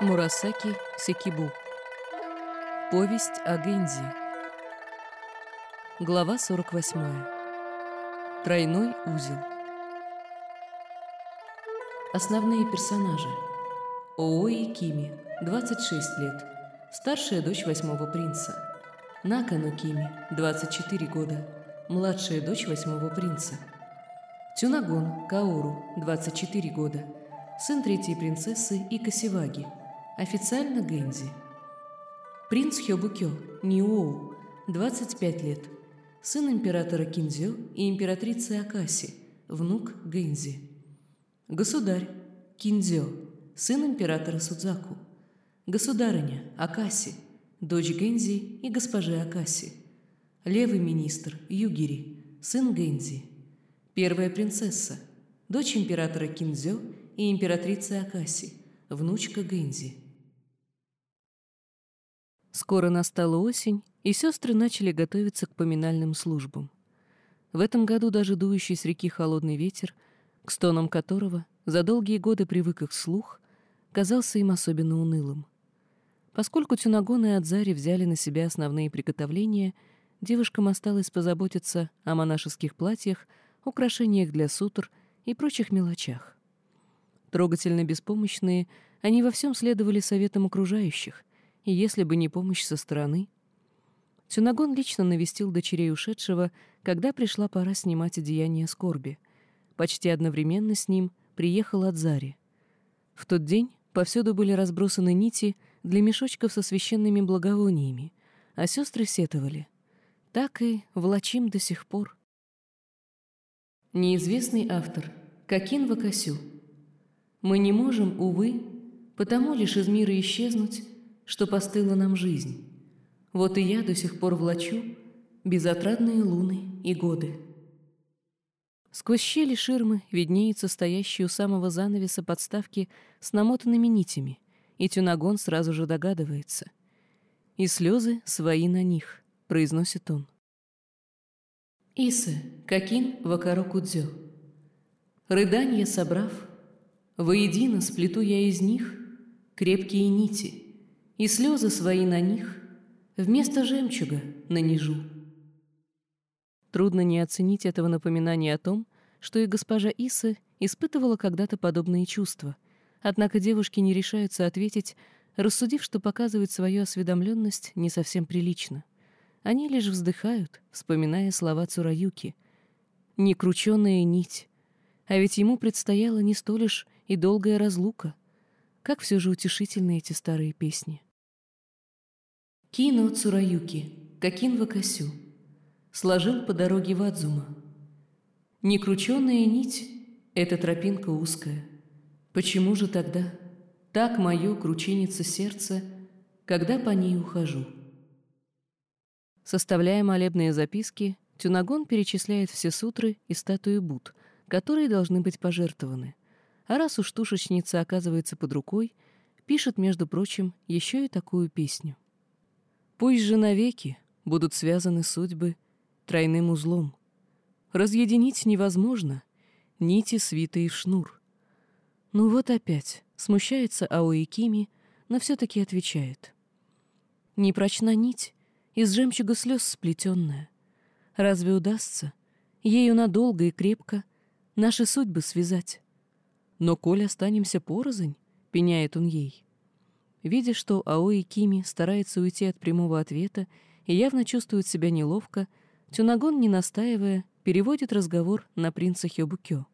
Мурасаки Секибу. Повесть о Гэнзи. Глава 48. Тройной узел. Основные персонажи. Оои Кими, 26 лет, старшая дочь восьмого принца. Накану Кими, 24 года, младшая дочь восьмого принца. Тюнагон Каору, 24 года, сын третьей принцессы и Касиваги, официально Гэнзи. Принц Хёбукё, Ниоу, 25 лет, сын императора Кинзё и императрицы Акаси, внук Гэнзи. Государь Кинзё, сын императора Судзаку. Государыня Акаси, дочь Гэнзи и госпожи Акаси. Левый министр Югири, сын Гэнзи. Первая принцесса, дочь императора Кинзё и императрицы Акаси, внучка Гэнзи. Скоро настала осень, и сестры начали готовиться к поминальным службам. В этом году даже дующий с реки холодный ветер, к стонам которого за долгие годы привык их слух, казался им особенно унылым. Поскольку Тюнагон и Адзари взяли на себя основные приготовления, девушкам осталось позаботиться о монашеских платьях, украшениях для сутр и прочих мелочах. Трогательно беспомощные, они во всем следовали советам окружающих, и если бы не помощь со стороны... Тюнагон лично навестил дочерей ушедшего, когда пришла пора снимать одеяние скорби. Почти одновременно с ним приехал Адзари. В тот день повсюду были разбросаны нити для мешочков со священными благовониями, а сестры сетовали. Так и влачим до сих пор. Неизвестный автор. Какин Вакасю. Мы не можем, увы, потому лишь из мира исчезнуть, что постыла нам жизнь. Вот и я до сих пор влачу безотрадные луны и годы. Сквозь щели ширмы виднеется стоящий у самого занавеса подставки с намотанными нитями, и Тюнагон сразу же догадывается. «И слезы свои на них», — произносит он. Исы, Какин, Вакарокудзё. Рыданья собрав, воедино сплету я из них крепкие нити, и слезы свои на них вместо жемчуга нанижу. Трудно не оценить этого напоминания о том, что и госпожа Иса испытывала когда-то подобные чувства, однако девушки не решаются ответить, рассудив, что показывать свою осведомленность не совсем прилично. Они лишь вздыхают, вспоминая слова Цураюки. «Некрученная нить», а ведь ему предстояла не столь лишь и долгая разлука. Как все же утешительны эти старые песни. Кино Цураюки, Какин Вакасю, сложил по дороге в Адзума. Некрученная нить — это тропинка узкая. Почему же тогда так мое кручинится сердце, когда по ней ухожу? Составляя молебные записки, Тюнагон перечисляет все сутры и статуи Буд, которые должны быть пожертвованы. А раз уж тушечница оказывается под рукой, пишет, между прочим, еще и такую песню. «Пусть же навеки будут связаны судьбы тройным узлом. Разъединить невозможно, нити свитые в шнур. Ну вот опять, смущается Аои Кими, но все-таки отвечает. Не прочна нить, из жемчуга слез сплетенная. Разве удастся ею надолго и крепко наши судьбы связать? Но коль останемся порознь, пеняет он ей. Видя, что Аои Кими старается уйти от прямого ответа и явно чувствует себя неловко, Тюнагон, не настаивая, переводит разговор на принца Хёбукё.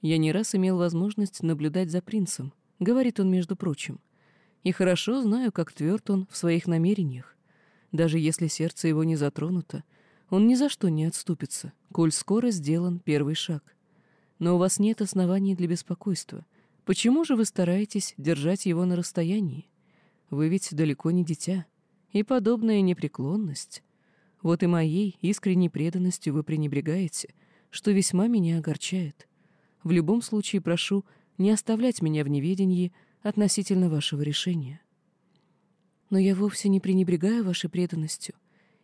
«Я не раз имел возможность наблюдать за принцем», — говорит он, между прочим, «и хорошо знаю, как тверд он в своих намерениях. Даже если сердце его не затронуто, он ни за что не отступится, коль скоро сделан первый шаг. Но у вас нет оснований для беспокойства. Почему же вы стараетесь держать его на расстоянии? Вы ведь далеко не дитя. И подобная непреклонность. Вот и моей искренней преданностью вы пренебрегаете, что весьма меня огорчает. В любом случае прошу не оставлять меня в неведении относительно вашего решения. Но я вовсе не пренебрегаю вашей преданностью,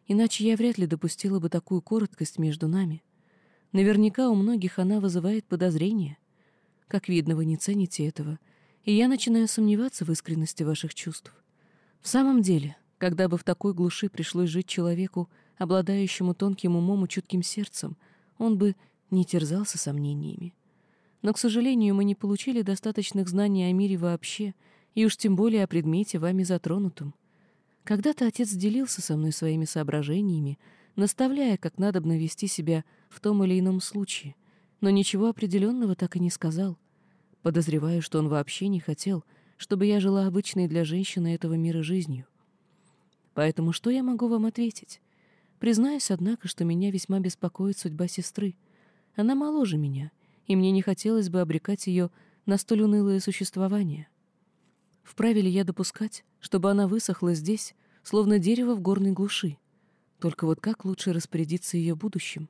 иначе я вряд ли допустила бы такую короткость между нами. Наверняка у многих она вызывает подозрения. Как видно, вы не цените этого, и я начинаю сомневаться в искренности ваших чувств. В самом деле, когда бы в такой глуши пришлось жить человеку, обладающему тонким умом и чутким сердцем, он бы не терзался сомнениями. Но, к сожалению, мы не получили достаточных знаний о мире вообще, и уж тем более о предмете вами затронутом. Когда-то отец делился со мной своими соображениями, наставляя, как надобно вести себя в том или ином случае, но ничего определенного так и не сказал. Подозреваю, что он вообще не хотел, чтобы я жила обычной для женщины этого мира жизнью. Поэтому что я могу вам ответить? Признаюсь, однако, что меня весьма беспокоит судьба сестры. Она моложе меня, и мне не хотелось бы обрекать ее на столь унылое существование. Вправе ли я допускать, чтобы она высохла здесь, словно дерево в горной глуши? Только вот как лучше распорядиться ее будущим?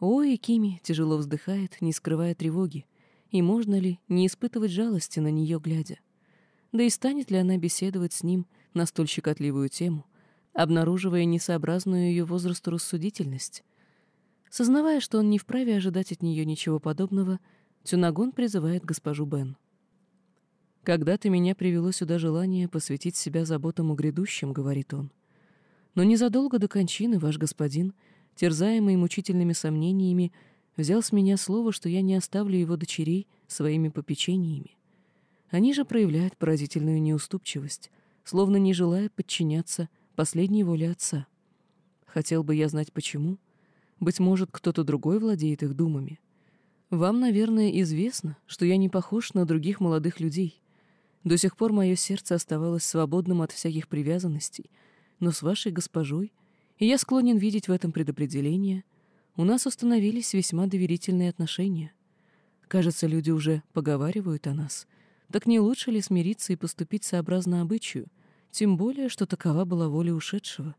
Ой, Кими тяжело вздыхает, не скрывая тревоги, и можно ли не испытывать жалости на нее глядя? Да и станет ли она беседовать с ним на столь щекотливую тему, обнаруживая несообразную ее возрасту рассудительность. Сознавая, что он не вправе ожидать от нее ничего подобного, Тюнагон призывает госпожу Бен. «Когда-то меня привело сюда желание посвятить себя заботам о грядущем», — говорит он. «Но незадолго до кончины ваш господин, терзаемый мучительными сомнениями, взял с меня слово, что я не оставлю его дочерей своими попечениями. Они же проявляют поразительную неуступчивость, словно не желая подчиняться последней воле отца. Хотел бы я знать, почему. Быть может, кто-то другой владеет их думами. Вам, наверное, известно, что я не похож на других молодых людей. До сих пор мое сердце оставалось свободным от всяких привязанностей, но с вашей госпожой, и я склонен видеть в этом предопределение, у нас установились весьма доверительные отношения. Кажется, люди уже поговаривают о нас. Так не лучше ли смириться и поступить сообразно обычаю — тем более, что такова была воля ушедшего.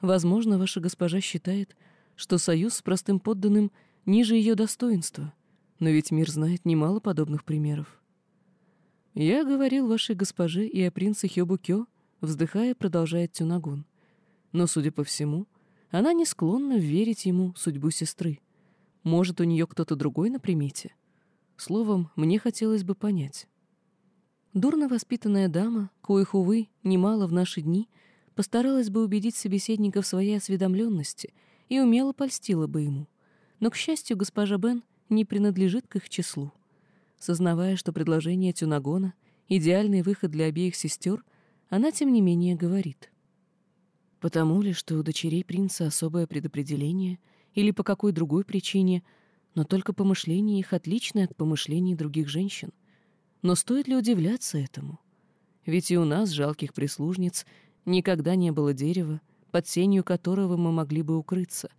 Возможно, ваша госпожа считает, что союз с простым подданным ниже ее достоинства, но ведь мир знает немало подобных примеров. Я говорил вашей госпоже и о принце Хёбукё, вздыхая, продолжает Тюнагун. Но, судя по всему, она не склонна верить ему судьбу сестры. Может, у нее кто-то другой на примете? Словом, мне хотелось бы понять. Дурно воспитанная дама, коих, увы, немало в наши дни, постаралась бы убедить собеседника в своей осведомленности и умело польстила бы ему. Но, к счастью, госпожа Бен не принадлежит к их числу. Сознавая, что предложение Тюнагона — идеальный выход для обеих сестер, она, тем не менее, говорит. Потому ли, что у дочерей принца особое предопределение, или по какой другой причине, но только помышления их отличны от помышлений других женщин — но стоит ли удивляться этому? Ведь и у нас, жалких прислужниц, никогда не было дерева, под сенью которого мы могли бы укрыться.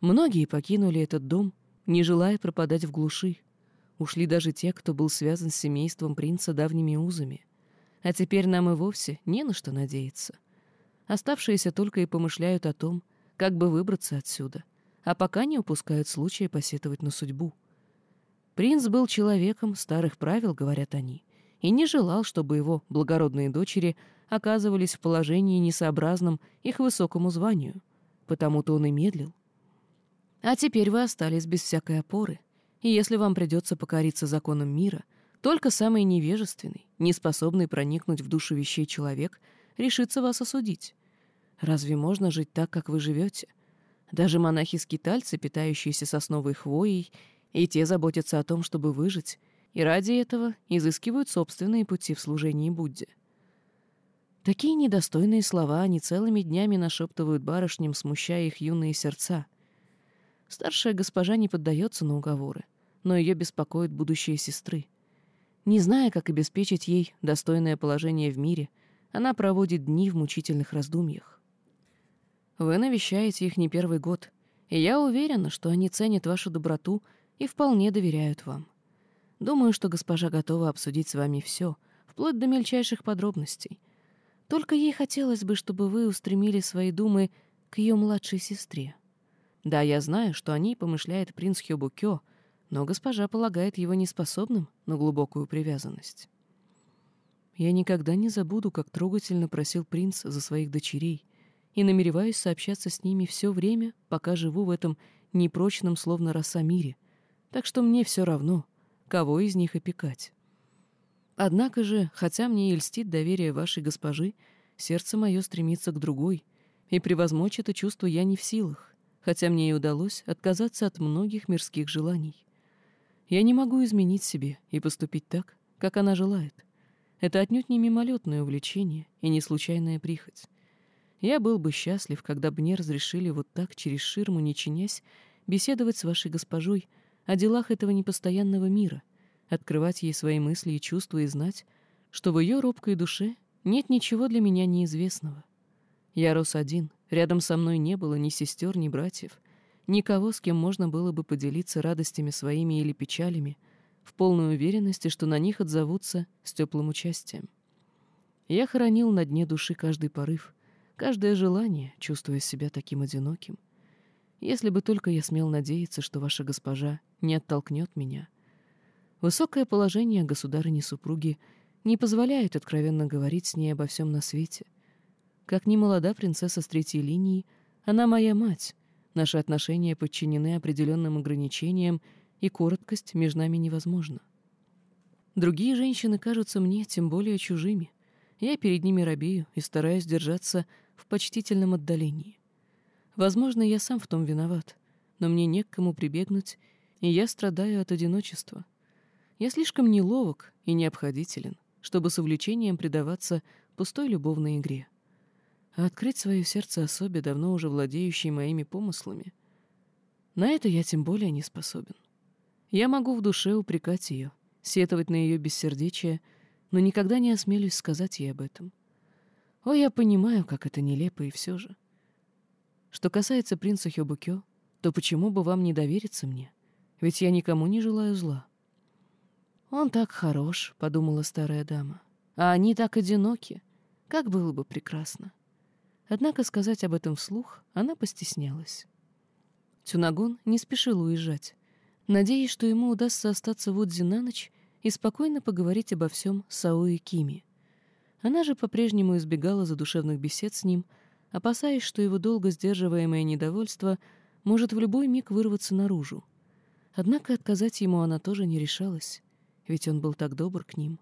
Многие покинули этот дом, не желая пропадать в глуши. Ушли даже те, кто был связан с семейством принца давними узами. А теперь нам и вовсе не на что надеяться. Оставшиеся только и помышляют о том, как бы выбраться отсюда, а пока не упускают случая посетовать на судьбу — Принц был человеком старых правил, говорят они, и не желал, чтобы его благородные дочери оказывались в положении несообразном их высокому званию. Потому-то он и медлил. А теперь вы остались без всякой опоры, и если вам придется покориться законам мира, только самый невежественный, неспособный проникнуть в душу вещей человек решится вас осудить. Разве можно жить так, как вы живете? Даже монахи-скитальцы, питающиеся сосновой хвоей и те заботятся о том, чтобы выжить, и ради этого изыскивают собственные пути в служении Будде. Такие недостойные слова они целыми днями нашептывают барышням, смущая их юные сердца. Старшая госпожа не поддается на уговоры, но ее беспокоит будущее сестры. Не зная, как обеспечить ей достойное положение в мире, она проводит дни в мучительных раздумьях. Вы навещаете их не первый год, и я уверена, что они ценят вашу доброту — и вполне доверяют вам. Думаю, что госпожа готова обсудить с вами все, вплоть до мельчайших подробностей. Только ей хотелось бы, чтобы вы устремили свои думы к ее младшей сестре. Да, я знаю, что о ней помышляет принц Хёбукё, но госпожа полагает его неспособным на глубокую привязанность. Я никогда не забуду, как трогательно просил принц за своих дочерей, и намереваюсь сообщаться с ними все время, пока живу в этом непрочном, словно роса мире — так что мне все равно, кого из них опекать. Однако же, хотя мне и льстит доверие вашей госпожи, сердце мое стремится к другой, и превозмочь это чувство я не в силах, хотя мне и удалось отказаться от многих мирских желаний. Я не могу изменить себе и поступить так, как она желает. Это отнюдь не мимолетное увлечение и не случайная прихоть. Я был бы счастлив, когда бы мне разрешили вот так, через ширму, не чинясь, беседовать с вашей госпожой о делах этого непостоянного мира, открывать ей свои мысли и чувства и знать, что в ее робкой душе нет ничего для меня неизвестного. Я рос один, рядом со мной не было ни сестер, ни братьев, никого, с кем можно было бы поделиться радостями своими или печалями, в полной уверенности, что на них отзовутся с теплым участием. Я хоронил на дне души каждый порыв, каждое желание, чувствуя себя таким одиноким. Если бы только я смел надеяться, что ваша госпожа не оттолкнет меня. Высокое положение государыни-супруги не позволяет откровенно говорить с ней обо всем на свете. Как ни молода принцесса с третьей линии, она моя мать. Наши отношения подчинены определенным ограничениям, и короткость между нами невозможна. Другие женщины кажутся мне тем более чужими. Я перед ними робею и стараюсь держаться в почтительном отдалении. Возможно, я сам в том виноват, но мне не к кому прибегнуть, и я страдаю от одиночества. Я слишком неловок и необходителен, чтобы с увлечением предаваться пустой любовной игре. А открыть свое сердце особе, давно уже владеющей моими помыслами, на это я тем более не способен. Я могу в душе упрекать ее, сетовать на ее бессердечие, но никогда не осмелюсь сказать ей об этом. О, я понимаю, как это нелепо и все же. Что касается принца Хёбукё, то почему бы вам не довериться мне? Ведь я никому не желаю зла. «Он так хорош», — подумала старая дама. «А они так одиноки. Как было бы прекрасно». Однако сказать об этом вслух она постеснялась. Тюнагон не спешил уезжать, надеясь, что ему удастся остаться в Удзе на ночь и спокойно поговорить обо всем с Аои Кими. Она же по-прежнему избегала задушевных бесед с ним, опасаясь, что его долго сдерживаемое недовольство может в любой миг вырваться наружу. Однако отказать ему она тоже не решалась, ведь он был так добр к ним.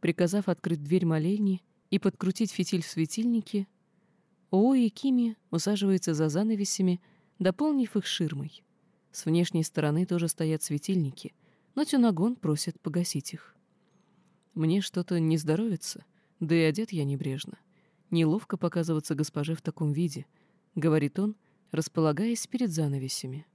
Приказав открыть дверь молельни и подкрутить фитиль в светильнике, Оуи Кими усаживается за занавесями, дополнив их ширмой. С внешней стороны тоже стоят светильники, но Тюнагон просит погасить их. Мне что-то не здоровится, да и одет я небрежно. Неловко показываться госпоже в таком виде, — говорит он, располагаясь перед занавесями.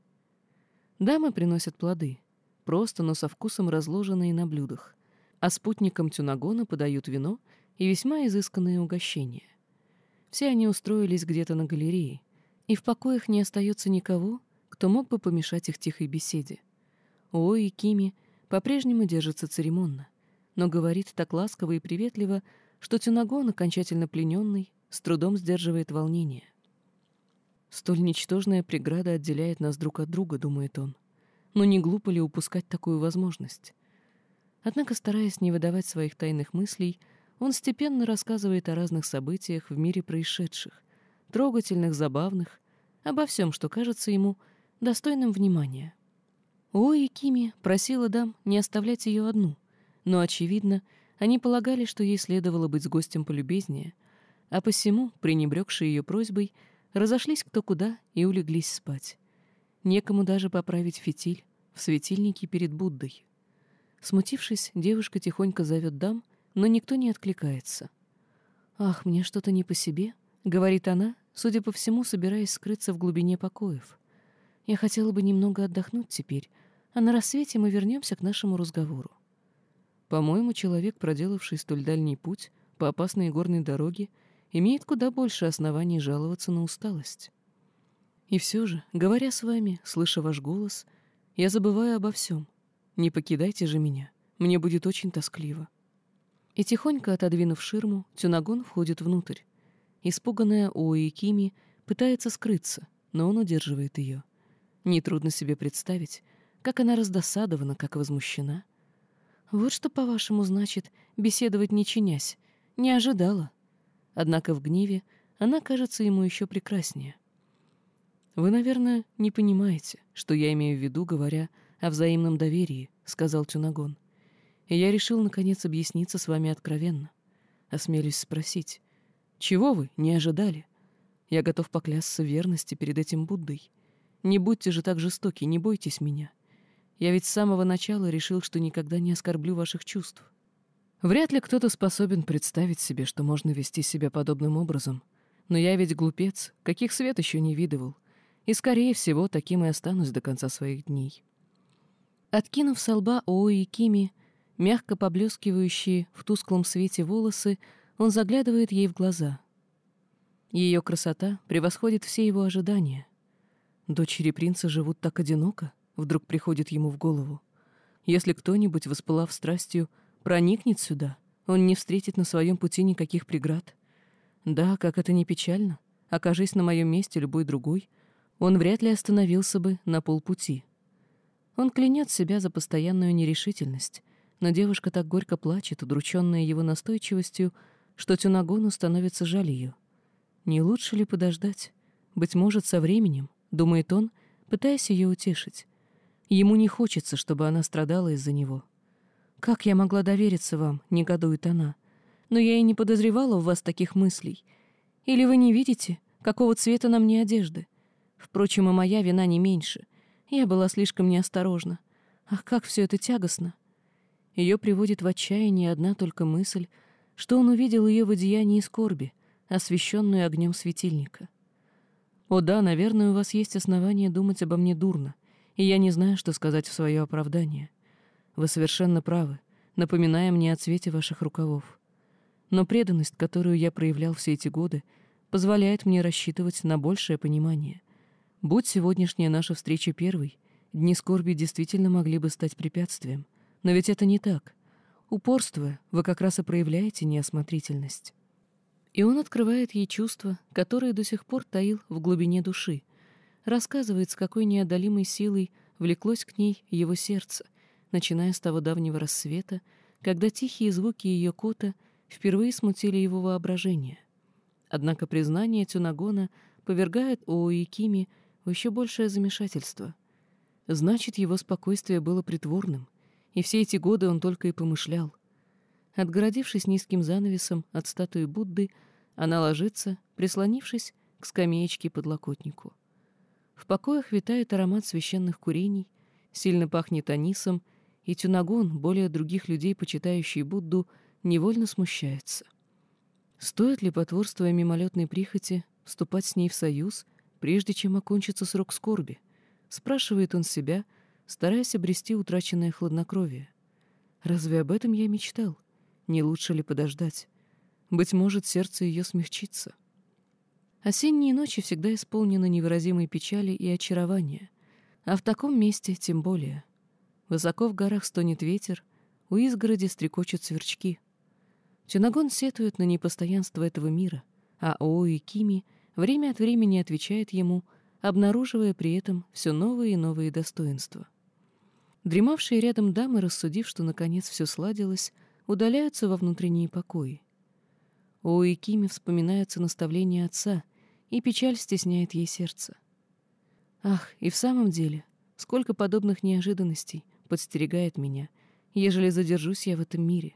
Дамы приносят плоды, просто, но со вкусом разложенные на блюдах, а спутникам тюнагона подают вино и весьма изысканные угощения. Все они устроились где-то на галерее, и в покоях не остается никого, кто мог бы помешать их тихой беседе. Ой и Кими по-прежнему держится церемонно, но говорит так ласково и приветливо, что Тюнагон, окончательно плененный, с трудом сдерживает волнение. Столь ничтожная преграда отделяет нас друг от друга, думает он. Но не глупо ли упускать такую возможность? Однако, стараясь не выдавать своих тайных мыслей, он степенно рассказывает о разных событиях в мире происшедших, трогательных, забавных, обо всем, что кажется ему достойным внимания. Уи Кими просила дам не оставлять ее одну, но, очевидно, они полагали, что ей следовало быть с гостем полюбезнее, а посему, пренебрегшие ее просьбой, разошлись кто куда и улеглись спать. Некому даже поправить фитиль в светильнике перед Буддой. Смутившись, девушка тихонько зовет дам, но никто не откликается. «Ах, мне что-то не по себе», — говорит она, судя по всему, собираясь скрыться в глубине покоев. «Я хотела бы немного отдохнуть теперь, а на рассвете мы вернемся к нашему разговору». По-моему, человек, проделавший столь дальний путь по опасной горной дороге, имеет куда больше оснований жаловаться на усталость. И все же, говоря с вами, слыша ваш голос, я забываю обо всем. Не покидайте же меня, мне будет очень тоскливо. И тихонько отодвинув ширму, Тюнагон входит внутрь. Испуганная Уэйкими пытается скрыться, но он удерживает ее. Нетрудно себе представить, как она раздосадована, как возмущена. Вот что, по-вашему, значит беседовать не чинясь. Не ожидала. Однако в гневе она кажется ему еще прекраснее. «Вы, наверное, не понимаете, что я имею в виду, говоря о взаимном доверии», — сказал Тюнагон. и я решил, наконец, объясниться с вами откровенно. Осмелюсь спросить, чего вы не ожидали? Я готов поклясться верности перед этим Буддой. Не будьте же так жестоки, не бойтесь меня. Я ведь с самого начала решил, что никогда не оскорблю ваших чувств. Вряд ли кто-то способен представить себе, что можно вести себя подобным образом. Но я ведь глупец, каких свет еще не видывал. И, скорее всего, таким и останусь до конца своих дней. Откинув со лба Оои Кими, мягко поблескивающие в тусклом свете волосы, он заглядывает ей в глаза. Ее красота превосходит все его ожидания. Дочери принца живут так одиноко, вдруг приходит ему в голову. Если кто-нибудь, воспылав страстью, проникнет сюда, он не встретит на своем пути никаких преград. Да, как это не печально, окажись на моем месте любой другой, он вряд ли остановился бы на полпути. Он клянет себя за постоянную нерешительность, но девушка так горько плачет, удрученная его настойчивостью, что Тюнагону становится жаль ее. Не лучше ли подождать? Быть может, со временем, думает он, пытаясь ее утешить. Ему не хочется, чтобы она страдала из-за него. «Как я могла довериться вам?» — негодует она. «Но я и не подозревала у вас таких мыслей. Или вы не видите, какого цвета на мне одежды? Впрочем, и моя вина не меньше. Я была слишком неосторожна. Ах, как все это тягостно!» Ее приводит в отчаяние одна только мысль, что он увидел ее в одеянии скорби, освещенную огнем светильника. «О да, наверное, у вас есть основания думать обо мне дурно, и я не знаю, что сказать в свое оправдание. Вы совершенно правы, напоминая мне о цвете ваших рукавов. Но преданность, которую я проявлял все эти годы, позволяет мне рассчитывать на большее понимание. Будь сегодняшняя наша встреча первой, дни скорби действительно могли бы стать препятствием. Но ведь это не так. Упорствуя, вы как раз и проявляете неосмотрительность. И он открывает ей чувства, которые до сих пор таил в глубине души, рассказывает, с какой неодолимой силой влеклось к ней его сердце, начиная с того давнего рассвета, когда тихие звуки ее кота впервые смутили его воображение. Однако признание Тюнагона повергает Оуикими в еще большее замешательство. Значит, его спокойствие было притворным — и все эти годы он только и помышлял. Отгородившись низким занавесом от статуи Будды, она ложится, прислонившись к скамеечке подлокотнику. В покоях витает аромат священных курений, сильно пахнет анисом, и Тюнагон, более других людей, почитающий Будду, невольно смущается. Стоит ли, потворствуя мимолетной прихоти, вступать с ней в союз, прежде чем окончится срок скорби? Спрашивает он себя — стараясь обрести утраченное хладнокровие. Разве об этом я мечтал? Не лучше ли подождать? Быть может, сердце ее смягчится. Осенние ночи всегда исполнены невыразимой печали и очарования, а в таком месте тем более. Высоко в горах стонет ветер, у изгороди стрекочут сверчки. Чунагон сетует на непостоянство этого мира, а Оуи Кими время от времени отвечает ему, обнаруживая при этом все новые и новые достоинства. Дремавшие рядом дамы, рассудив, что наконец все сладилось, удаляются во внутренние покои. У Икими вспоминаются наставления отца, и печаль стесняет ей сердце. Ах, и в самом деле, сколько подобных неожиданностей подстерегает меня, ежели задержусь я в этом мире.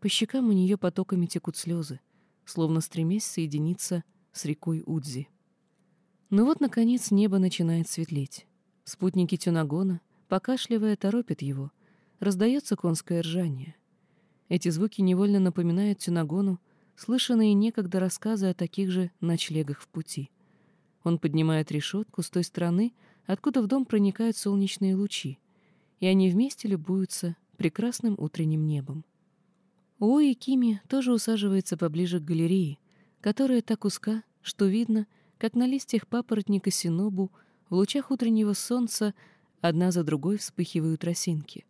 По щекам у нее потоками текут слезы, словно стремясь соединиться с рекой Удзи. Но вот, наконец, небо начинает светлеть. Спутники Тюнагона, Покашливая, торопит его. Раздается конское ржание. Эти звуки невольно напоминают Тюнагону слышанные некогда рассказы о таких же ночлегах в пути. Он поднимает решетку с той стороны, откуда в дом проникают солнечные лучи, и они вместе любуются прекрасным утренним небом. Уои Кими тоже усаживается поближе к галерее, которая так узка, что видно, как на листьях папоротника синобу в лучах утреннего солнца Одна за другой вспыхивают росинки.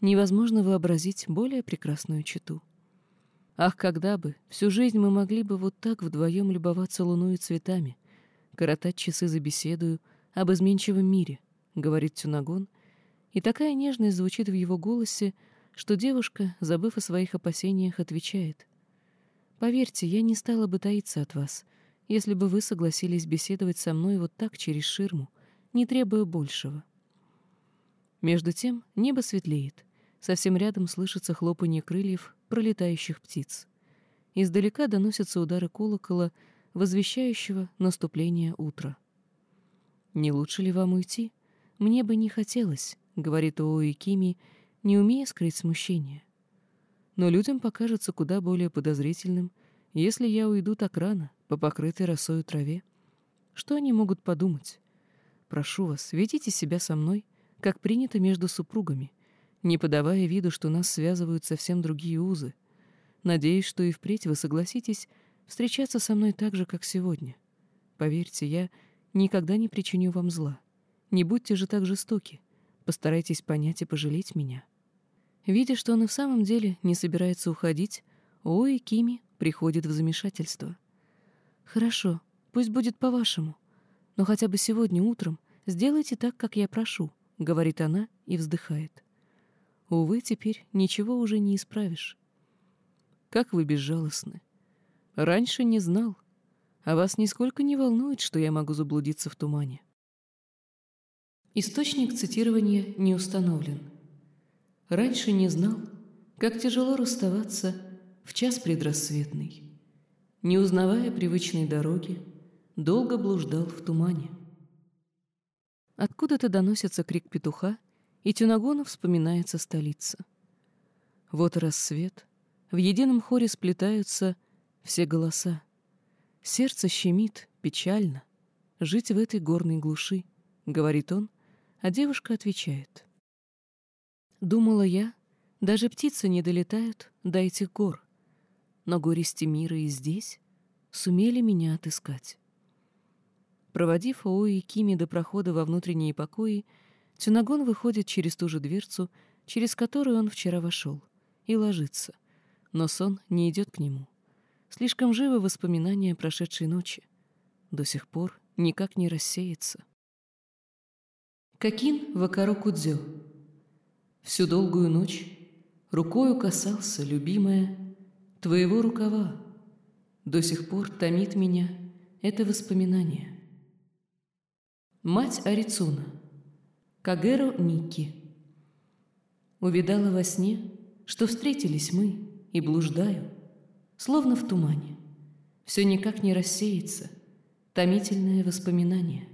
Невозможно вообразить более прекрасную читу. Ах, когда бы, всю жизнь мы могли бы вот так вдвоем любоваться луной и цветами, коротать часы за беседою об изменчивом мире, — говорит Тюнагон, и такая нежность звучит в его голосе, что девушка, забыв о своих опасениях, отвечает. «Поверьте, я не стала бы таиться от вас, если бы вы согласились беседовать со мной вот так через ширму, не требуя большего». Между тем небо светлеет, Совсем рядом слышится хлопанье крыльев пролетающих птиц. Издалека доносятся удары колокола, возвещающего наступление утра. «Не лучше ли вам уйти? Мне бы не хотелось», — говорит Оуи Кими, не умея скрыть смущение. «Но людям покажется куда более подозрительным, если я уйду так рано, по покрытой росою траве. Что они могут подумать? Прошу вас, ведите себя со мной, как принято между супругами, не подавая виду, что нас связывают совсем другие узы. Надеюсь, что и впредь вы согласитесь встречаться со мной так же, как сегодня. Поверьте, я никогда не причиню вам зла. Не будьте же так жестоки. Постарайтесь понять и пожалеть меня». Видя, что он и в самом деле не собирается уходить, Ои Кими приходит в замешательство. «Хорошо, пусть будет по-вашему. Но хотя бы сегодня утром сделайте так, как я прошу», — говорит она и вздыхает. «Увы, теперь ничего уже не исправишь. Как вы безжалостны. Раньше не знал. А вас нисколько не волнует, что я могу заблудиться в тумане. Источник цитирования не установлен. Раньше не знал, как тяжело расставаться в час предрассветный. Не узнавая привычной дороги, долго блуждал в тумане. Откуда-то доносится крик петуха, и Тюнагону вспоминается столица. Вот рассвет — в едином хоре сплетаются все голоса. Сердце щемит, печально. Жить в этой горной глуши, — говорит он, а девушка отвечает. Думала я, даже птицы не долетают до этих гор, но горести мира и здесь сумели меня отыскать. Проводив Оуи Кими до прохода во внутренние покои, Тюнагон выходит через ту же дверцу, через которую он вчера вошел, и ложится но сон не идет к нему. Слишком живы воспоминания прошедшей ночи. До сих пор никак не рассеется. Какин Вакаро Кудзё. Всю долгую ночь рукою касался, любимая, твоего рукава. До сих пор томит меня это воспоминание. Мать Арицуна. Кагеро Никки. Увидала во сне, что встретились мы, и блуждаю, словно в тумане. Все никак не рассеется, томительное воспоминание.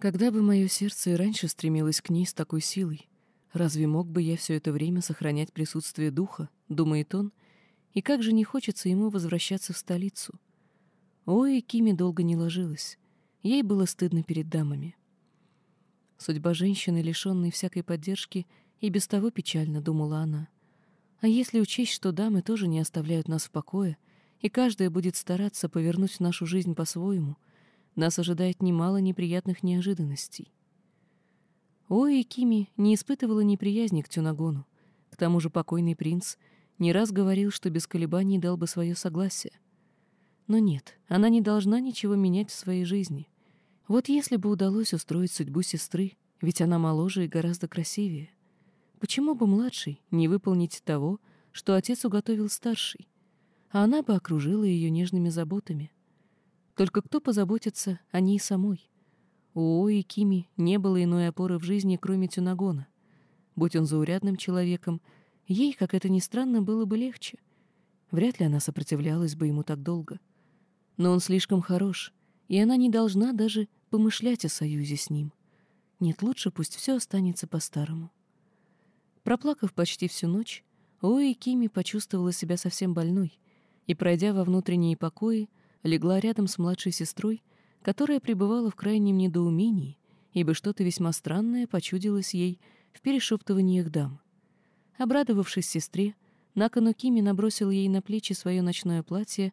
Когда бы мое сердце и раньше стремилось к ней с такой силой, разве мог бы я все это время сохранять присутствие духа, думает он, и как же не хочется ему возвращаться в столицу. Ой, Кими долго не ложилась, ей было стыдно перед дамами. Судьба женщины, лишенной всякой поддержки, и без того печально, думала она. А если учесть, что дамы тоже не оставляют нас в покое, и каждая будет стараться повернуть нашу жизнь по-своему, нас ожидает немало неприятных неожиданностей. Ой, Кими не испытывала неприязни к Тюнагону. К тому же покойный принц не раз говорил, что без колебаний дал бы свое согласие. Но нет, она не должна ничего менять в своей жизни. Вот если бы удалось устроить судьбу сестры, ведь она моложе и гораздо красивее. Почему бы младший не выполнить того, что отец уготовил старший, а она бы окружила ее нежными заботами? Только кто позаботится о ней самой? У Ои Кими не было иной опоры в жизни, кроме Тюнагона. Будь он заурядным человеком, ей, как это ни странно, было бы легче. Вряд ли она сопротивлялась бы ему так долго. Но он слишком хорош, и она не должна даже помышлять о союзе с ним. Нет, лучше пусть все останется по-старому. Проплакав почти всю ночь, Ои Кими почувствовала себя совсем больной и, пройдя во внутренние покои, легла рядом с младшей сестрой, которая пребывала в крайнем недоумении, ибо что-то весьма странное почудилось ей в перешептываниях дам. Обрадовавшись сестре, Накану Кими набросил ей на плечи свое ночное платье,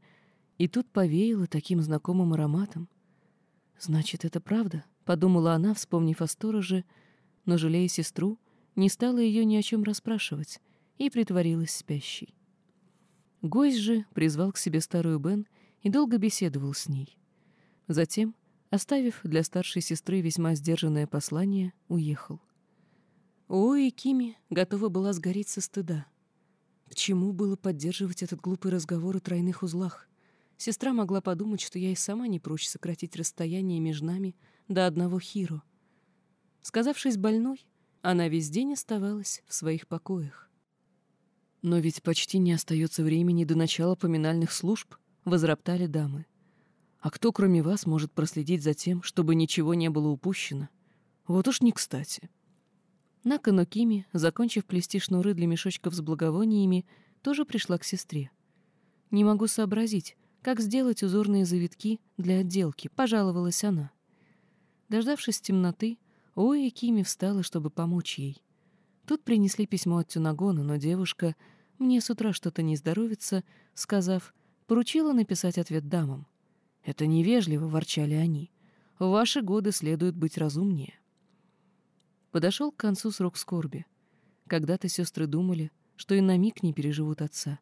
и тут повеяло таким знакомым ароматом. «Значит, это правда», — подумала она, вспомнив о стороже, но, жалея сестру, не стала ее ни о чем расспрашивать и притворилась спящей. Гость же призвал к себе старую Бен и долго беседовал с ней. Затем, оставив для старшей сестры весьма сдержанное послание, уехал. Ой, Кими готова была сгореть со стыда. К чему было поддерживать этот глупый разговор о тройных узлах? Сестра могла подумать, что я и сама не прочь сократить расстояние между нами до одного хиро. Сказавшись больной, она весь день оставалась в своих покоях. «Но ведь почти не остается времени до начала поминальных служб», — возроптали дамы. «А кто, кроме вас, может проследить за тем, чтобы ничего не было упущено? Вот уж не кстати». Накану Кими, закончив плести шнуры для мешочков с благовониями, тоже пришла к сестре. «Не могу сообразить, как сделать узорные завитки для отделки», — пожаловалась она. Дождавшись темноты, Ои Кими встала, чтобы помочь ей. Тут принесли письмо от Тюнагона, но девушка, мне с утра что-то не здоровится, сказав, поручила написать ответ дамам. «Это невежливо», — ворчали они. «В ваши годы следует быть разумнее». Подошел к концу срок скорби. Когда-то сестры думали, что и на миг не переживут отца.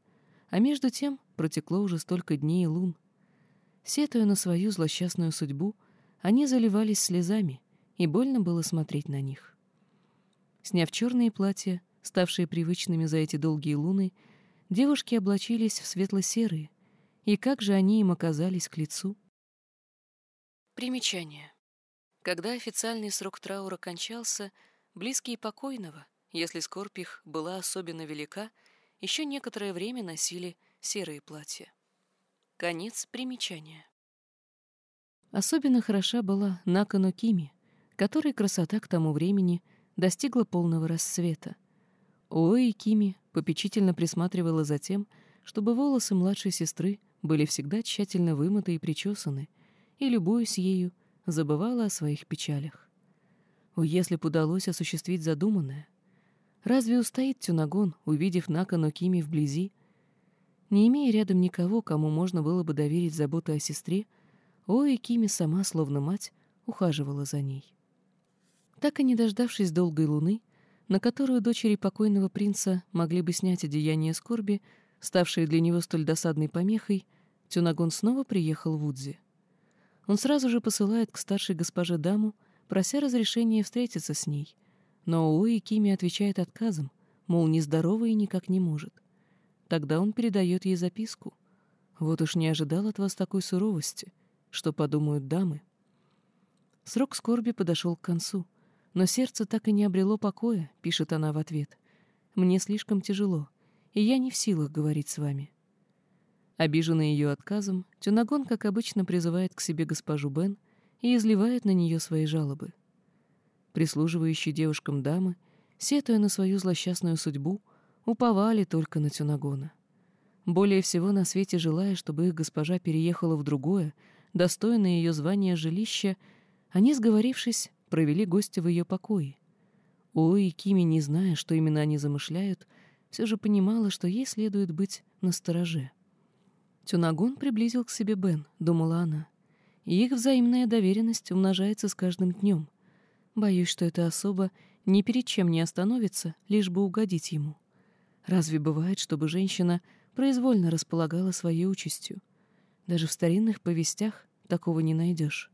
А между тем протекло уже столько дней и лун. Сетуя на свою злосчастную судьбу, они заливались слезами, и больно было смотреть на них. Сняв черные платья, ставшие привычными за эти долгие луны, девушки облачились в светло-серые, и как же они им оказались к лицу? Примечание. Когда официальный срок траура кончался, близкие покойного, если скорбь их была особенно велика, еще некоторое время носили серые платья. Конец примечания. Особенно хороша была Накану Кими, которой красота к тому времени достигла полного расцвета. Ой Кими попечительно присматривала за тем, чтобы волосы младшей сестры были всегда тщательно вымыты и причесаны, и, любуясь ею, забывала о своих печалях. О, если б удалось осуществить задуманное! Разве устоит Тюнагон, увидев Накану Кими вблизи? Не имея рядом никого, кому можно было бы доверить заботу о сестре, Ои Кими сама, словно мать, ухаживала за ней. Так и не дождавшись долгой луны, на которую дочери покойного принца могли бы снять одеяние скорби, ставшие для него столь досадной помехой, Тюнагон снова приехал в Удзи. Он сразу же посылает к старшей госпоже даму, прося разрешения встретиться с ней. Но Уи Кими отвечает отказом, мол, нездорова и никак не может. Тогда он передает ей записку. «Вот уж не ожидал от вас такой суровости. Что подумают дамы?» Срок скорби подошел к концу, но сердце так и не обрело покоя, пишет она в ответ. «Мне слишком тяжело, и я не в силах говорить с вами. Обиженный ее отказом, Тюнагон, как обычно, призывает к себе госпожу Бен и изливает на нее свои жалобы. Прислуживающие девушкам дамы, сетуя на свою злосчастную судьбу, уповали только на Тюнагона. Более всего на свете желая, чтобы их госпожа переехала в другое, достойное ее звания жилище, они, сговорившись, провели гостя в ее покое. Ой, Кими, не зная, что именно они замышляют, все же понимала, что ей следует быть настороже. Тюнагон приблизил к себе Бен, думала она. Их взаимная доверенность умножается с каждым днем. Боюсь, что эта особа ни перед чем не остановится, лишь бы угодить ему. Разве бывает, чтобы женщина произвольно располагала своей участью? Даже в старинных повестях такого не найдешь.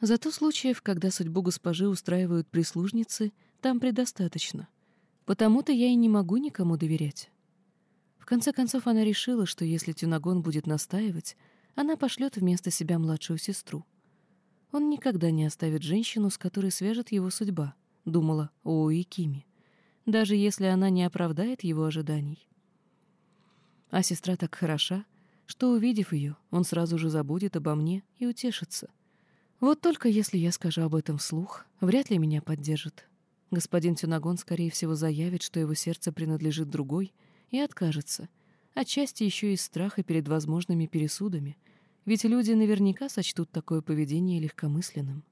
Зато случаев, когда судьбу госпожи устраивают прислужницы, там предостаточно. Потому-то я и не могу никому доверять конце концов, она решила, что если Тюнагон будет настаивать, она пошлет вместо себя младшую сестру. Он никогда не оставит женщину, с которой свяжет его судьба, думала Оуи Кими, даже если она не оправдает его ожиданий. А сестра так хороша, что, увидев ее, он сразу же забудет обо мне и утешится. Вот только если я скажу об этом вслух, вряд ли меня поддержит. Господин Тюнагон, скорее всего, заявит, что его сердце принадлежит другой — и откажется, отчасти еще из страха перед возможными пересудами, ведь люди наверняка сочтут такое поведение легкомысленным.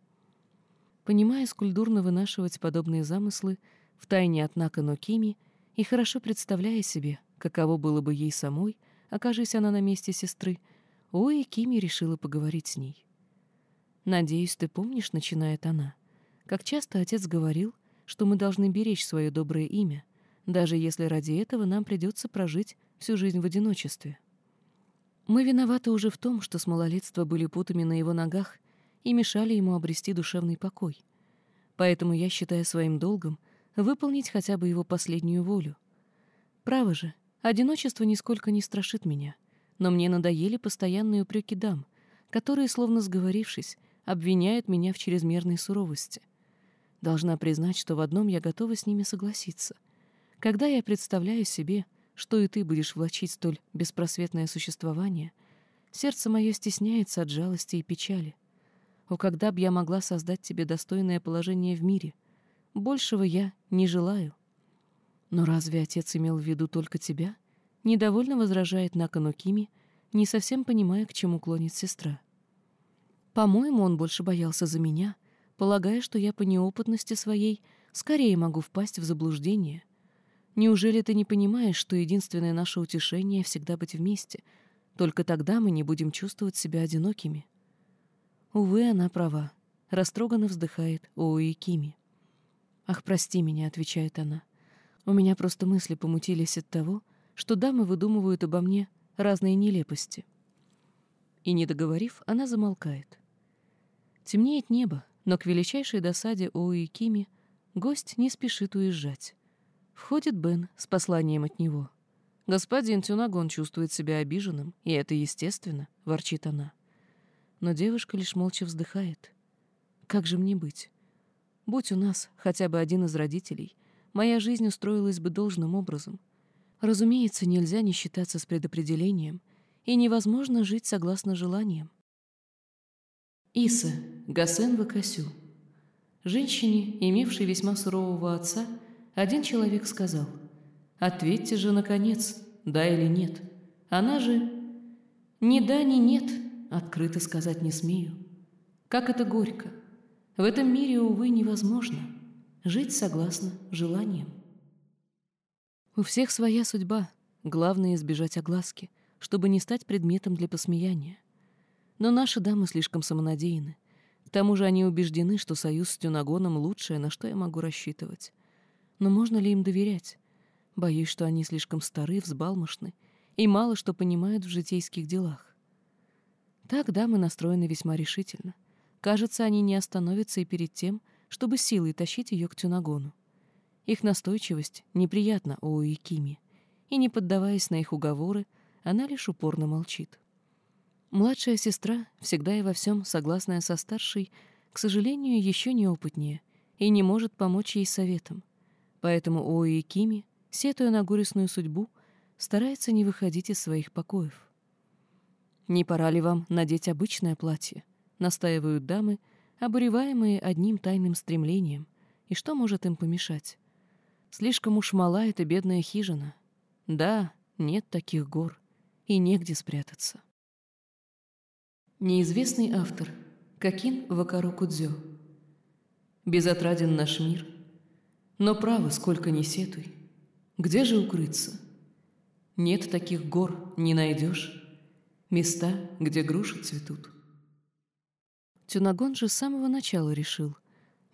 Понимая, сколь вынашивать подобные замыслы, втайне от Нака Нокими и хорошо представляя себе, каково было бы ей самой, окажись она на месте сестры, Ой, Кими решила поговорить с ней. «Надеюсь, ты помнишь, — начинает она, — как часто отец говорил, что мы должны беречь свое доброе имя, даже если ради этого нам придется прожить всю жизнь в одиночестве. Мы виноваты уже в том, что с малолетства были путами на его ногах и мешали ему обрести душевный покой. Поэтому я считаю своим долгом выполнить хотя бы его последнюю волю. Право же, одиночество нисколько не страшит меня, но мне надоели постоянные упреки дам, которые, словно сговорившись, обвиняют меня в чрезмерной суровости. Должна признать, что в одном я готова с ними согласиться. Когда я представляю себе, что и ты будешь влачить столь беспросветное существование, сердце мое стесняется от жалости и печали. О, когда б я могла создать тебе достойное положение в мире? Большего я не желаю. Но разве отец имел в виду только тебя? Недовольно возражает Накану Кими, не совсем понимая, к чему клонит сестра. По-моему, он больше боялся за меня, полагая, что я по неопытности своей скорее могу впасть в заблуждение. Неужели ты не понимаешь, что единственное наше утешение — всегда быть вместе? Только тогда мы не будем чувствовать себя одинокими. Увы, она права. Растроганно вздыхает Оуи Кими. «Ах, прости меня», — отвечает она. «У меня просто мысли помутились от того, что дамы выдумывают обо мне разные нелепости». И, не договорив, она замолкает. Темнеет небо, но к величайшей досаде Оуи Кими гость не спешит уезжать. Входит Бен с посланием от него. «Господин Тюнагон чувствует себя обиженным, и это естественно», — ворчит она. Но девушка лишь молча вздыхает. «Как же мне быть? Будь у нас хотя бы один из родителей, моя жизнь устроилась бы должным образом. Разумеется, нельзя не считаться с предопределением, и невозможно жить согласно желаниям. Иса, Гасен Вакасю. Женщине, имевшей весьма сурового отца, один человек сказал, «Ответьте же, наконец, да или нет». Она же «Ни да, ни нет», открыто сказать не смею. Как это горько. В этом мире, увы, невозможно жить согласно желаниям. У всех своя судьба, главное избежать огласки, чтобы не стать предметом для посмеяния. Но наши дамы слишком самонадеяны. К тому же они убеждены, что союз с Тюнагоном лучшее, на что я могу рассчитывать. Но можно ли им доверять? Боюсь, что они слишком стары, взбалмошны и мало что понимают в житейских делах. Так дамы настроены весьма решительно. Кажется, они не остановятся и перед тем, чтобы силой тащить ее к Тюнагону. Их настойчивость неприятна Оуикими, и, не поддаваясь на их уговоры, она лишь упорно молчит. Младшая сестра, всегда и во всем согласная со старшей, к сожалению, еще неопытнее и не может помочь ей советом. Поэтому Оуикими, сетуя на горестную судьбу, старается не выходить из своих покоев. «Не пора ли вам надеть обычное платье?» — настаивают дамы, обуреваемые одним тайным стремлением. И что может им помешать? Слишком уж мала эта бедная хижина. Да, нет таких гор, и негде спрятаться. Неизвестный автор. Какин Вакару Кудзё. Безотраден наш мир. Но право, сколько ни сетуй. Где же укрыться? Нет таких гор, не найдешь. Места, где груши цветут. Тюнагон же с самого начала решил.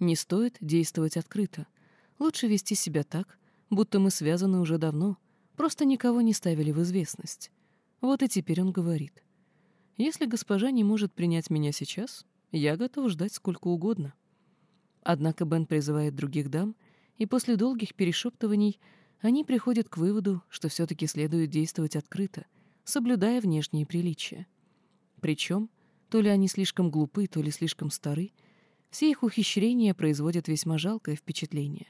Не стоит действовать открыто. Лучше вести себя так, будто мы связаны уже давно, просто никого не ставили в известность. Вот и теперь он говорит. Если госпожа не может принять меня сейчас, я готов ждать сколько угодно. Однако Бен призывает других дам, и после долгих перешептываний они приходят к выводу, что все-таки следует действовать открыто, соблюдая внешние приличия. Причем, то ли они слишком глупы, то ли слишком стары, все их ухищрения производят весьма жалкое впечатление.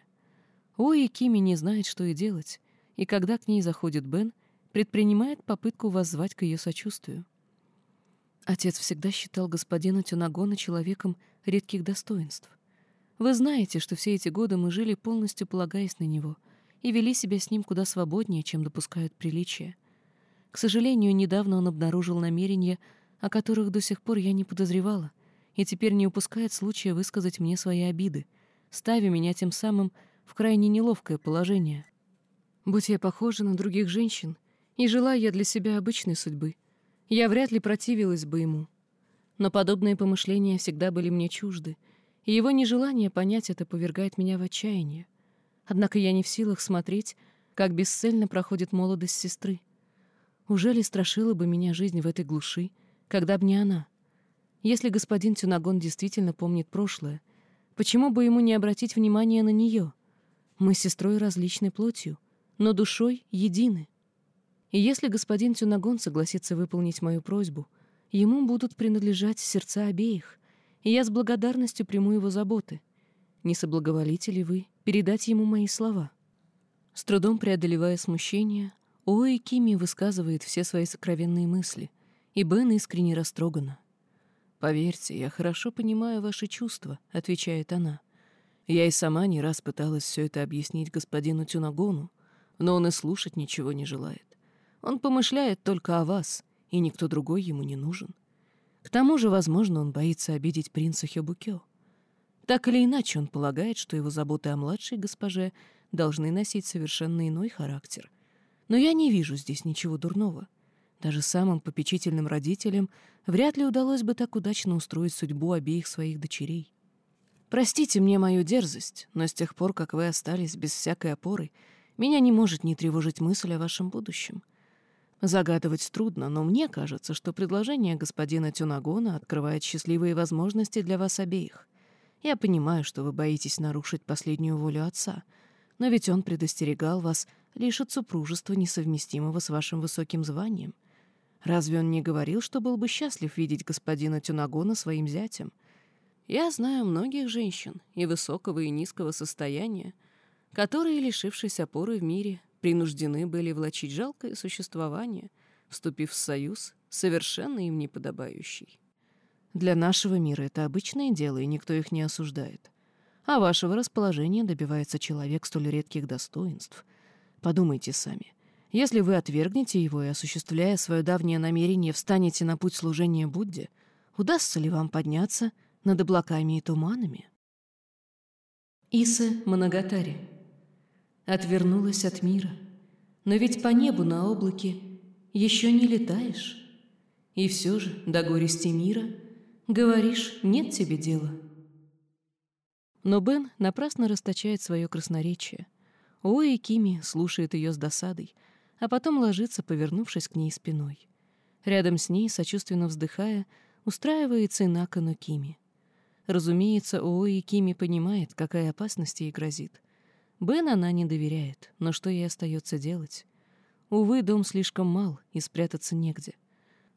Ой, Кими не знает, что и делать, и когда к ней заходит Бен, предпринимает попытку воззвать к ее сочувствию. Отец всегда считал господина Тюнагона человеком редких достоинств. Вы знаете, что все эти годы мы жили полностью полагаясь на него и вели себя с ним куда свободнее, чем допускают приличия. К сожалению, недавно он обнаружил намерения, о которых до сих пор я не подозревала, и теперь не упускает случая высказать мне свои обиды, ставя меня тем самым в крайне неловкое положение. Будь я похожа на других женщин, и жила я для себя обычной судьбы, я вряд ли противилась бы ему. Но подобные помышления всегда были мне чужды, и его нежелание понять это повергает меня в отчаяние. Однако я не в силах смотреть, как бесцельно проходит молодость сестры — Ужели страшила бы меня жизнь в этой глуши, когда б не она? Если господин Тюнагон действительно помнит прошлое, почему бы ему не обратить внимание на нее? Мы с сестрой различной плотью, но душой едины. И если господин Тюнагон согласится выполнить мою просьбу, ему будут принадлежать сердца обеих, и я с благодарностью приму его заботы. не соблаговолите ли вы передать ему мои слова?» С трудом преодолевая смущение, Оуи Кими высказывает все свои сокровенные мысли, и Бен искренне растрогана. «Поверьте, я хорошо понимаю ваши чувства», — отвечает она. «Я и сама не раз пыталась все это объяснить господину Тюнагону, но он и слушать ничего не желает. Он помышляет только о вас, и никто другой ему не нужен. К тому же, возможно, он боится обидеть принца Хёбукё. Так или иначе, он полагает, что его заботы о младшей госпоже должны носить совершенно иной характер. Но я не вижу здесь ничего дурного. Даже самым попечительным родителям вряд ли удалось бы так удачно устроить судьбу обеих своих дочерей. Простите мне мою дерзость, но с тех пор, как вы остались без всякой опоры, меня не может не тревожить мысль о вашем будущем. Загадывать трудно, но мне кажется, что предложение господина Тюнагона открывает счастливые возможности для вас обеих. Я понимаю, что вы боитесь нарушить последнюю волю отца, но ведь он предостерегал вас лишь от супружества, несовместимого с вашим высоким званием. Разве он не говорил, что был бы счастлив видеть господина Тюнагона своим зятем? Я знаю многих женщин и высокого, и низкого состояния, которые, лишившись опоры в мире, принуждены были влачить жалкое существование, вступив в союз, совершенно им неподобающий. Для нашего мира это обычное дело, и никто их не осуждает. А вашего расположения добивается человек столь редких достоинств. Подумайте сами. Если вы отвергнете его и, осуществляя свое давнее намерение, встанете на путь служения Будде, удастся ли вам подняться над облаками и туманами? Иса Манагатари Отвернулась от мира, но ведь по небу на облаке еще не летаешь. И все же, до горести мира, говоришь, нет тебе дела. Но Бен напрасно расточает свое красноречие. Ои Кими слушает ее с досадой, а потом ложится, повернувшись к ней спиной. Рядом с ней, сочувственно вздыхая, устраивается Инака Кими. Разумеется, Оои Кими понимает, какая опасность ей грозит. Бен она не доверяет, но что ей остается делать? Увы, дом слишком мал, и спрятаться негде.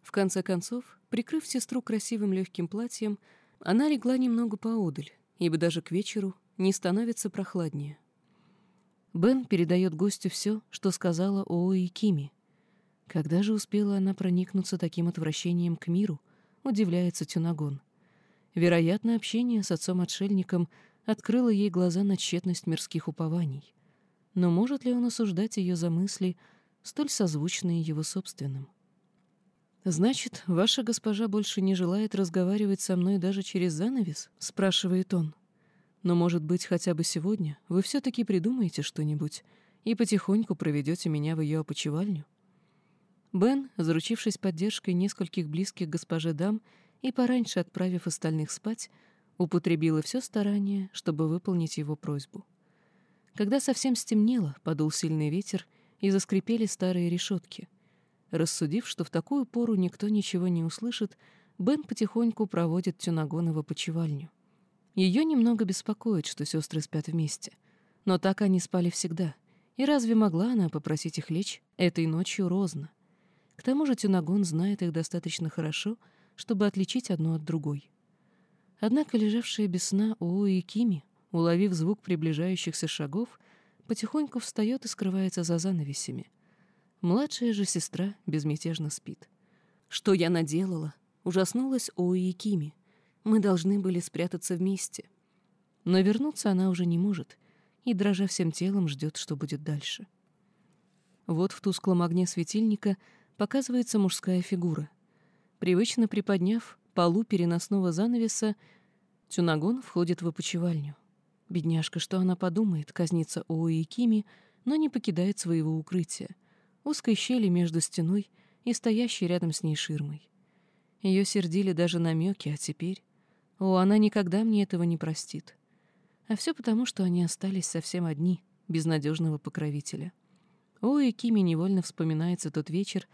В конце концов, прикрыв сестру красивым легким платьем, она легла немного поодаль, ибо даже к вечеру не становится прохладнее. Бен передает гостю все, что сказала Оуи Кими. Когда же успела она проникнуться таким отвращением к миру, удивляется Тюнагон. Вероятно, общение с отцом-отшельником открыло ей глаза на тщетность мирских упований. Но может ли он осуждать ее за мысли, столь созвучные его собственным? «Значит, ваша госпожа больше не желает разговаривать со мной даже через занавес?» — спрашивает он. Но, может быть, хотя бы сегодня вы все-таки придумаете что-нибудь и потихоньку проведете меня в ее опочивальню. Бен, заручившись поддержкой нескольких близких госпоже дам и пораньше отправив остальных спать, употребила все старание, чтобы выполнить его просьбу. Когда совсем стемнело, подул сильный ветер, и заскрипели старые решетки. Рассудив, что в такую пору никто ничего не услышит, Бен потихоньку проводит Тюнагона в опочивальню. Ее немного беспокоит, что сестры спят вместе. Но так они спали всегда. И разве могла она попросить их лечь этой ночью розно? К тому же Тюнагон знает их достаточно хорошо, чтобы отличить одну от другой. Однако лежавшая без сна Оои Кими, уловив звук приближающихся шагов, потихоньку встает и скрывается за занавесями. Младшая же сестра безмятежно спит. «Что я наделала?» — ужаснулась Оои Кими — мы должны были спрятаться вместе. Но вернуться она уже не может, и, дрожа всем телом, ждет, что будет дальше. Вот в тусклом огне светильника показывается мужская фигура. Привычно приподняв полу переносного занавеса, Тюнагон входит в опочивальню. Бедняжка, что она подумает, казнится Оуи Кими, но не покидает своего укрытия, узкой щели между стеной и стоящей рядом с ней ширмой. Ее сердили даже намеки, а теперь... О, она никогда мне этого не простит. А все потому, что они остались совсем одни, без надежного покровителя. О, и Кими невольно вспоминается тот вечер,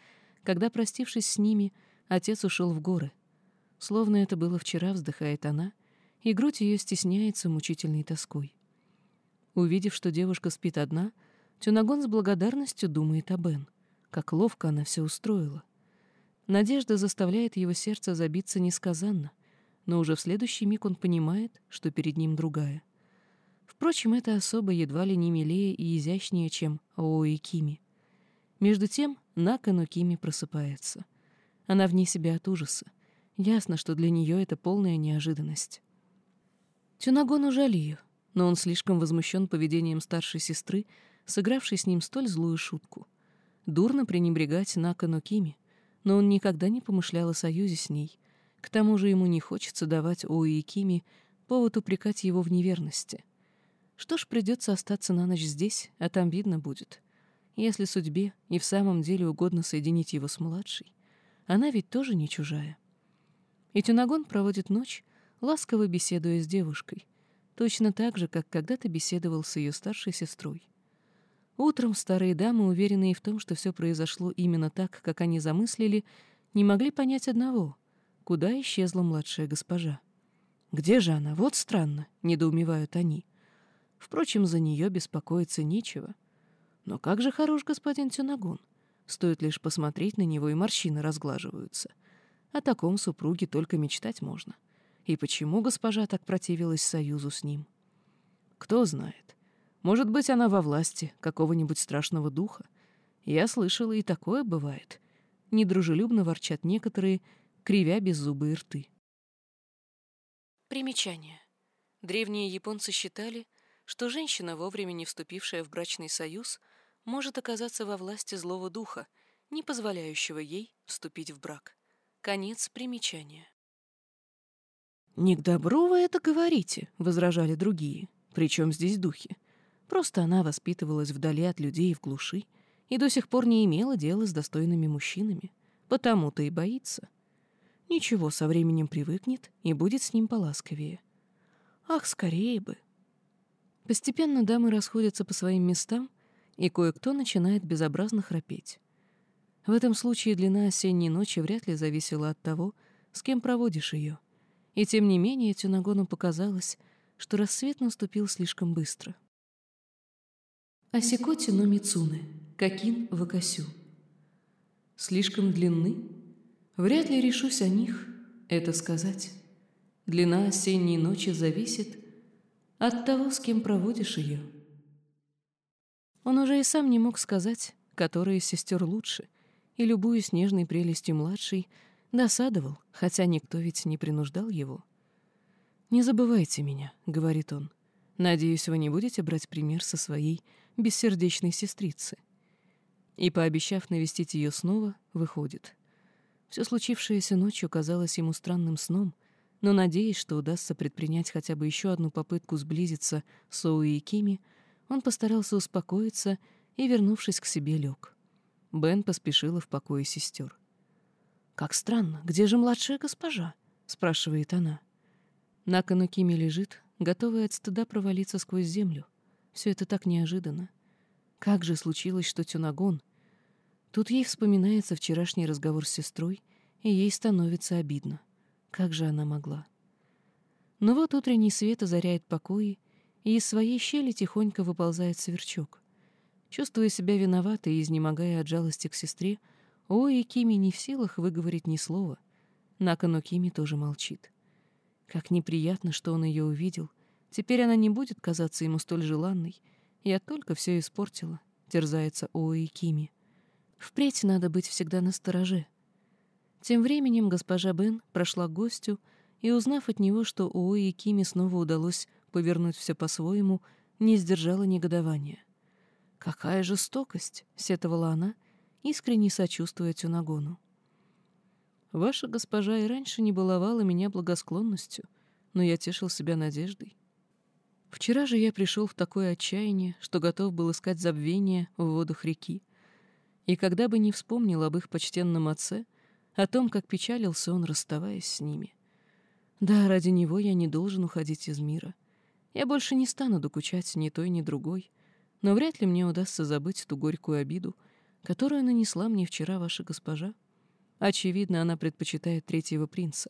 когда, простившись с ними, отец ушел в горы. Словно это было вчера, вздыхает она, и грудь ее стесняется мучительной тоской. Увидев, что девушка спит одна, Тюнагон с благодарностью думает о Бен. Как ловко она все устроила. Надежда заставляет его сердце забиться несказанно — но уже в следующий миг он понимает, что перед ним другая. Впрочем, эта особа едва ли не милее и изящнее, чем Оуи Кими. Между тем Накану Кими просыпается. Она вне себя от ужаса. Ясно, что для нее это полная неожиданность. Тюнагон жаль ее, но он слишком возмущен поведением старшей сестры, сыгравшей с ним столь злую шутку. Дурно пренебрегать Накану Кими, но он никогда не помышлял о союзе с ней. К тому же ему не хочется давать Оуи Кими повод упрекать его в неверности. Что ж, придется остаться на ночь здесь, а там видно будет. Если судьбе и в самом деле угодно соединить его с младшей, она ведь тоже не чужая. И Тюнагон проводит ночь, ласково беседуя с девушкой, точно так же, как когда-то беседовал с ее старшей сестрой. Утром старые дамы, уверенные в том, что все произошло именно так, как они замыслили, не могли понять одного — куда исчезла младшая госпожа. «Где же она? Вот странно», — недоумевают они. Впрочем, за нее беспокоиться нечего. Но как же хорош господин Тюнагун. Стоит лишь посмотреть на него, и морщины разглаживаются. О таком супруге только мечтать можно. И почему госпожа так противилась союзу с ним? Кто знает. Может быть, она во власти какого-нибудь страшного духа. Я слышала, и такое бывает. Недружелюбно ворчат некоторые, кривя беззубые рты. Примечание. Древние японцы считали, что женщина, вовремя не вступившая в брачный союз, может оказаться во власти злого духа, не позволяющего ей вступить в брак. Конец примечания. «Не к добру вы это говорите», — возражали другие. «Причем здесь духи? Просто она воспитывалась вдали от людей в глуши и до сих пор не имела дела с достойными мужчинами, потому-то и боится. Ничего, со временем привыкнет и будет с ним поласковее. Ах, скорее бы!» Постепенно дамы расходятся по своим местам, и кое-кто начинает безобразно храпеть. В этом случае длина осенней ночи вряд ли зависела от того, с кем проводишь ее. И тем не менее Тюнагону показалось, что рассвет наступил слишком быстро. Асикоти но Мицуны, Какин Вакасю. Слишком длинны? Вряд ли решусь о них это сказать. Длина осенней ночи зависит от того, с кем проводишь ее. Он уже и сам не мог сказать, которая из сестер лучше, и, любую снежной прелестью младшей, досадовал, хотя никто ведь не принуждал его. «Не забывайте меня», — говорит он. «Надеюсь, вы не будете брать пример со своей бессердечной сестрицы». И, пообещав навестить ее снова, выходит. Все случившееся ночью казалось ему странным сном, но, надеясь, что удастся предпринять хотя бы еще одну попытку сблизиться с Оуи и Кими, он постарался успокоиться и, вернувшись к себе, лег. Бен поспешила в покое сестер. «Как странно, где же младшая госпожа?» — спрашивает она. На кону Кими лежит, готовая от стыда провалиться сквозь землю. Все это так неожиданно. Как же случилось, что Тюнагон... Тут ей вспоминается вчерашний разговор с сестрой, и ей становится обидно. Как же она могла? Но вот утренний свет озаряет покои, и из своей щели тихонько выползает сверчок. Чувствуя себя виноватой и изнемогая от жалости к сестре, Ой, Кими не в силах выговорить ни слова. Накану Кими тоже молчит. Как неприятно, что он ее увидел. Теперь она не будет казаться ему столь желанной. Я только все испортила, терзается Ой Кими. Впредь надо быть всегда настороже. Тем временем госпожа Бен прошла к гостю и, узнав от него, что у и Кими снова удалось повернуть все по-своему, не сдержала негодования. «Какая жестокость!» — сетовала она, искренне сочувствуя Тюнагону. «Ваша госпожа и раньше не баловала меня благосклонностью, но я тешил себя надеждой. Вчера же я пришел в такое отчаяние, что готов был искать забвение в водах реки, и когда бы не вспомнил об их почтенном отце, о том, как печалился он, расставаясь с ними. Да, ради него я не должен уходить из мира. Я больше не стану докучать ни той, ни другой, но вряд ли мне удастся забыть ту горькую обиду, которую нанесла мне вчера ваша госпожа. Очевидно, она предпочитает третьего принца,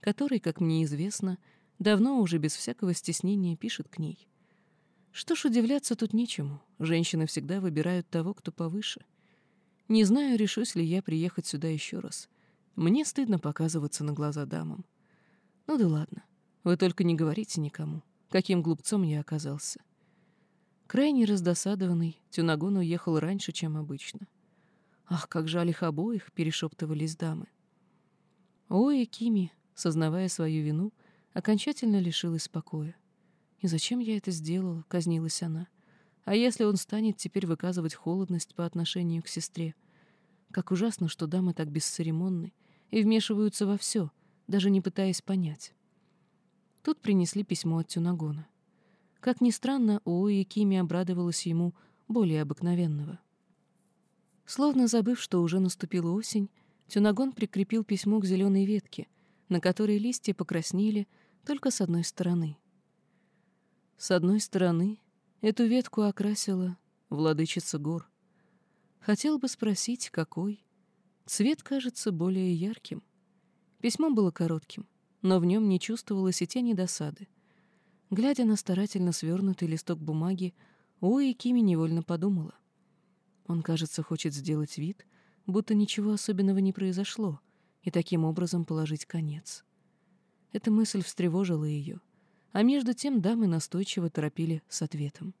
который, как мне известно, давно уже без всякого стеснения пишет к ней. Что ж, удивляться тут нечему. Женщины всегда выбирают того, кто повыше. Не знаю, решусь ли я приехать сюда еще раз. Мне стыдно показываться на глаза дамам. Ну да ладно, вы только не говорите никому. каким глупцом я оказался. Крайне раздосадованный, Тюнагон уехал раньше, чем обычно. «Ах, как жаль их обоих!» — перешептывались дамы. Ой, Кими, сознавая свою вину, окончательно лишилась покоя. «И зачем я это сделала?» — казнилась она. «А если он станет теперь выказывать холодность по отношению к сестре? Как ужасно, что дамы так бесцеремонны и вмешиваются во все, даже не пытаясь понять». Тут принесли письмо от Тюнагона. Как ни странно, Уои Кими обрадовалась ему более обыкновенного. Словно забыв, что уже наступила осень, Тюнагон прикрепил письмо к зеленой ветке, на которой листья покраснели только с одной стороны. С одной стороны эту ветку окрасила владычица гор. Хотел бы спросить, какой. Цвет кажется более ярким. Письмо было коротким, но в нем не чувствовалось и тени досады. Глядя на старательно свернутый листок бумаги, Уи Кими невольно подумала. Он, кажется, хочет сделать вид, будто ничего особенного не произошло, и таким образом положить конец. Эта мысль встревожила ее, а между тем дамы настойчиво торопили с ответом.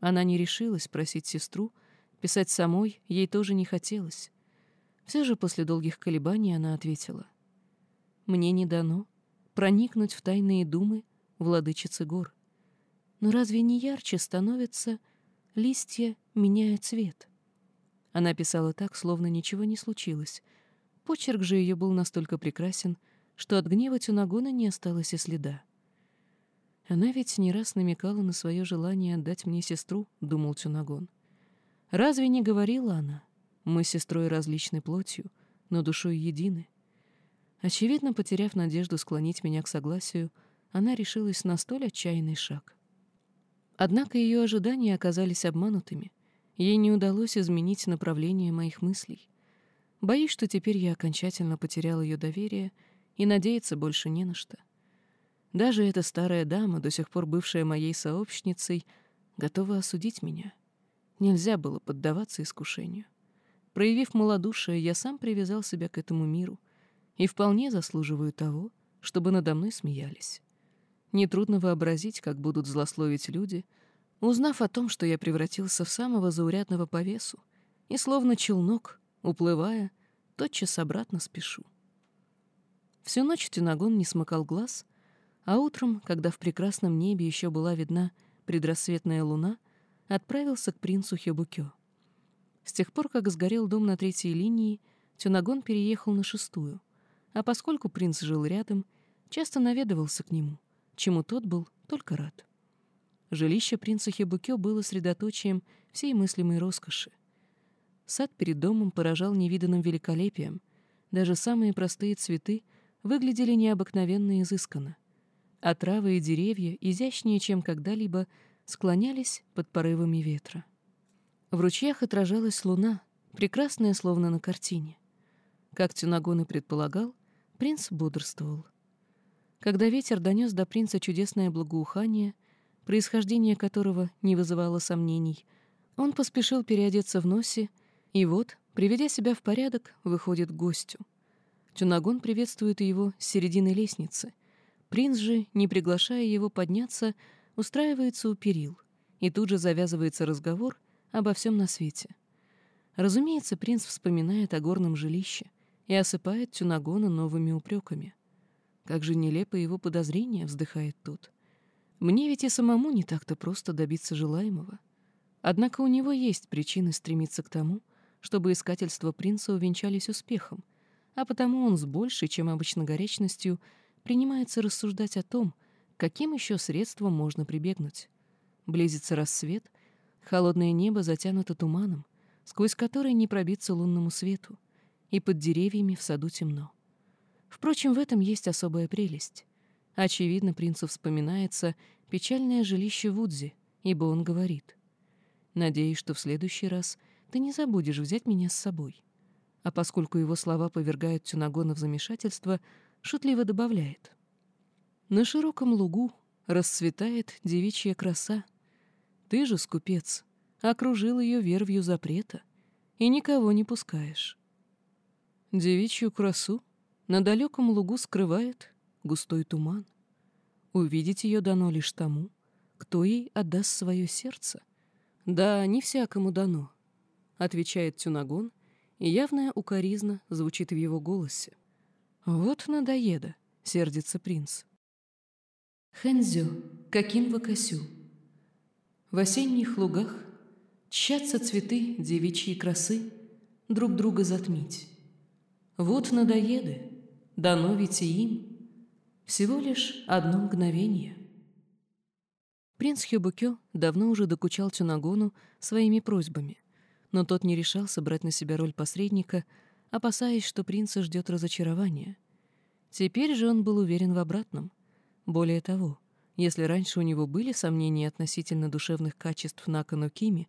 Она не решилась просить сестру, писать самой ей тоже не хотелось. Все же после долгих колебаний она ответила. «Мне не дано проникнуть в тайные думы владычицы гор. Но разве не ярче становятся листья, меняя цвет?» Она писала так, словно ничего не случилось. Почерк же ее был настолько прекрасен, что от гнева Тюнагона не осталось и следа. «Она ведь не раз намекала на свое желание отдать мне сестру», — думал Тюнагон. «Разве не говорила она? Мы с сестрой различной плотью, но душой едины». Очевидно, потеряв надежду склонить меня к согласию, она решилась на столь отчаянный шаг. Однако ее ожидания оказались обманутыми — Ей не удалось изменить направление моих мыслей. Боюсь, что теперь я окончательно потерял ее доверие и надеяться больше не на что. Даже эта старая дама, до сих пор бывшая моей сообщницей, готова осудить меня. Нельзя было поддаваться искушению. Проявив малодушие, я сам привязал себя к этому миру и вполне заслуживаю того, чтобы надо мной смеялись. Нетрудно вообразить, как будут злословить люди — узнав о том, что я превратился в самого заурядного по весу, и словно челнок, уплывая, тотчас обратно спешу. Всю ночь Тюнагон не смыкал глаз, а утром, когда в прекрасном небе еще была видна предрассветная луна, отправился к принцу Хебукё. С тех пор, как сгорел дом на третьей линии, Тюнагон переехал на шестую, а поскольку принц жил рядом, часто наведывался к нему, чему тот был только рад. Жилище принца Хебукё было средоточием всей мыслимой роскоши. Сад перед домом поражал невиданным великолепием. Даже самые простые цветы выглядели необыкновенно изысканно. А травы и деревья, изящнее, чем когда-либо, склонялись под порывами ветра. В ручьях отражалась луна, прекрасная, словно на картине. Как Тюнагон и предполагал, принц бодрствовал. Когда ветер донес до принца чудесное благоухание, происхождение которого не вызывало сомнений, он поспешил переодеться в носе, и вот, приведя себя в порядок, выходит к гостю. Тюнагон приветствует его с середины лестницы. Принц же, не приглашая его подняться, устраивается у перил, и тут же завязывается разговор обо всем на свете. Разумеется, принц вспоминает о горном жилище и осыпает Тюнагона новыми упреками. Как же нелепо его подозрения, вздыхает тот. Мне ведь и самому не так-то просто добиться желаемого. Однако у него есть причины стремиться к тому, чтобы искательства принца увенчались успехом, а потому он с большей, чем обычно горячностью, принимается рассуждать о том, каким еще средством можно прибегнуть. Близится рассвет, холодное небо затянуто туманом, сквозь который не пробиться лунному свету, и под деревьями в саду темно. Впрочем, в этом есть особая прелесть. Очевидно, принцу вспоминается печальное жилище Вудзи, ибо он говорит. «Надеюсь, что в следующий раз ты не забудешь взять меня с собой». А поскольку его слова повергают Тюнагона в замешательство, шутливо добавляет. «На широком лугу расцветает девичья краса. Ты же, скупец, окружил ее вервью запрета и никого не пускаешь. Девичью красу на далеком лугу скрывает густой туман. Увидеть ее дано лишь тому, кто ей отдаст свое сердце. Да, не всякому дано, — отвечает Тюнагон, и явная укоризна звучит в его голосе. Вот надоеда, — сердится принц. Хэнзё, какин вакасю. В осенних лугах Тщатся цветы девичьей красы Друг друга затмить. Вот надоеды, дано ведь и им Всего лишь одно мгновение. Принц Хёбукё давно уже докучал Тюнагону своими просьбами, но тот не решался брать на себя роль посредника, опасаясь, что принца ждет разочарование. Теперь же он был уверен в обратном. Более того, если раньше у него были сомнения относительно душевных качеств Накану Кими,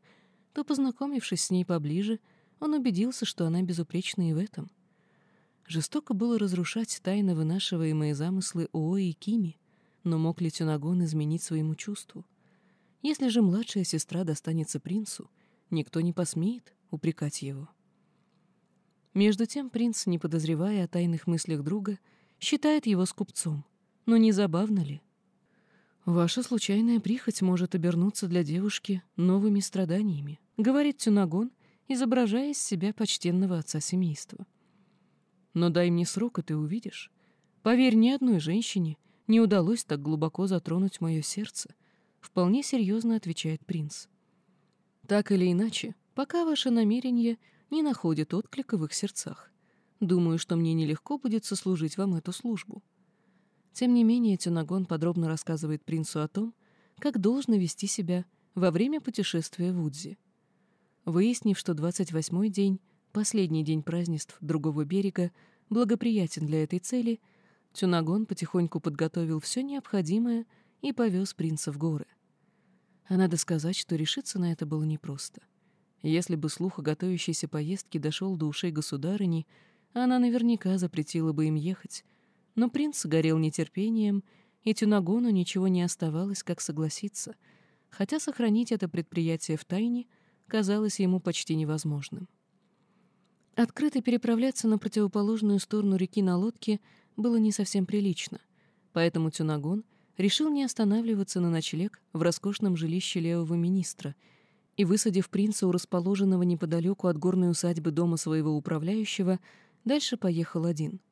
то, познакомившись с ней поближе, он убедился, что она безупречна и в этом. Жестоко было разрушать тайно вынашиваемые замыслы Оои и Кими, но мог ли Тюнагон изменить своему чувству? Если же младшая сестра достанется принцу, никто не посмеет упрекать его. Между тем принц, не подозревая о тайных мыслях друга, считает его скупцом. Но не забавно ли? Ваша случайная прихоть может обернуться для девушки новыми страданиями, говорит Тюнагон, изображая из себя почтенного отца семейства. Но дай мне срок, и ты увидишь. Поверь, ни одной женщине не удалось так глубоко затронуть мое сердце, вполне серьезно отвечает принц. Так или иначе, пока ваше намерение не находит отклика в их сердцах, думаю, что мне нелегко будет сослужить вам эту службу. Тем не менее, Тюнагон подробно рассказывает принцу о том, как должно вести себя во время путешествия в Удзи. Выяснив, что 28-й день, последний день празднеств другого берега, благоприятен для этой цели, Тюнагон потихоньку подготовил все необходимое и повез принца в горы. А надо сказать, что решиться на это было непросто. Если бы слух о готовящейся поездке дошел до ушей государыни, она наверняка запретила бы им ехать, но принц горел нетерпением, и Тюнагону ничего не оставалось, как согласиться, хотя сохранить это предприятие в тайне казалось ему почти невозможным. Открыто переправляться на противоположную сторону реки на лодке было не совсем прилично, поэтому Тюнагон решил не останавливаться на ночлег в роскошном жилище левого министра и, высадив принца у расположенного неподалеку от горной усадьбы дома своего управляющего, дальше поехал один —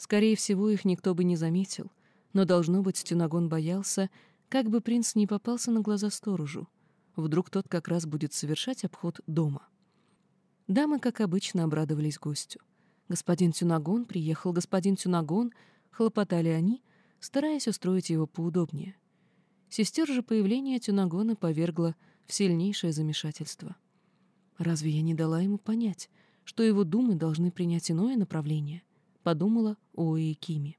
Скорее всего, их никто бы не заметил, но, должно быть, Тюнагон боялся, как бы принц не попался на глаза сторожу. Вдруг тот как раз будет совершать обход дома. Дамы, как обычно, обрадовались гостю. «Господин Тюнагон приехал, господин Тюнагон!» — хлопотали они, стараясь устроить его поудобнее. Сестер же появление Тюнагона повергло в сильнейшее замешательство. Разве я не дала ему понять, что его думы должны принять иное направление? — подумала Ои Кими.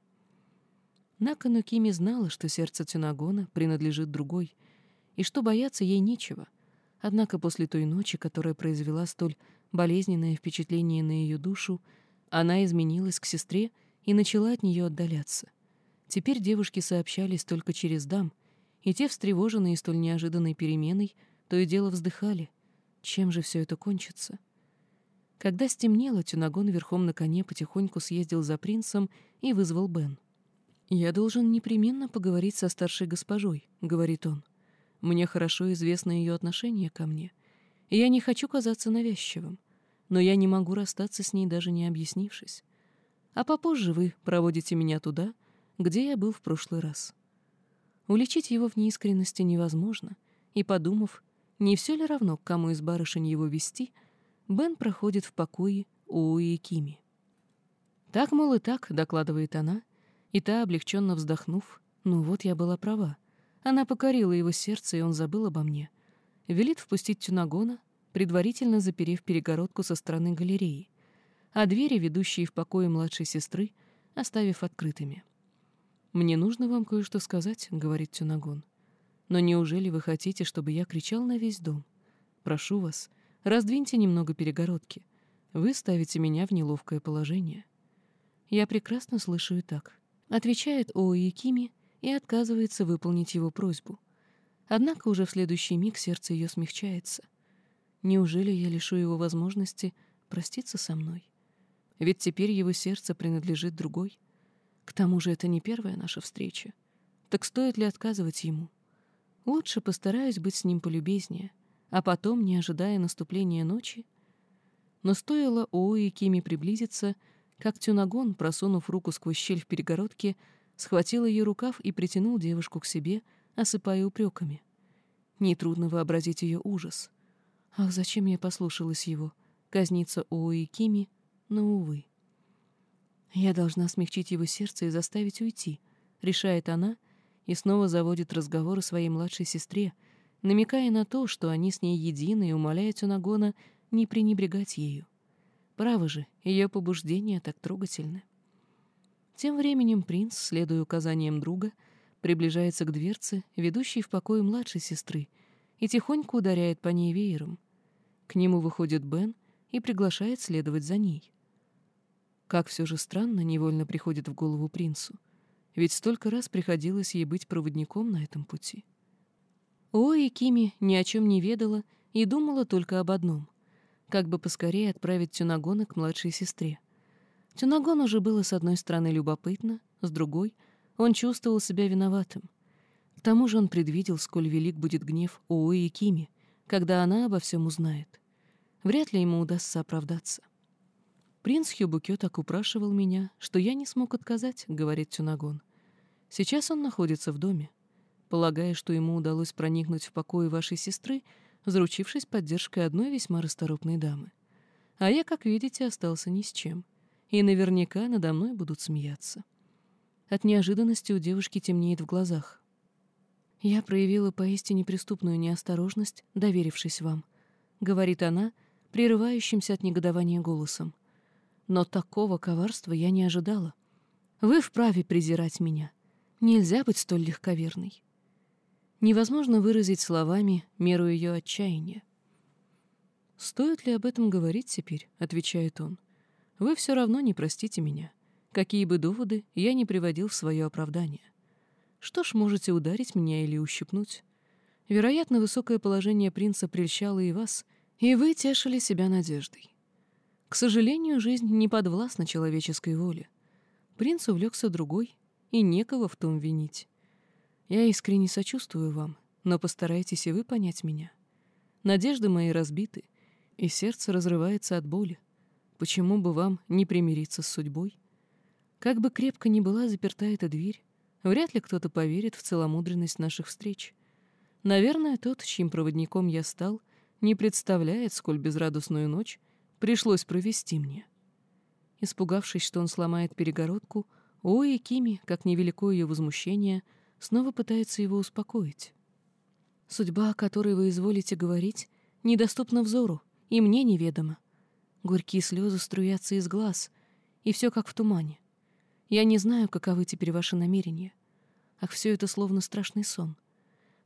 Накану Кими знала, что сердце Тюнагона принадлежит другой, и что бояться ей нечего. Однако после той ночи, которая произвела столь болезненное впечатление на ее душу, она изменилась к сестре и начала от нее отдаляться. Теперь девушки сообщались только через дам, и те, встревоженные столь неожиданной переменой, то и дело вздыхали. Чем же все это кончится? — когда стемнело, Тюнагон верхом на коне потихоньку съездил за принцем и вызвал Бен. «Я должен непременно поговорить со старшей госпожой», — говорит он. «Мне хорошо известно ее отношение ко мне, я не хочу казаться навязчивым, но я не могу расстаться с ней, даже не объяснившись. А попозже вы проводите меня туда, где я был в прошлый раз». Уличить его в неискренности невозможно, и, подумав, не все ли равно, к кому из барышень его вести, — Бен проходит в покое у Уикими. «Так, мол, и так», — докладывает она, и та, облегченно вздохнув, «ну вот я была права. Она покорила его сердце, и он забыл обо мне. Велит впустить Тюнагона, предварительно заперев перегородку со стороны галереи, а двери, ведущие в покое младшей сестры, оставив открытыми. «Мне нужно вам кое-что сказать», — говорит Тюнагон. «Но неужели вы хотите, чтобы я кричал на весь дом? Прошу вас, — Раздвиньте немного перегородки. Вы ставите меня в неловкое положение. Я прекрасно слышу и так. Отвечает Оуи Кими и отказывается выполнить его просьбу. Однако уже в следующий миг сердце ее смягчается. Неужели я лишу его возможности проститься со мной? Ведь теперь его сердце принадлежит другой. К тому же это не первая наша встреча. Так стоит ли отказывать ему? Лучше постараюсь быть с ним полюбезнее, а потом, не ожидая наступления ночи... Но стоило Оуи Кими приблизиться, как Тюнагон, просунув руку сквозь щель в перегородке, схватил ее рукав и притянул девушку к себе, осыпая упреками. Нетрудно вообразить ее ужас. Ах, зачем я послушалась его? Казниться Оуи Кими, но, увы. Я должна смягчить его сердце и заставить уйти, решает она и снова заводит разговор о своей младшей сестре, намекая на то, что они с ней едины и умоляет Тюнагона не пренебрегать ею. Право же, ее побуждения так трогательны. Тем временем принц, следуя указаниям друга, приближается к дверце, ведущей в покое младшей сестры, и тихонько ударяет по ней веером. К нему выходит Бен и приглашает следовать за ней. Как все же странно невольно приходит в голову принцу. Ведь столько раз приходилось ей быть проводником на этом пути. Ой, Кими ни о чем не ведала и думала только об одном — как бы поскорее отправить Тюнагона к младшей сестре. Тюнагон уже было с одной стороны любопытно, с другой — он чувствовал себя виноватым. К тому же он предвидел, сколь велик будет гнев Оуи и Кими, когда она обо всем узнает. Вряд ли ему удастся оправдаться. «Принц Хюбукё так упрашивал меня, что я не смог отказать», — говорит Тюнагон. «Сейчас он находится в доме. Полагая, что ему удалось проникнуть в покои вашей сестры, заручившись поддержкой одной весьма расторопной дамы. А я, как видите, остался ни с чем. И наверняка надо мной будут смеяться». От неожиданности у девушки темнеет в глазах. «Я проявила поистине преступную неосторожность, доверившись вам», — говорит она, прерывающимся от негодования голосом. Но такого коварства я не ожидала. Вы вправе презирать меня. Нельзя быть столь легковерной. Невозможно выразить словами меру ее отчаяния. «Стоит ли об этом говорить теперь?» — отвечает он. «Вы все равно не простите меня. Какие бы доводы я не приводил в свое оправдание. Что ж, можете ударить меня или ущипнуть. Вероятно, высокое положение принца прельщало и вас, и вы тешили себя надеждой. К сожалению, жизнь не подвластна человеческой воле. Принц увлекся другой, и некого в том винить. Я искренне сочувствую вам, но постарайтесь и вы понять меня. Надежды мои разбиты, и сердце разрывается от боли. Почему бы вам не примириться с судьбой? Как бы крепко ни была заперта эта дверь, вряд ли кто-то поверит в целомудренность наших встреч. Наверное, тот, чьим проводником я стал, не представляет, сколь безрадостную ночь пришлось провести мне. Испугавшись, что он сломает перегородку, Ои Кими, как невелико ее возмущение, снова пытается его успокоить. «Судьба, о которой вы изволите говорить, недоступна взору, и мне неведома. Горькие слезы струятся из глаз, и все как в тумане. Я не знаю, каковы теперь ваши намерения. Ах, все это словно страшный сон.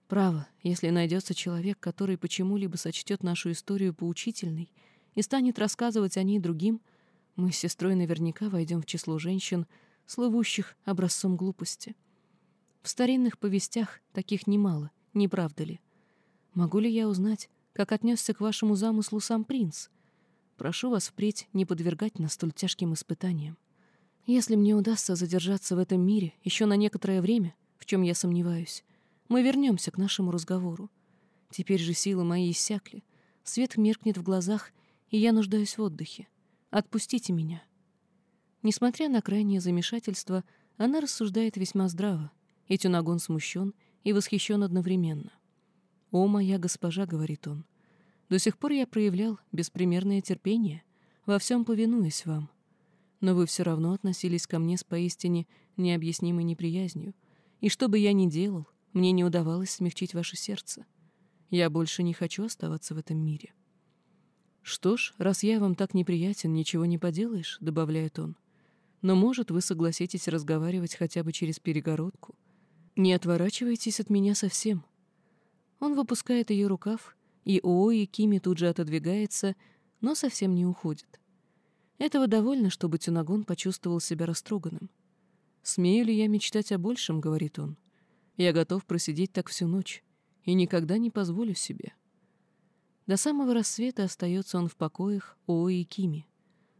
Право, если найдется человек, который почему-либо сочтет нашу историю поучительной — и станет рассказывать о ней другим, мы с сестрой наверняка войдем в число женщин, слывущих образцом глупости. В старинных повестях таких немало, не правда ли? Могу ли я узнать, как отнесся к вашему замыслу сам принц? Прошу вас впредь не подвергать нас столь тяжким испытаниям. Если мне удастся задержаться в этом мире еще на некоторое время, в чем я сомневаюсь, мы вернемся к нашему разговору. Теперь же силы мои иссякли, свет меркнет в глазах, и я нуждаюсь в отдыхе. Отпустите меня». Несмотря на крайнее замешательство, она рассуждает весьма здраво, и Тюнагон смущен и восхищен одновременно. «О, моя госпожа», — говорит он, — «до сих пор я проявлял беспримерное терпение, во всем повинуясь вам. Но вы все равно относились ко мне с поистине необъяснимой неприязнью, и что бы я ни делал, мне не удавалось смягчить ваше сердце. Я больше не хочу оставаться в этом мире». «Что ж, раз я вам так неприятен, ничего не поделаешь», — добавляет он. «Но, может, вы согласитесь разговаривать хотя бы через перегородку? Не отворачивайтесь от меня совсем». Он выпускает ее рукав, и Оои Кими тут же отодвигается, но совсем не уходит. Этого довольно, чтобы Тюнагон почувствовал себя растроганным. «Смею ли я мечтать о большем?» — говорит он. «Я готов просидеть так всю ночь и никогда не позволю себе». До самого рассвета остается он в покоях Ои Кими.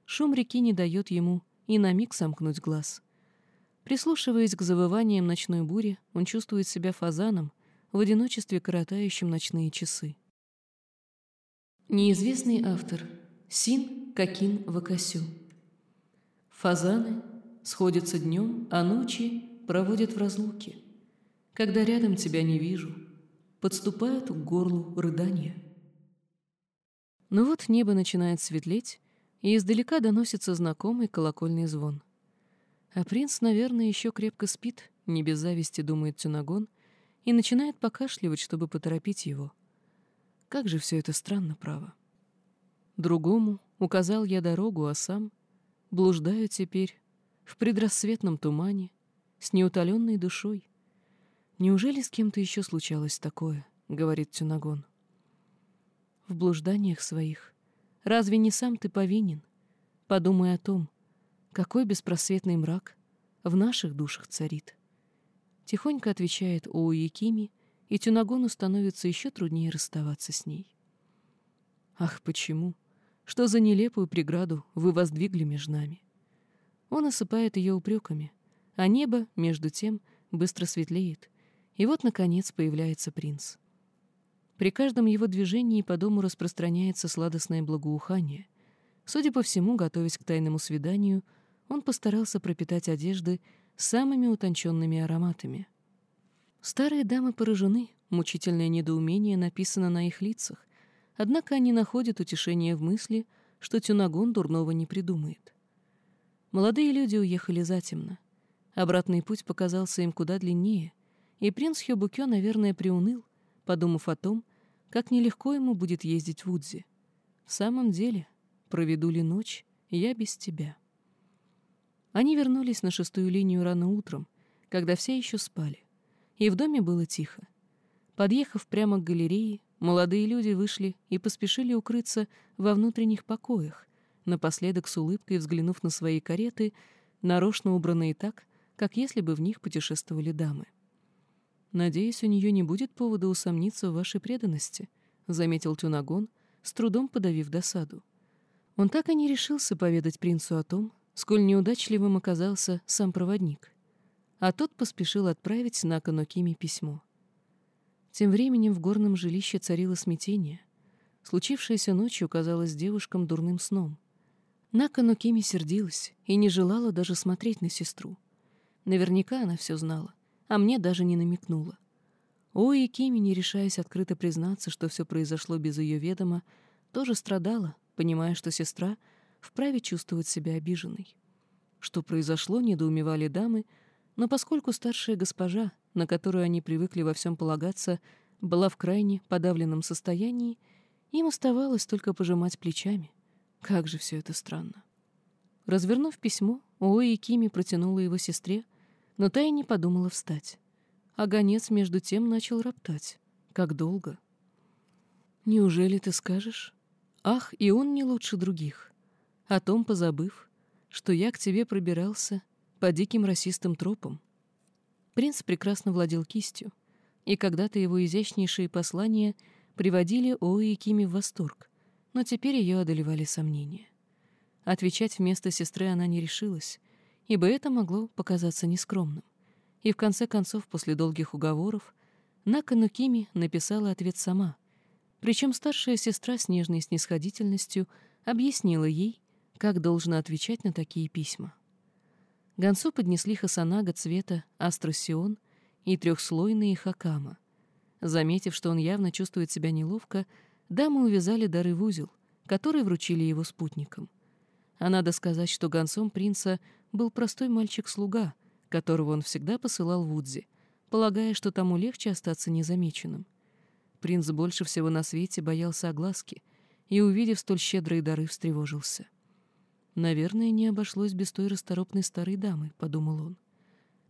Шум реки не дает ему и на миг сомкнуть глаз. Прислушиваясь к завываниям ночной бури, он чувствует себя фазаном, в одиночестве коротающим ночные часы. Неизвестный автор. Син Какин Вакасю. Фазаны сходятся днем, а ночи проводят в разлуке. Когда рядом тебя не вижу, подступают к горлу рыдания. Но вот небо начинает светлеть, и издалека доносится знакомый колокольный звон. А принц, наверное, еще крепко спит, не без зависти думает Тюнагон, и начинает покашливать, чтобы поторопить его. Как же все это странно, право. Другому указал я дорогу, а сам блуждаю теперь в предрассветном тумане с неутоленной душой. Неужели с кем-то еще случалось такое, говорит Тюнагон. В блужданиях своих разве не сам ты повинен? Подумай о том, какой беспросветный мрак в наших душах царит. Тихонько отвечает Оуякими, и Тюнагону становится еще труднее расставаться с ней. Ах, почему? Что за нелепую преграду вы воздвигли между нами? Он осыпает ее упреками, а небо, между тем, быстро светлеет, и вот, наконец, появляется принц. При каждом его движении по дому распространяется сладостное благоухание. Судя по всему, готовясь к тайному свиданию, он постарался пропитать одежды самыми утонченными ароматами. Старые дамы поражены, мучительное недоумение написано на их лицах, Однако они находят утешение в мысли, что Тюнагон дурного не придумает. Молодые люди уехали затемно. Обратный путь показался им куда длиннее, и принц Хёбукё, наверное, приуныл, подумав о том, как нелегко ему будет ездить в Удзи. В самом деле, проведу ли ночь, я без тебя. Они вернулись на шестую линию рано утром, когда все еще спали, и в доме было тихо. Подъехав прямо к галерее, Молодые люди вышли и поспешили укрыться во внутренних покоях, напоследок с улыбкой взглянув на свои кареты, нарочно убранные так, как если бы в них путешествовали дамы. «Надеюсь, у нее не будет повода усомниться в вашей преданности», — заметил Тюнагон, с трудом подавив досаду. Он так и не решился поведать принцу о том, сколь неудачливым оказался сам проводник. А тот поспешил отправить на Канокими письмо. Тем временем в горном жилище царило смятение. Случившееся ночью казалось девушкам дурным сном. Накану Кими сердилась и не желала даже смотреть на сестру. Наверняка она все знала, а мне даже не намекнула. Ой, и Кими, не решаясь открыто признаться, что все произошло без ее ведома, тоже страдала, понимая, что сестра вправе чувствовать себя обиженной. Что произошло, недоумевали дамы, но поскольку старшая госпожа, на которую они привыкли во всем полагаться, была в крайне подавленном состоянии, им оставалось только пожимать плечами. Как же все это странно. Развернув письмо, Уои Кими протянула его сестре, но та и не подумала встать. А гонец между тем начал роптать. Как долго? «Неужели ты скажешь? Ах, и он не лучше других. О том позабыв, что я к тебе пробирался по диким расистым тропам. Принц прекрасно владел кистью, и когда-то его изящнейшие послания приводили Оуи Кими в восторг, но теперь ее одолевали сомнения. Отвечать вместо сестры она не решилась, ибо это могло показаться нескромным. И в конце концов, после долгих уговоров, Накану Кими написала ответ сама, причем старшая сестра с нежной снисходительностью объяснила ей, как должна отвечать на такие письма. Гонцу поднесли хасанага цвета астросион и трехслойные хакама. Заметив, что он явно чувствует себя неловко, дамы увязали дары в узел, который вручили его спутникам. А надо сказать, что гонцом принца был простой мальчик-слуга, которого он всегда посылал в Удзи, полагая, что тому легче остаться незамеченным. Принц больше всего на свете боялся огласки и, увидев столь щедрые дары, встревожился. «Наверное, не обошлось без той расторопной старой дамы», — подумал он.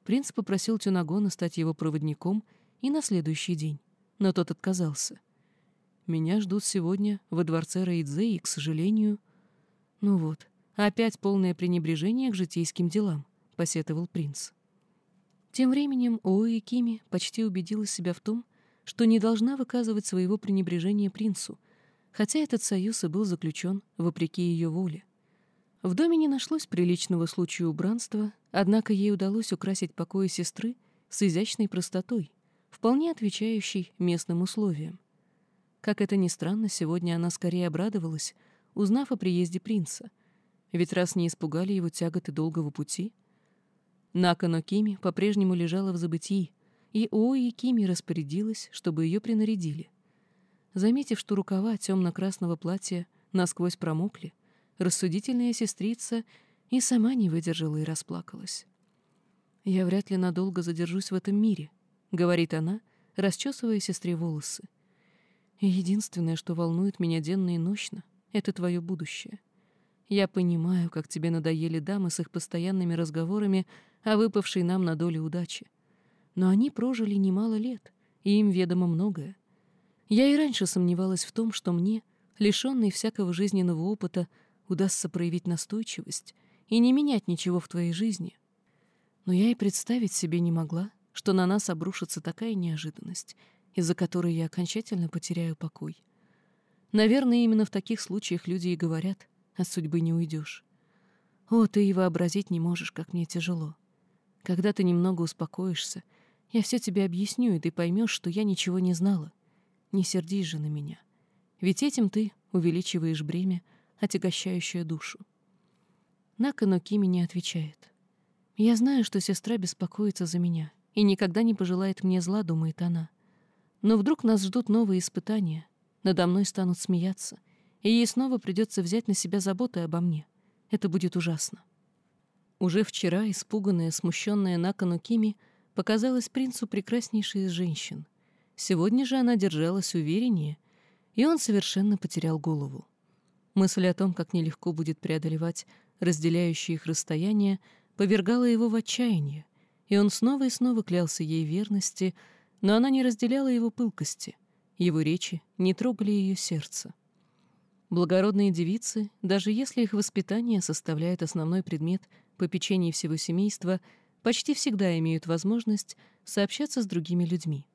Принц попросил Тюнагона стать его проводником и на следующий день, но тот отказался. «Меня ждут сегодня во дворце Рейдзе, и, к сожалению...» «Ну вот, опять полное пренебрежение к житейским делам», — посетовал принц. Тем временем Оуи Кими почти убедила себя в том, что не должна выказывать своего пренебрежения принцу, хотя этот союз и был заключен вопреки ее воле. В доме не нашлось приличного случая убранства, однако ей удалось украсить покои сестры с изящной простотой, вполне отвечающей местным условиям. Как это ни странно, сегодня она скорее обрадовалась, узнав о приезде принца, ведь раз не испугали его тяготы долгого пути. Накано Кими по-прежнему лежала в забытии, и Ои Кими распорядилась, чтобы ее принарядили. Заметив, что рукава темно-красного платья насквозь промокли, рассудительная сестрица и сама не выдержала и расплакалась. «Я вряд ли надолго задержусь в этом мире», — говорит она, расчесывая сестре волосы. Единственное, что волнует меня денно и ночно, — это твое будущее. Я понимаю, как тебе надоели дамы с их постоянными разговорами о выпавшей нам на долю удачи. Но они прожили немало лет, и им ведомо многое. Я и раньше сомневалась в том, что мне, лишённой всякого жизненного опыта, удастся проявить настойчивость и не менять ничего в твоей жизни. Но я и представить себе не могла, что на нас обрушится такая неожиданность, из-за которой я окончательно потеряю покой. Наверное, именно в таких случаях люди и говорят, от судьбы не уйдешь. О, ты и вообразить не можешь, как мне тяжело. Когда ты немного успокоишься, я все тебе объясню, и ты поймешь, что я ничего не знала. Не сердись же на меня. Ведь этим ты увеличиваешь бремя, отягощающее душу. Накано Кими не отвечает. Я знаю, что сестра беспокоится за меня и никогда не пожелает мне зла, думает она. Но вдруг нас ждут новые испытания, надо мной станут смеяться, и ей снова придется взять на себя заботы обо мне. Это будет ужасно. Уже вчера испуганная, смущенная Накану Кими показалась принцу прекраснейшей из женщин. Сегодня же она держалась увереннее, и он совершенно потерял голову. Мысль о том, как нелегко будет преодолевать разделяющие их расстояние, повергала его в отчаяние, и он снова и снова клялся ей верности, но она не разделяла его пылкости, его речи не трогали ее сердце. Благородные девицы, даже если их воспитание составляет основной предмет попечения всего семейства, почти всегда имеют возможность сообщаться с другими людьми.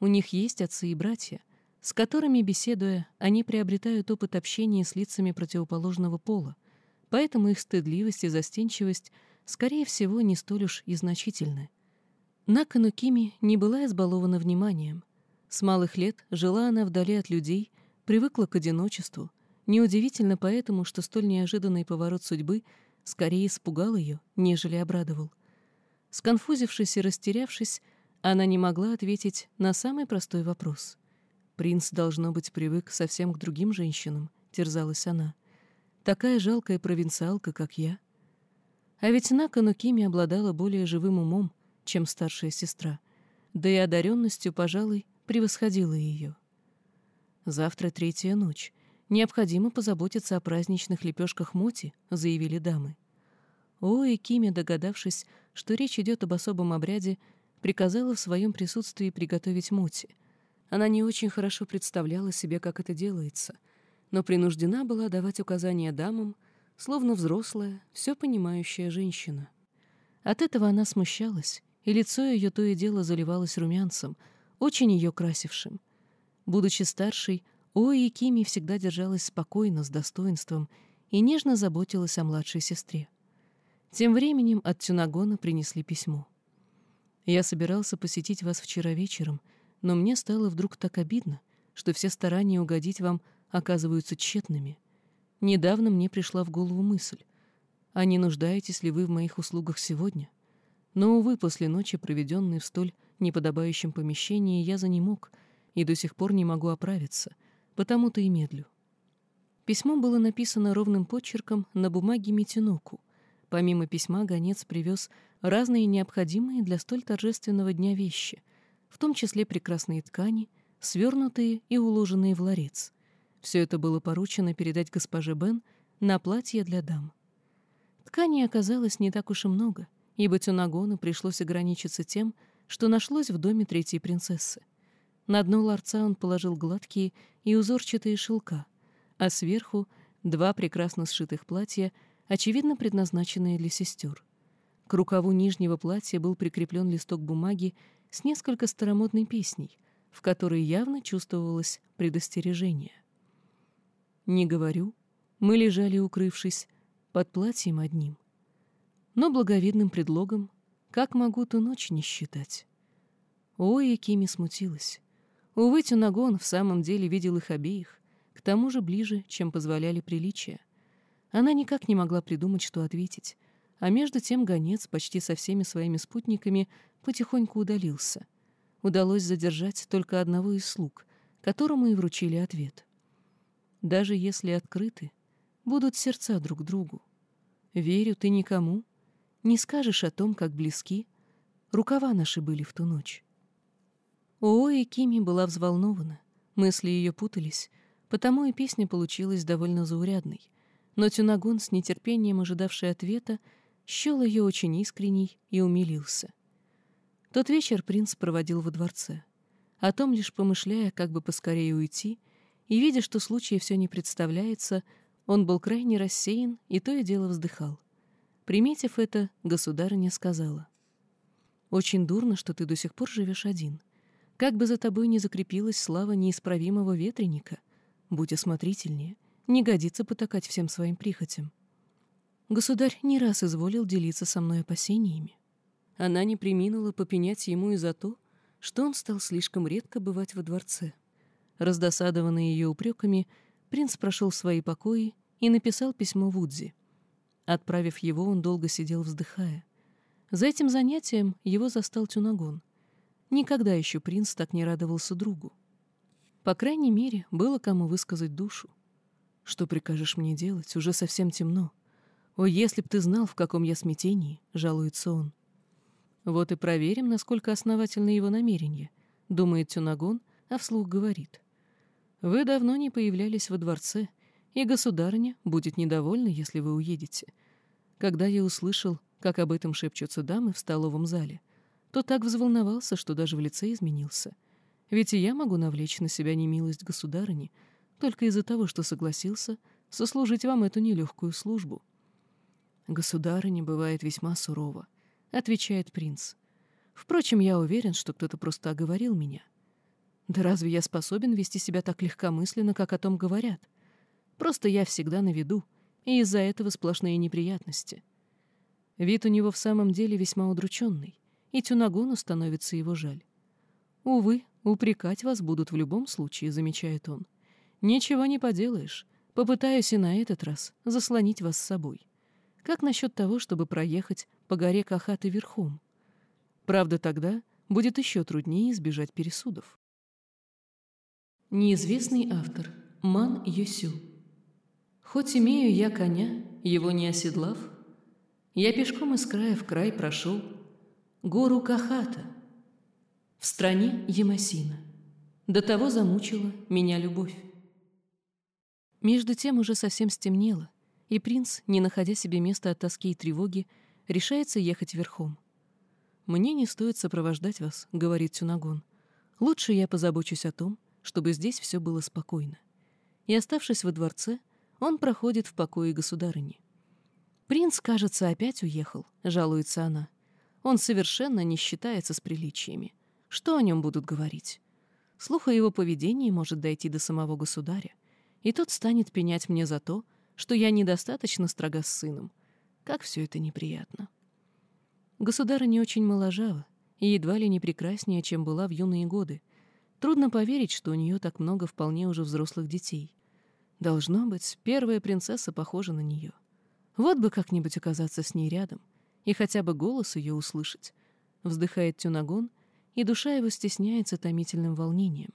У них есть отцы и братья, с которыми, беседуя, они приобретают опыт общения с лицами противоположного пола, поэтому их стыдливость и застенчивость, скорее всего, не столь уж и значительны. Накану Кими не была избалована вниманием. С малых лет жила она вдали от людей, привыкла к одиночеству. Неудивительно поэтому, что столь неожиданный поворот судьбы скорее испугал ее, нежели обрадовал. Сконфузившись и растерявшись, она не могла ответить на самый простой вопрос. «Принц, должно быть, привык совсем к другим женщинам», — терзалась она. «Такая жалкая провинциалка, как я». А ведь Накану Кими обладала более живым умом, чем старшая сестра, да и одаренностью, пожалуй, превосходила ее. «Завтра третья ночь. Необходимо позаботиться о праздничных лепешках моти», — заявили дамы. О, и Кими, догадавшись, что речь идет об особом обряде, приказала в своем присутствии приготовить мути. Она не очень хорошо представляла себе, как это делается, но принуждена была давать указания дамам, словно взрослая, все понимающая женщина. От этого она смущалась, и лицо ее то и дело заливалось румянцем, очень ее красившим. Будучи старшей, Ои Кими всегда держалась спокойно, с достоинством, и нежно заботилась о младшей сестре. Тем временем от Тюнагона принесли письмо. Я собирался посетить вас вчера вечером, но мне стало вдруг так обидно, что все старания угодить вам оказываются тщетными. Недавно мне пришла в голову мысль, а не нуждаетесь ли вы в моих услугах сегодня? Но, увы, после ночи, проведенной в столь неподобающем помещении, я за не мог и до сих пор не могу оправиться, потому-то и медлю. Письмо было написано ровным почерком на бумаге Митиноку. Помимо письма гонец привез разные необходимые для столь торжественного дня вещи, в том числе прекрасные ткани, свернутые и уложенные в ларец. Все это было поручено передать госпоже Бен на платье для дам. Ткани оказалось не так уж и много, ибо Тюнагону пришлось ограничиться тем, что нашлось в доме третьей принцессы. На дно ларца он положил гладкие и узорчатые шелка, а сверху два прекрасно сшитых платья, очевидно предназначенные для сестер. К рукаву нижнего платья был прикреплен листок бумаги с несколько старомодной песней, в которой явно чувствовалось предостережение. «Не говорю, мы лежали укрывшись, под платьем одним. Но благовидным предлогом, как могу ту ночь не считать. Ой, и Кими смутилась. Увы, Тюнагон в самом деле видел их обеих, к тому же ближе, чем позволяли приличия. Она никак не могла придумать, что ответить, а между тем гонец почти со всеми своими спутниками потихоньку удалился. Удалось задержать только одного из слуг, которому и вручили ответ. Даже если открыты, будут сердца друг другу. Верю, ты никому не скажешь о том, как близки рукава наши были в ту ночь. Оои Кими была взволнована, мысли ее путались, потому и песня получилась довольно заурядной. Но Тюнагон, с нетерпением ожидавший ответа, счел ее очень искренней и умилился. Тот вечер принц проводил во дворце. О том лишь помышляя, как бы поскорее уйти, и видя, что случая все не представляется, он был крайне рассеян и то и дело вздыхал. Приметив это, государыня сказала. «Очень дурно, что ты до сих пор живешь один. Как бы за тобой не закрепилась слава неисправимого ветреника, будь осмотрительнее, не годится потакать всем своим прихотям. Государь не раз изволил делиться со мной опасениями. Она не приминула попенять ему и за то, что он стал слишком редко бывать во дворце. Раздосадованный ее упреками, принц прошел свои покои и написал письмо Вудзи. Отправив его, он долго сидел, вздыхая. За этим занятием его застал Тюнагон — Никогда еще принц так не радовался другу. По крайней мере, было кому высказать душу. «Что прикажешь мне делать? Уже совсем темно. О, если б ты знал, в каком я смятении!» — жалуется он. «Вот и проверим, насколько основательны его намерения», — думает Тюнагон, а вслух говорит. «Вы давно не появлялись во дворце, и государыня будет недовольна, если вы уедете. Когда я услышал, как об этом шепчутся дамы в столовом зале, — то так взволновался, что даже в лице изменился. Ведь и я могу навлечь на себя немилость государыни только из-за того, что согласился сослужить вам эту нелегкую службу. «Государыня бывает весьма сурова», — отвечает принц. «Впрочем, я уверен, что кто-то просто оговорил меня. Да разве я способен вести себя так легкомысленно, как о том говорят? Просто я всегда на виду, и из-за этого сплошные неприятности». Вид у него в самом деле весьма удрученный и Тюнагону становится его жаль. «Увы, упрекать вас будут в любом случае», — замечает он. «Ничего не поделаешь. Попытаюсь и на этот раз заслонить вас с собой. Как насчет того, чтобы проехать по горе Кахаты верхом? Правда, тогда будет еще труднее избежать пересудов». Неизвестный автор Ман Юсю Хоть имею я коня, его не оседлав, Я пешком из края в край прошел, гору Кахата, в стране Ямасина. До того замучила меня любовь. Между тем уже совсем стемнело, и принц, не находя себе места от тоски и тревоги, решается ехать верхом. «Мне не стоит сопровождать вас», — говорит Тюнагон. «Лучше я позабочусь о том, чтобы здесь все было спокойно». И, оставшись во дворце, он проходит в покое государыни. «Принц, кажется, опять уехал», — жалуется она. Он совершенно не считается с приличиями. Что о нем будут говорить? Слух о его поведении может дойти до самого государя, и тот станет пенять мне за то, что я недостаточно строга с сыном. Как все это неприятно. Государа не очень моложава и едва ли не прекраснее, чем была в юные годы. Трудно поверить, что у нее так много вполне уже взрослых детей. Должно быть, первая принцесса похожа на нее. Вот бы как-нибудь оказаться с ней рядом — и хотя бы голос ее услышать. Вздыхает Тюнагон, и душа его стесняется томительным волнением.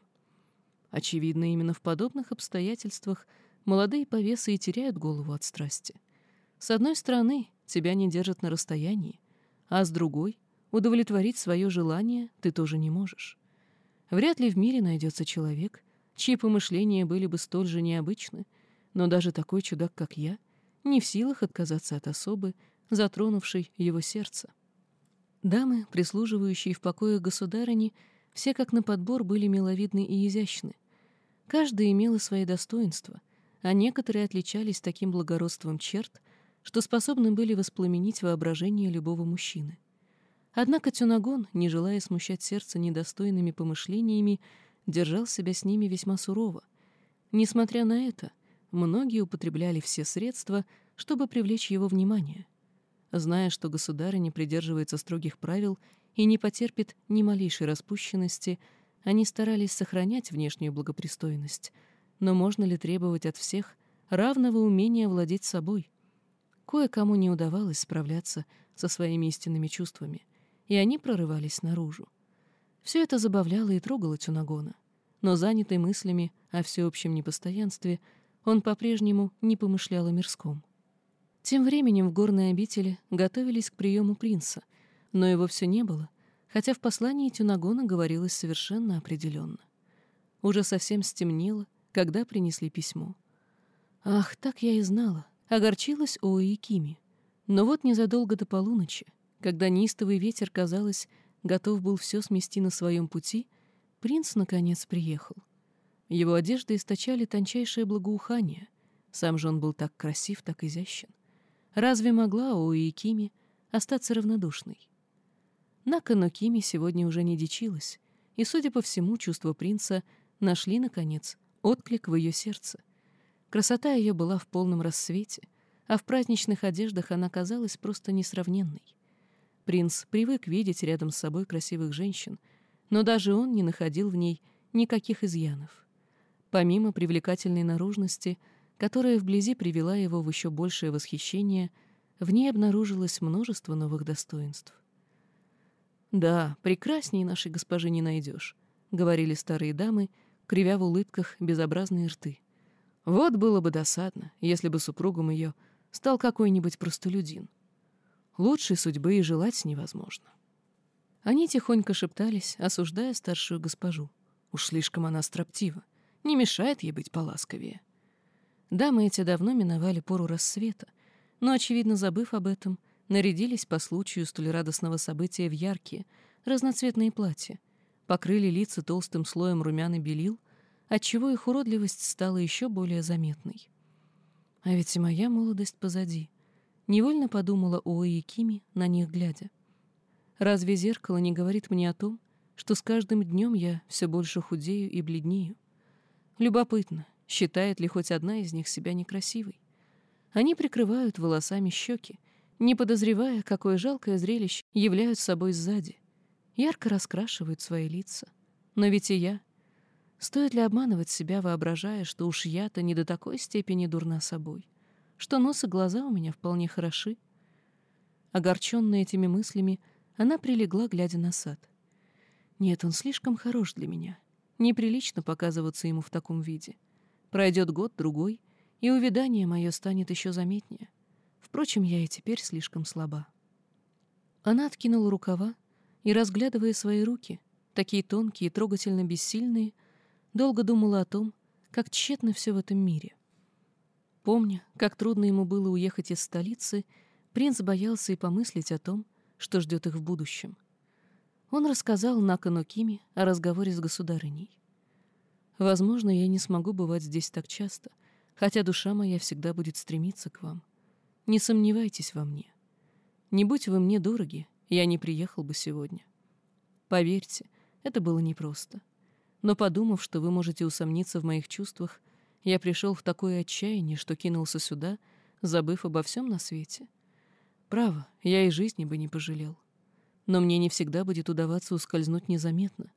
Очевидно, именно в подобных обстоятельствах молодые повесы и теряют голову от страсти. С одной стороны, тебя не держат на расстоянии, а с другой — удовлетворить свое желание ты тоже не можешь. Вряд ли в мире найдется человек, чьи помышления были бы столь же необычны, но даже такой чудак, как я, не в силах отказаться от особы, затронувший его сердце. Дамы, прислуживающие в покое государыни, все как на подбор были миловидны и изящны. Каждая имела свои достоинства, а некоторые отличались таким благородством черт, что способны были воспламенить воображение любого мужчины. Однако Тюнагон, не желая смущать сердце недостойными помышлениями, держал себя с ними весьма сурово. Несмотря на это, многие употребляли все средства, чтобы привлечь его внимание. Зная, что государыня придерживается строгих правил и не потерпит ни малейшей распущенности, они старались сохранять внешнюю благопристойность. Но можно ли требовать от всех равного умения владеть собой? Кое-кому не удавалось справляться со своими истинными чувствами, и они прорывались наружу. Все это забавляло и трогало Тюнагона, но занятый мыслями о всеобщем непостоянстве, он по-прежнему не помышлял о мирском. Тем временем в горной обители готовились к приему принца, но его все не было, хотя в послании Тюнагона говорилось совершенно определенно. Уже совсем стемнело, когда принесли письмо. Ах, так я и знала, огорчилась о Икиме. Но вот незадолго до полуночи, когда неистовый ветер, казалось, готов был все смести на своем пути, принц, наконец, приехал. Его одежды источали тончайшее благоухание. Сам же он был так красив, так изящен. Разве могла Оуикими остаться равнодушной? Накану Кими сегодня уже не дичилась, и, судя по всему, чувства принца нашли, наконец, отклик в ее сердце. Красота ее была в полном рассвете, а в праздничных одеждах она казалась просто несравненной. Принц привык видеть рядом с собой красивых женщин, но даже он не находил в ней никаких изъянов. Помимо привлекательной наружности, которая вблизи привела его в еще большее восхищение, в ней обнаружилось множество новых достоинств. «Да, прекрасней нашей госпожи не найдешь», — говорили старые дамы, кривя в улыбках безобразные рты. «Вот было бы досадно, если бы супругом ее стал какой-нибудь простолюдин». Лучшей судьбы и желать невозможно. Они тихонько шептались, осуждая старшую госпожу. Уж слишком она строптива. Не мешает ей быть поласковее. Дамы эти давно миновали пору рассвета, но, очевидно, забыв об этом, нарядились по случаю столь радостного события в яркие, разноцветные платья, покрыли лица толстым слоем румяный белил, отчего их уродливость стала еще более заметной. А ведь и моя молодость позади — Невольно подумала о Якиме, на них глядя. Разве зеркало не говорит мне о том, что с каждым днем я все больше худею и бледнею? Любопытно, считает ли хоть одна из них себя некрасивой? Они прикрывают волосами щеки, не подозревая, какое жалкое зрелище являют собой сзади. Ярко раскрашивают свои лица. Но ведь и я. Стоит ли обманывать себя, воображая, что уж я-то не до такой степени дурна собой? что нос и глаза у меня вполне хороши. Огорченная этими мыслями, она прилегла, глядя на сад. Нет, он слишком хорош для меня. Неприлично показываться ему в таком виде. Пройдет год-другой, и увядание мое станет еще заметнее. Впрочем, я и теперь слишком слаба. Она откинула рукава и, разглядывая свои руки, такие тонкие и трогательно бессильные, долго думала о том, как тщетно все в этом мире. Помня, как трудно ему было уехать из столицы, принц боялся и помыслить о том, что ждет их в будущем. Он рассказал Накану Кими о разговоре с государыней. «Возможно, я не смогу бывать здесь так часто, хотя душа моя всегда будет стремиться к вам. Не сомневайтесь во мне. Не будь вы мне дороги, я не приехал бы сегодня. Поверьте, это было непросто. Но подумав, что вы можете усомниться в моих чувствах, я пришел в такое отчаяние, что кинулся сюда, забыв обо всем на свете. Право, я и жизни бы не пожалел. Но мне не всегда будет удаваться ускользнуть незаметно.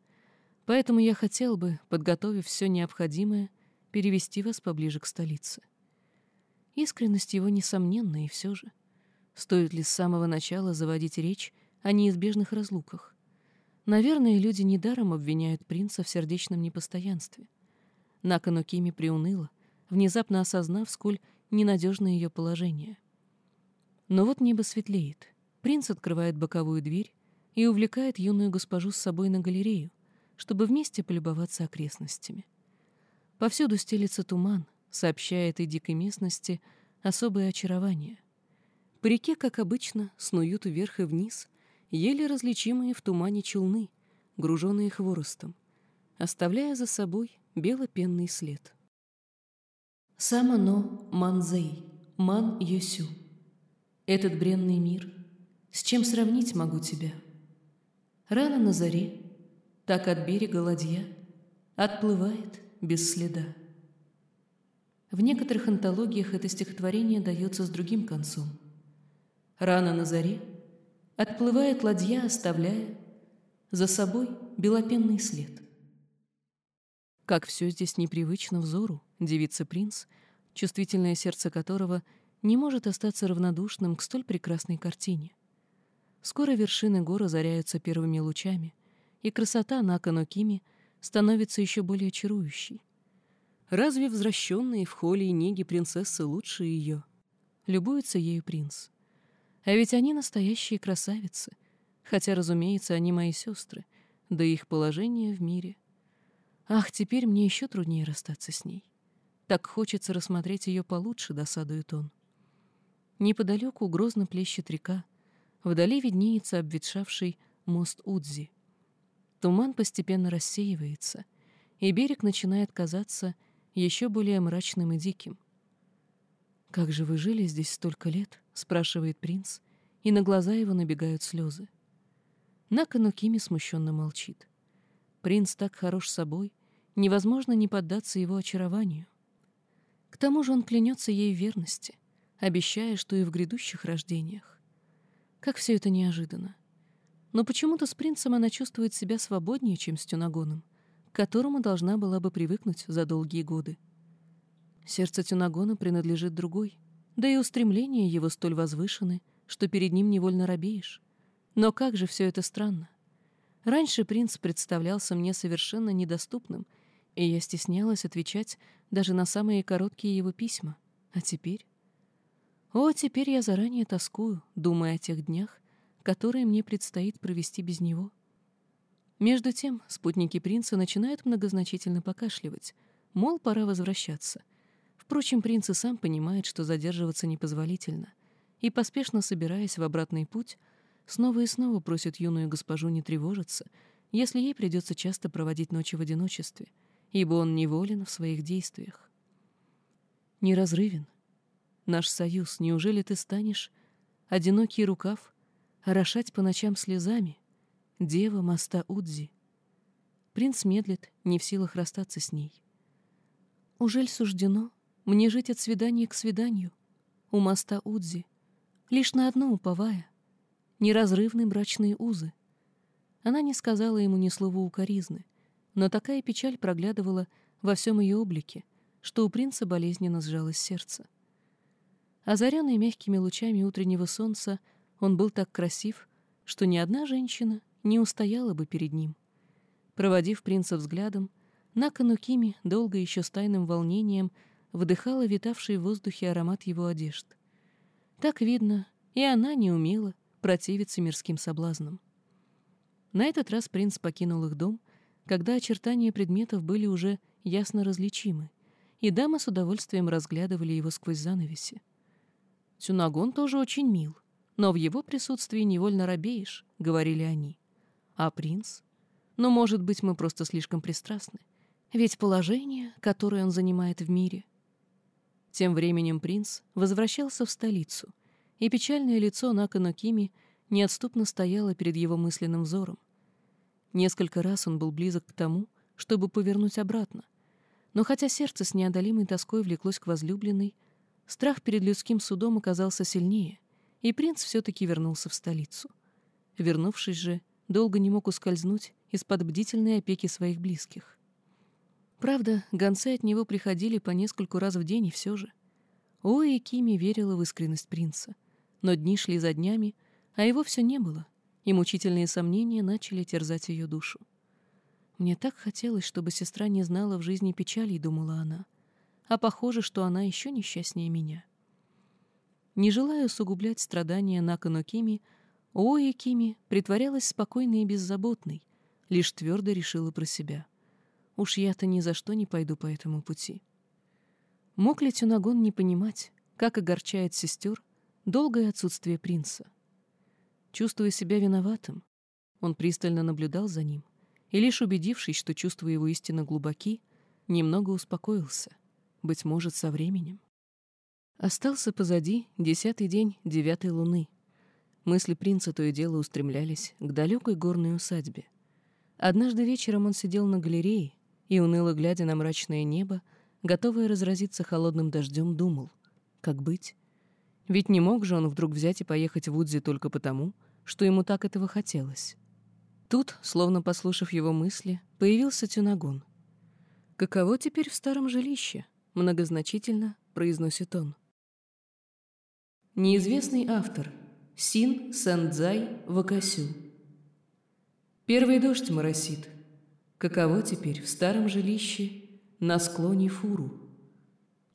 Поэтому я хотел бы, подготовив все необходимое, перевести вас поближе к столице. Искренность его несомненна, и все же. Стоит ли с самого начала заводить речь о неизбежных разлуках? Наверное, люди недаром обвиняют принца в сердечном непостоянстве — Накану Кими приуныла, внезапно осознав, сколь ненадежно ее положение. Но вот небо светлеет. Принц открывает боковую дверь и увлекает юную госпожу с собой на галерею, чтобы вместе полюбоваться окрестностями. Повсюду стелится туман, сообщая этой дикой местности особое очарование. По реке, как обычно, снуют вверх и вниз, еле различимые в тумане челны, груженные хворостом, оставляя за собой белопенный след. Самано Манзей, Ман Йосю. Этот бренный мир, с чем сравнить могу тебя? Рано на заре, так от берега ладья, отплывает без следа. В некоторых антологиях это стихотворение дается с другим концом. Рано на заре отплывает ладья, оставляя за собой белопенный след. Как все здесь непривычно взору, девица-принц, чувствительное сердце которого не может остаться равнодушным к столь прекрасной картине. Скоро вершины гор озаряются первыми лучами, и красота Накану Кими становится еще более чарующей. Разве возвращенные в холле и неги принцессы лучше ее? Любуется ею принц. А ведь они настоящие красавицы, хотя, разумеется, они мои сестры, да их положение в мире. Ах, теперь мне еще труднее расстаться с ней. Так хочется рассмотреть ее получше, досадует он. Неподалеку грозно плещет река, вдали виднеется обветшавший мост Удзи. Туман постепенно рассеивается, и берег начинает казаться еще более мрачным и диким. «Как же вы жили здесь столько лет?» — спрашивает принц, и на глаза его набегают слезы. Накану Кими смущенно молчит. Принц так хорош собой, невозможно не поддаться его очарованию. К тому же он клянется ей в верности, обещая, что и в грядущих рождениях. Как все это неожиданно. Но почему-то с принцем она чувствует себя свободнее, чем с Тюнагоном к которому должна была бы привыкнуть за долгие годы. Сердце Тюнагона принадлежит другой, да и устремления его столь возвышены, что перед ним невольно робеешь. Но как же все это странно. Раньше принц представлялся мне совершенно недоступным, и я стеснялась отвечать даже на самые короткие его письма. А теперь? О, теперь я заранее тоскую, думая о тех днях, которые мне предстоит провести без него. Между тем спутники принца начинают многозначительно покашливать, мол, пора возвращаться. Впрочем, принц и сам понимает, что задерживаться непозволительно, и, поспешно собираясь в обратный путь, снова и снова просит юную госпожу не тревожиться, если ей придется часто проводить ночи в одиночестве, ибо он неволен в своих действиях. Неразрывен. Наш союз, неужели ты станешь, одинокий рукав, орошать по ночам слезами, дева моста Удзи. Принц медлит, не в силах расстаться с ней. Ужель суждено мне жить от свидания к свиданию у моста Удзи, лишь на одно уповая, неразрывные брачные узы? Она не сказала ему ни слова укоризны, но такая печаль проглядывала во всем ее облике, что у принца болезненно сжалось сердце. Озаренный мягкими лучами утреннего солнца, он был так красив, что ни одна женщина не устояла бы перед ним. Проводив принца взглядом, Накану Кими долго еще с тайным волнением вдыхала витавший в воздухе аромат его одежд. Так видно, и она не умела противиться мирским соблазнам. На этот раз принц покинул их дом, когда очертания предметов были уже ясно различимы, и дамы с удовольствием разглядывали его сквозь занавеси. «Тюнагон тоже очень мил, но в его присутствии невольно робеешь», — говорили они. А принц? Но, может быть, мы просто слишком пристрастны. Ведь положение, которое он занимает в мире... Тем временем принц возвращался в столицу, и печальное лицо Накана Кими неотступно стояло перед его мысленным взором. Несколько раз он был близок к тому, чтобы повернуть обратно, но хотя сердце с неодолимой тоской влеклось к возлюбленной, страх перед людским судом оказался сильнее, и принц все-таки вернулся в столицу. Вернувшись же, долго не мог ускользнуть из-под бдительной опеки своих близких. Правда, гонцы от него приходили по нескольку раз в день, и все же. Ой, Кими верила в искренность принца. Но дни шли за днями, а его все не было, и мучительные сомнения начали терзать ее душу. Мне так хотелось, чтобы сестра не знала в жизни печали, думала она. А похоже, что она еще несчастнее меня. Не желая усугублять страдания Накану Кими, Ои притворялась спокойной и беззаботной, лишь твердо решила про себя. Уж я-то ни за что не пойду по этому пути. Мог ли Тюнагон не понимать, как огорчает сестер долгое отсутствие принца? Чувствуя себя виноватым, он пристально наблюдал за ним и, лишь убедившись, что чувства его истинно глубоки, немного успокоился, быть может, со временем. Остался позади десятый день девятой луны — Мысли принца то и дело устремлялись к далекой горной усадьбе. Однажды вечером он сидел на галерее и, уныло глядя на мрачное небо, готовая разразиться холодным дождем, думал, как быть? Ведь не мог же он вдруг взять и поехать в Удзи только потому, что ему так этого хотелось. Тут, словно послушав его мысли, появился Тюнагон. «Каково теперь в старом жилище?» — многозначительно произносит он. Неизвестный автор. Син Сандзай Вакасю. Первый дождь моросит. Каково теперь в старом жилище на склоне фуру?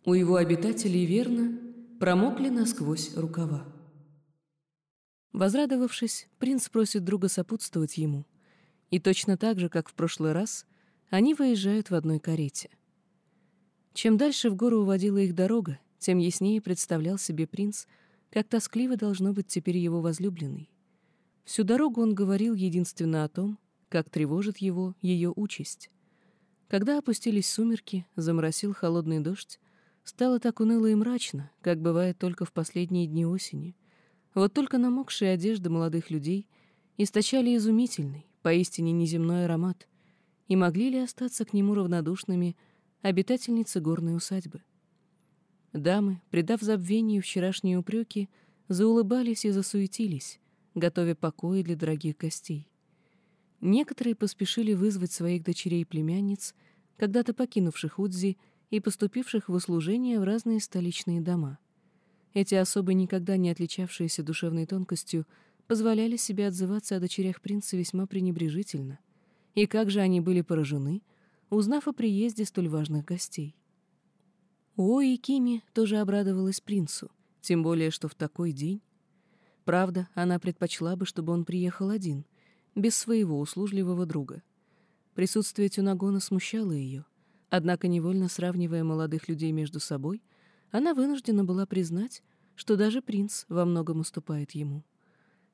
У его обитателей верно промокли насквозь рукава. Возрадовавшись, принц просит друга сопутствовать ему. И точно так же, как в прошлый раз, они выезжают в одной карете. Чем дальше в гору уводила их дорога, тем яснее представлял себе принц, как тоскливо должно быть теперь его возлюбленный. Всю дорогу он говорил единственно о том, как тревожит его ее участь. Когда опустились сумерки, заморосил холодный дождь, стало так уныло и мрачно, как бывает только в последние дни осени. Вот только намокшие одежды молодых людей источали изумительный, поистине неземной аромат, и могли ли остаться к нему равнодушными обитательницы горной усадьбы? Дамы, придав забвению вчерашние упреки, заулыбались и засуетились, готовя покои для дорогих гостей. Некоторые поспешили вызвать своих дочерей-племянниц, когда-то покинувших Удзи и поступивших в услужение в разные столичные дома. Эти особы, никогда не отличавшиеся душевной тонкостью, позволяли себе отзываться о дочерях принца весьма пренебрежительно. И как же они были поражены, узнав о приезде столь важных гостей. Ой, и Кими тоже обрадовалась принцу, тем более, что в такой день. Правда, она предпочла бы, чтобы он приехал один — без своего услужливого друга. Присутствие Тюнагона смущало ее, однако, невольно сравнивая молодых людей между собой, она вынуждена была признать, что даже принц во многом уступает ему.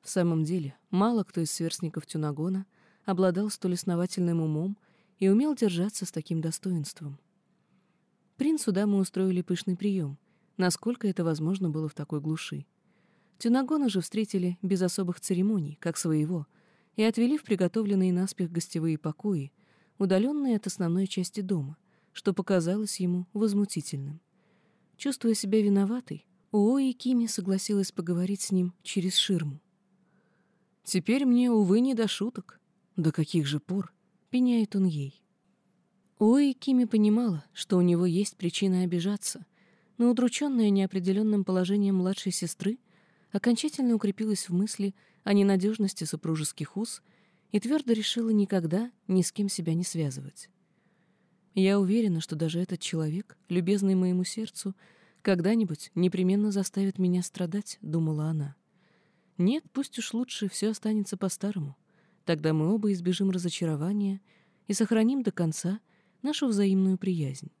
В самом деле, мало кто из сверстников Тюнагона обладал столь основательным умом и умел держаться с таким достоинством. Принцу дамы устроили пышный прием, насколько это возможно было в такой глуши. Тюнагона же встретили без особых церемоний, как своего — и отвели в приготовленные наспех гостевые покои, удаленные от основной части дома, что показалось ему возмутительным. Чувствуя себя виноватой, Уои Кими согласилась поговорить с ним через ширму. «Теперь мне, увы, не до шуток. До каких же пор?» — пеняет он ей. Уои Кими понимала, что у него есть причина обижаться, но удрученная неопределенным положением младшей сестры окончательно укрепилась в мысли — о ненадежности супружеских уз и твердо решила никогда ни с кем себя не связывать. Я уверена, что даже этот человек, любезный моему сердцу, когда-нибудь непременно заставит меня страдать, думала она. Нет, пусть уж лучше все останется по-старому. Тогда мы оба избежим разочарования и сохраним до конца нашу взаимную приязнь.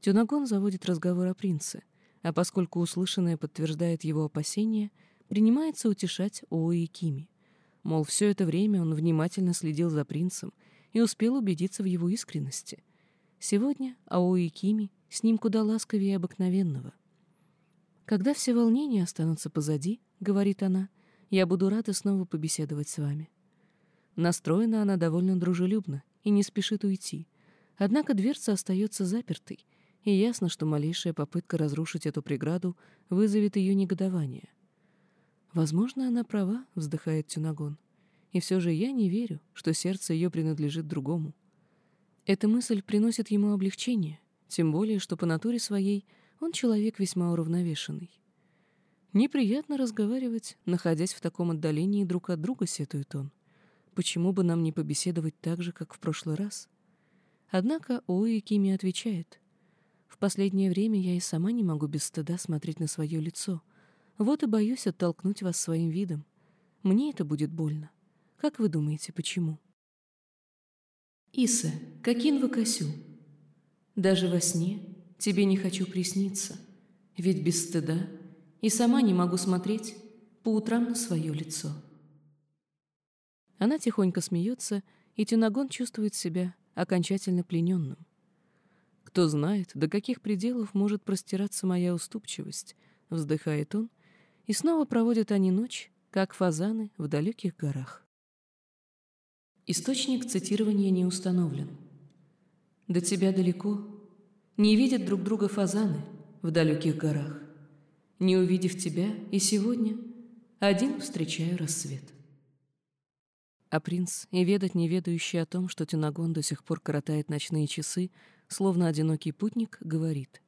Тюнагон заводит разговор о принце, а поскольку услышанное подтверждает его опасения — принимается утешать Оуи Кими. Мол, все это время он внимательно следил за принцем и успел убедиться в его искренности. Сегодня Аои Кими с ним куда ласковее обыкновенного. «Когда все волнения останутся позади, — говорит она, — я буду рада снова побеседовать с вами». Настроена она довольно дружелюбно и не спешит уйти. Однако дверца остается запертой, и ясно, что малейшая попытка разрушить эту преграду вызовет ее негодование. Возможно, она права, вздыхает Тюнагон. И все же я не верю, что сердце ее принадлежит другому. Эта мысль приносит ему облегчение, тем более, что по натуре своей он человек весьма уравновешенный. Неприятно разговаривать, находясь в таком отдалении друг от друга, сетует он. Почему бы нам не побеседовать так же, как в прошлый раз? Однако Ои Кими отвечает. В последнее время я и сама не могу без стыда смотреть на свое лицо — вот и боюсь оттолкнуть вас своим видом. Мне это будет больно. Как вы думаете, почему? Иса, какин вакасю. Даже во сне тебе не хочу присниться, ведь без стыда и сама не могу смотреть по утрам на свое лицо. Она тихонько смеется, и Тюнагон чувствует себя окончательно плененным. Кто знает, до каких пределов может простираться моя уступчивость, вздыхает он и снова проводят они ночь, как фазаны в далеких горах. Источник цитирования не установлен. «До тебя далеко, Не видят друг друга фазаны в далеких горах. Не увидев тебя и сегодня, один встречаю рассвет. А принц, и ведать не ведающий о том, что Тюнагон до сих пор коротает ночные часы, словно одинокий путник, говорит.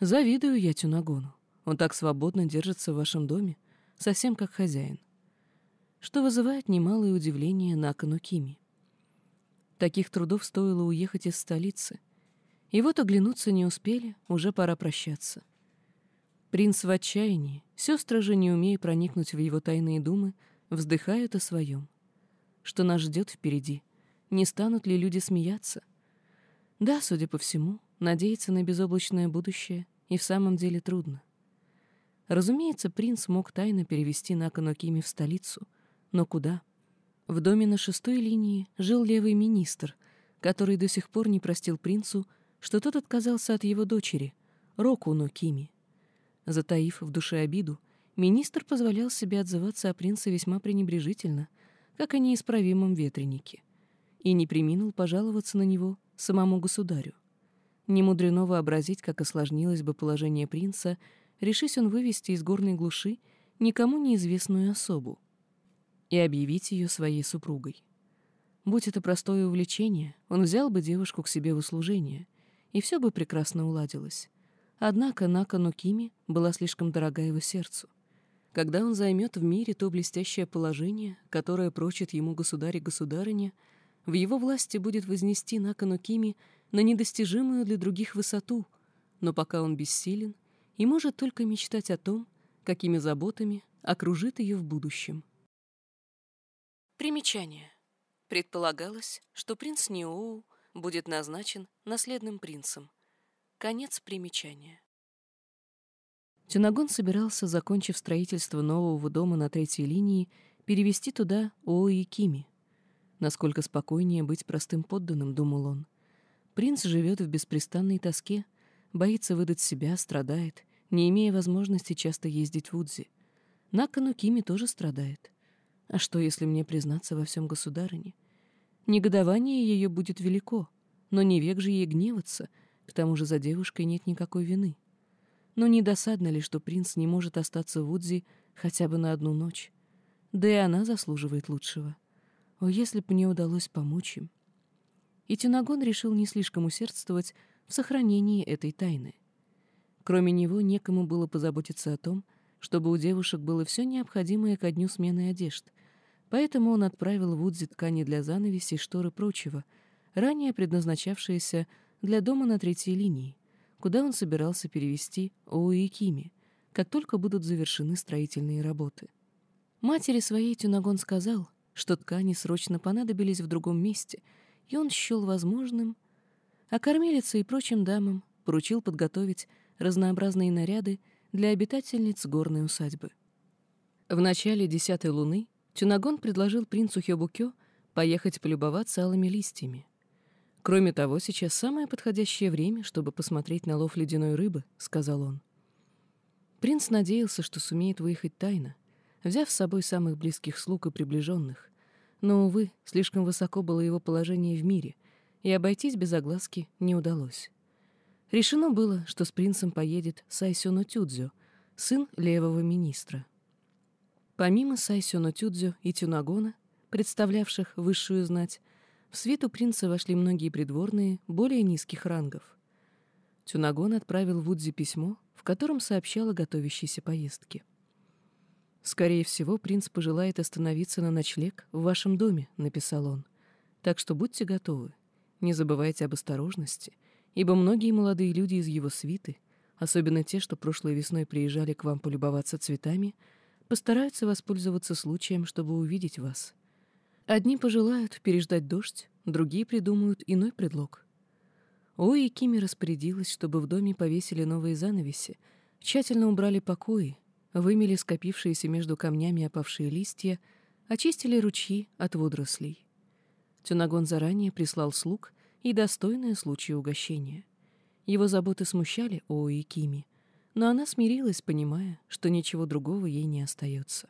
«Завидую я Тюнагону. Он так свободно держится в вашем доме, совсем как хозяин». Что вызывает немалое удивление на Аканукими. Таких трудов стоило уехать из столицы. И вот оглянуться не успели, уже пора прощаться. Принц в отчаянии, сестры же, не умея проникнуть в его тайные думы, вздыхают о своем что нас ждет впереди. Не станут ли люди смеяться? Да, судя по всему, надеяться на безоблачное будущее и в самом деле трудно. Разумеется, принц мог тайно перевести Накану Кими в столицу. Но куда? В доме на шестой линии жил левый министр, который до сих пор не простил принцу, что тот отказался от его дочери, Рокуно Кими. Затаив в душе обиду, министр позволял себе отзываться о принце весьма пренебрежительно, как о неисправимом ветренике, и не приминул пожаловаться на него самому государю. Не мудрено вообразить, как осложнилось бы положение принца, решись он вывести из горной глуши никому неизвестную особу и объявить ее своей супругой. Будь это простое увлечение, он взял бы девушку к себе в услужение, и все бы прекрасно уладилось. Однако Нака Нукими была слишком дорога его сердцу. Когда он займет в мире то блестящее положение, которое прочит ему государь и государыня, в его власти будет вознести Накану Кими на недостижимую для других высоту, но пока он бессилен и может только мечтать о том, какими заботами окружит ее в будущем. Примечание. Предполагалось, что принц Ниоу будет назначен наследным принцем. Конец примечания. Тюнагон собирался, закончив строительство нового дома на третьей линии, перевести туда Ои Кими. Насколько спокойнее быть простым подданным, думал он. Принц живет в беспрестанной тоске, боится выдать себя, страдает, не имея возможности часто ездить в Удзи. Накану Кими тоже страдает. А что, если мне признаться во всем государыне? Негодование ее будет велико, но не век же ей гневаться, к тому же за девушкой нет никакой вины. Но не досадно ли, что принц не может остаться в Удзи хотя бы на одну ночь? Да и она заслуживает лучшего. О, если бы мне удалось помочь им. И Тюнагон решил не слишком усердствовать в сохранении этой тайны. Кроме него, некому было позаботиться о том, чтобы у девушек было все необходимое ко дню смены одежд, поэтому он отправил в Удзи ткани для занавесей, шторы и прочего, ранее предназначавшиеся для дома на третьей линии, куда он собирался перевести Оуикими, как только будут завершены строительные работы. Матери своей Тюнагон сказал, что ткани срочно понадобились в другом месте, и он счел возможным, а кормилице и прочим дамам поручил подготовить разнообразные наряды для обитательниц горной усадьбы. В начале десятой луны Тюнагон предложил принцу Хёбукё поехать полюбоваться алыми листьями. Кроме того, сейчас самое подходящее время, чтобы посмотреть на лов ледяной рыбы, сказал он. Принц надеялся, что сумеет выехать тайно, взяв с собой самых близких слуг и приближенных. Но, увы, слишком высоко было его положение в мире, и обойтись без огласки не удалось. Решено было, что с принцем поедет Сайсюно Тюдзю, сын левого министра. Помимо Сайсюно Тюдзю и Тюнагона, представлявших высшую знать, в свиту принца вошли многие придворные, более низких рангов. Тюнагон отправил Вудзи письмо, в котором сообщал о готовящейся поездке. «Скорее всего, принц пожелает остановиться на ночлег в вашем доме», — написал он. «Так что будьте готовы. Не забывайте об осторожности, ибо многие молодые люди из его свиты, особенно те, что прошлой весной приезжали к вам полюбоваться цветами, постараются воспользоваться случаем, чтобы увидеть вас. Одни пожелают переждать дождь, другие придумают иной предлог. Ой, и Кими распорядилась, чтобы в доме повесили новые занавеси, тщательно убрали покои, вымели скопившиеся между камнями опавшие листья, очистили ручьи от водорослей. Тюнагон заранее прислал слуг и достойное случая угощения. Его заботы смущали Ои Кими, но она смирилась, понимая, что ничего другого ей не остается.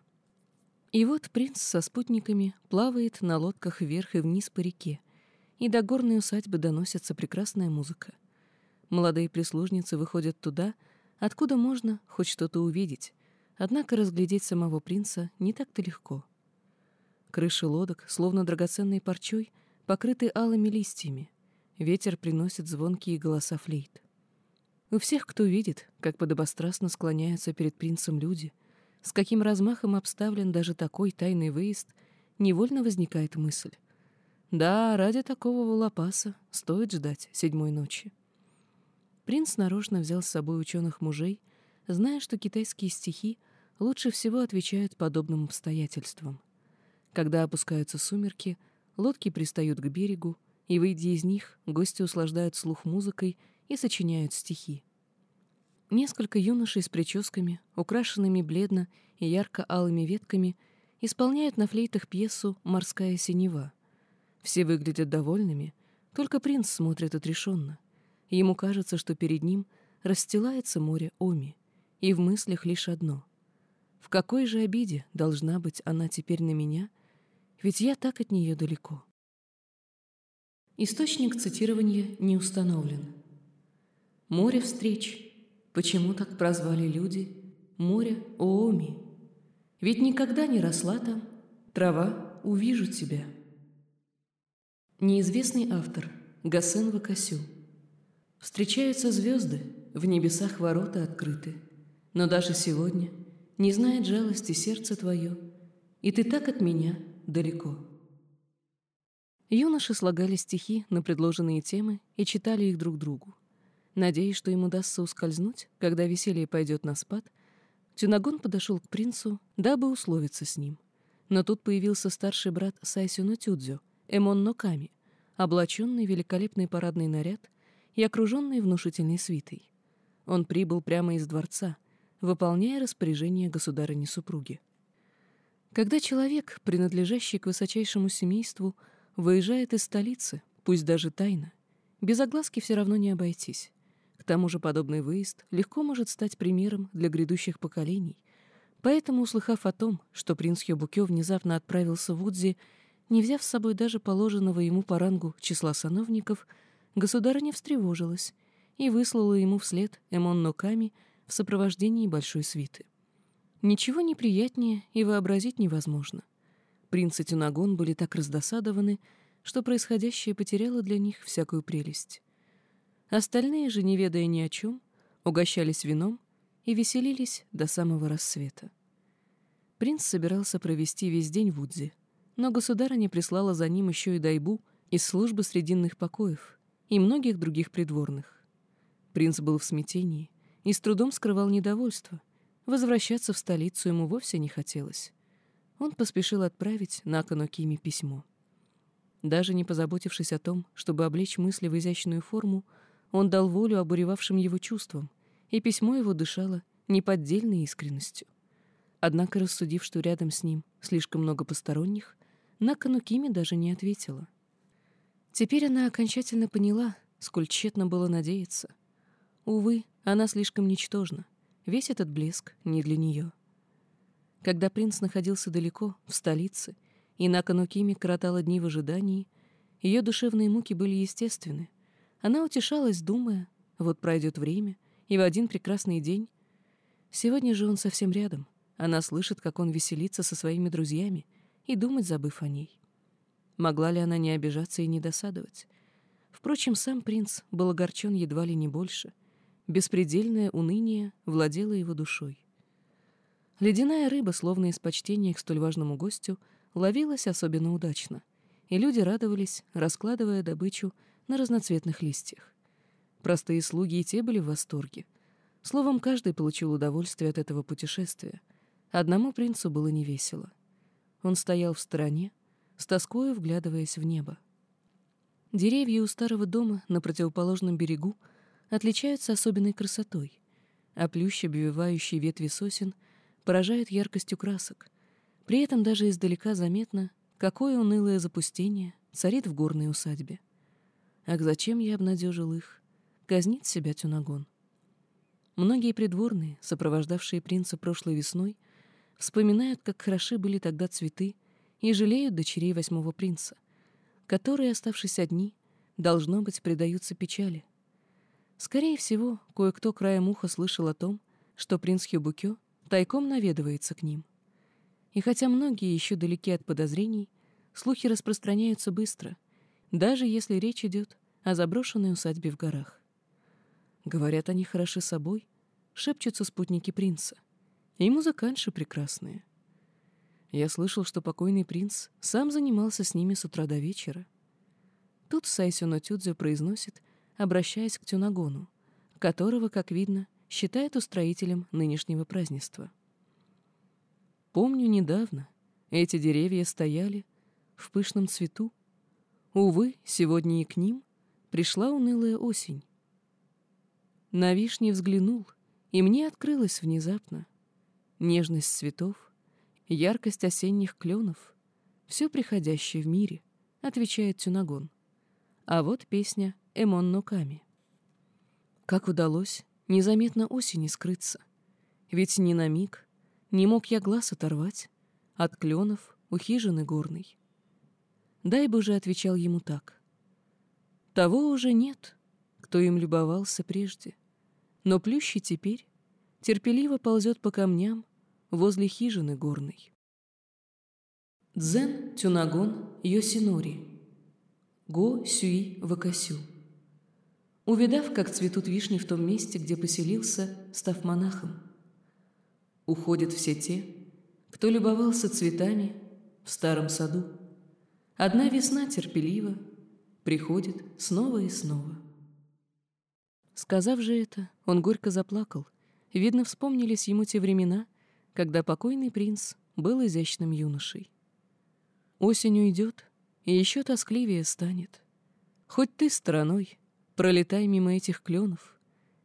И вот принц со спутниками плавает на лодках вверх и вниз по реке, и до горной усадьбы доносится прекрасная музыка. Молодые прислужницы выходят туда, откуда можно хоть что-то увидеть, однако разглядеть самого принца не так-то легко. Крыши лодок, словно драгоценной парчой, покрыты алыми листьями. Ветер приносит звонкие голоса флейт. У всех, кто видит, как подобострастно склоняются перед принцем люди, с каким размахом обставлен даже такой тайный выезд, невольно возникает мысль. Да, ради такого волопаса стоит ждать седьмой ночи. Принц нарочно взял с собой ученых мужей, зная, что китайские стихи лучше всего отвечают подобным обстоятельствам. Когда опускаются сумерки, лодки пристают к берегу, и, выйдя из них, гости услаждают слух музыкой и сочиняют стихи. Несколько юношей с прическами, украшенными бледно и ярко-алыми ветками, исполняют на флейтах пьесу «Морская синева». Все выглядят довольными, только принц смотрит отрешенно. Ему кажется, что перед ним расстилается море Оми, и в мыслях лишь одно. В какой же обиде должна быть она теперь на меня, ведь я так от нее далеко. Источник цитирования не установлен. Море встреч. Почему так прозвали люди? Море Ооми. Ведь никогда не росла там. Трава, увижу тебя. Неизвестный автор. Гасен Вакасю. Встречаются звезды, в небесах ворота открыты. Но даже сегодня не знает жалости сердце твое, и ты так от меня далеко. Юноши слагали стихи на предложенные темы и читали их друг другу. Надеясь, что им удастся ускользнуть, когда веселье пойдет на спад, Тюнагон подошел к принцу, дабы условиться с ним. Но тут появился старший брат Сайсюна Тюдзю, Эмон Ноками, облаченный великолепный парадный наряд и окруженный внушительной свитой. Он прибыл прямо из дворца, выполняя распоряжение государыни-супруги. Когда человек, принадлежащий к высочайшему семейству, выезжает из столицы, пусть даже тайно, без огласки все равно не обойтись тому же подобный выезд легко может стать примером для грядущих поколений. Поэтому, услыхав о том, что принц Хёбукё внезапно отправился в Удзи, не взяв с собой даже положенного ему по рангу числа сановников, государыня встревожилась и выслала ему вслед Эмон Ноками в сопровождении большой свиты. Ничего неприятнее и вообразить невозможно. Принц и Тюнагон были так раздосадованы, что происходящее потеряло для них всякую прелесть. Остальные же, не ведая ни о чем, угощались вином и веселились до самого рассвета. Принц собирался провести весь день в Удзе, но государыня прислала за ним еще и Дайбу из службы срединных покоев и многих других придворных. Принц был в смятении и с трудом скрывал недовольство. Возвращаться в столицу ему вовсе не хотелось. Он поспешил отправить на Кими письмо. Даже не позаботившись о том, чтобы облечь мысли в изящную форму, он дал волю обуревавшим его чувствам, и письмо его дышало неподдельной искренностью. Однако, рассудив, что рядом с ним слишком много посторонних, Накану Кими даже не ответила. Теперь она окончательно поняла, сколь тщетно было надеяться. Увы, она слишком ничтожна. Весь этот блеск не для нее. Когда принц находился далеко, в столице, и Накану Кими коротала дни в ожидании, ее душевные муки были естественны, она утешалась, думая, вот пройдет время, и в один прекрасный день... Сегодня же он совсем рядом. Она слышит, как он веселится со своими друзьями, и думать, забыв о ней. Могла ли она не обижаться и не досадовать? Впрочем, сам принц был огорчен едва ли не больше. Беспредельное уныние владело его душой. Ледяная рыба, словно из почтения к столь важному гостю, ловилась особенно удачно, и люди радовались, раскладывая добычу на разноцветных листьях. Простые слуги и те были в восторге. Словом, каждый получил удовольствие от этого путешествия. Одному принцу было невесело. Он стоял в стороне, с тоскою вглядываясь в небо. Деревья у старого дома на противоположном берегу отличаются особенной красотой, а плющ, обвивающий ветви сосен, поражает яркостью красок. При этом даже издалека заметно, какое унылое запустение царит в горной усадьбе. Ах, зачем я обнадежил их? Казнит себя Тюнагон. Многие придворные, сопровождавшие принца прошлой весной, вспоминают, как хороши были тогда цветы, и жалеют дочерей восьмого принца, которые, оставшись одни, должно быть, предаются печали. Скорее всего, кое-кто краем уха слышал о том, что принц Хюбукё тайком наведывается к ним. И хотя многие еще далеки от подозрений, слухи распространяются быстро, даже если речь идет о заброшенной усадьбе в горах. Говорят, они хороши собой, шепчутся спутники принца. И музыканши прекрасные. Я слышал, что покойный принц сам занимался с ними с утра до вечера. Тут Сайсюно Тюдзю произносит, обращаясь к Тюнагону, которого, как видно, считает устроителем нынешнего празднества. Помню недавно, эти деревья стояли в пышном цвету. Увы, сегодня и к ним пришла унылая осень. На вишни взглянул, и мне открылось внезапно нежность цветов, яркость осенних кленов, все приходящее в мире, отвечает Тюнагон. А вот песня Эмон Ноками. Как удалось незаметно осени скрыться? Ведь ни на миг не мог я глаз оторвать от кленов у хижины горной. Дай бы же отвечал ему так. Того уже нет, кто им любовался прежде, но плющий теперь терпеливо ползет по камням возле хижины горной. Дзен Тюнагон Йосинори Го Сюи Вакасю Увидав, как цветут вишни в том месте, где поселился, став монахом, уходят все те, кто любовался цветами в старом саду. Одна весна терпеливо приходит снова и снова. Сказав же это, он горько заплакал. Видно, вспомнились ему те времена, когда покойный принц был изящным юношей. Осень уйдет, и еще тоскливее станет. Хоть ты стороной, пролетай мимо этих кленов,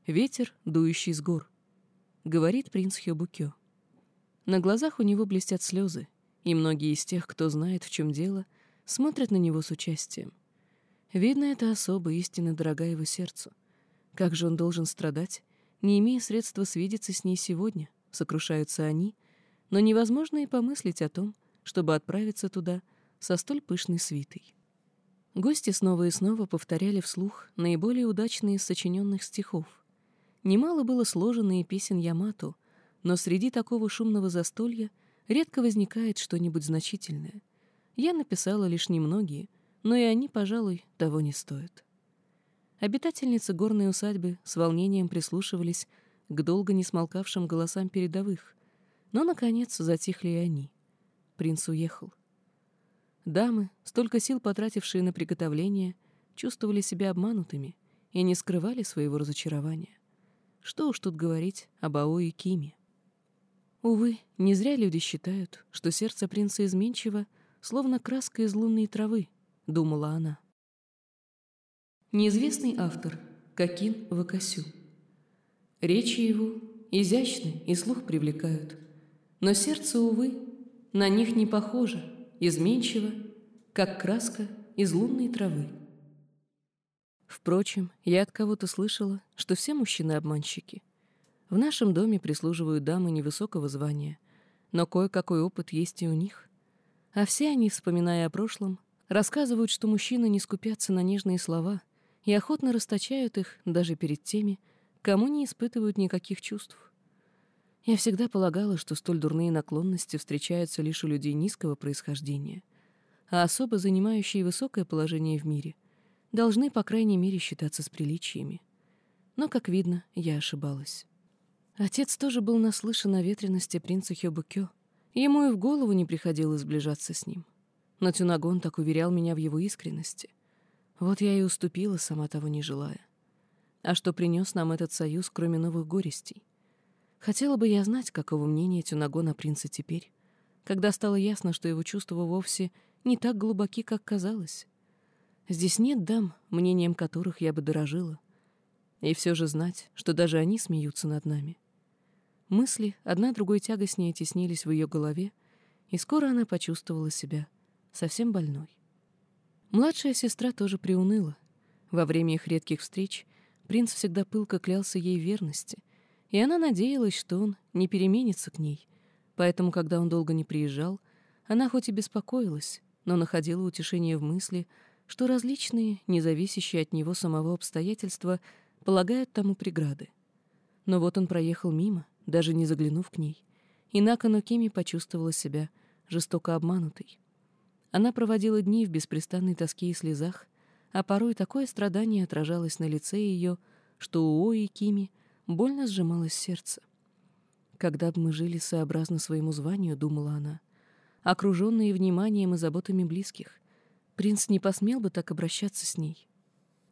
ветер, дующий с гор, — говорит принц Хёбукё. На глазах у него блестят слезы, и многие из тех, кто знает, в чем дело, смотрят на него с участием. Видно, это особо истинно дорога его сердцу. Как же он должен страдать, не имея средства свидеться с ней сегодня — сокрушаются они, но невозможно и помыслить о том, чтобы отправиться туда со столь пышной свитой. Гости снова и снова повторяли вслух наиболее удачные из сочиненных стихов. Немало было сложено и песен Ямато, но среди такого шумного застолья редко возникает что-нибудь значительное. Я написала лишь немногие, но и они, пожалуй, того не стоят. Обитательницы горной усадьбы с волнением прислушивались к долго не смолкавшим голосам передовых. Но, наконец, затихли и они. Принц уехал. Дамы, столько сил потратившие на приготовление, чувствовали себя обманутыми и не скрывали своего разочарования. Что уж тут говорить об Ао и Киме. Увы, не зря люди считают, что сердце принца изменчиво, словно краска из лунной травы, думала она. Неизвестный автор Какин Вакасю Речи его изящны и слух привлекают, но сердце, увы, на них не похоже, изменчиво, как краска из лунной травы. Впрочем, я от кого-то слышала, что все мужчины обманщики. В нашем доме прислуживают дамы невысокого звания, но кое-какой опыт есть и у них. А все они, вспоминая о прошлом, рассказывают, что мужчины не скупятся на нежные слова и охотно расточают их даже перед теми, кому не испытывают никаких чувств. Я всегда полагала, что столь дурные наклонности встречаются лишь у людей низкого происхождения, а особо занимающие высокое положение в мире должны, по крайней мере, считаться с приличиями. Но, как видно, я ошибалась. Отец тоже был наслышан о ветренности принца Хёбукё, ему и в голову не приходилось сближаться с ним. Но Тюнагон так уверял меня в его искренности. Вот я и уступила, сама того не желая. А что принес нам этот союз, кроме новых горестей? Хотела бы я знать, каково мнение Тюнаго на принца теперь, когда стало ясно, что его чувства вовсе не так глубоки, как казалось. Здесь нет дам, мнением которых я бы дорожила. И все же знать, что даже они смеются над нами. Мысли одна другой тягостнее теснились в ее голове, и скоро она почувствовала себя совсем больной. Младшая сестра тоже приуныла. Во время их редких встреч Принц всегда пылко клялся ей верности, и она надеялась, что он не переменится к ней. Поэтому, когда он долго не приезжал, она хоть и беспокоилась, но находила утешение в мысли, что различные, независящие от него самого обстоятельства полагают тому преграды. Но вот он проехал мимо, даже не заглянув к ней, и Накану Кими почувствовала себя жестоко обманутой. Она проводила дни в беспрестанной тоске и слезах, а порой такое страдание отражалось на лице ее, что у Ои Кими больно сжималось сердце. «Когда бы мы жили сообразно своему званию», — думала она, окруженные вниманием и заботами близких, принц не посмел бы так обращаться с ней.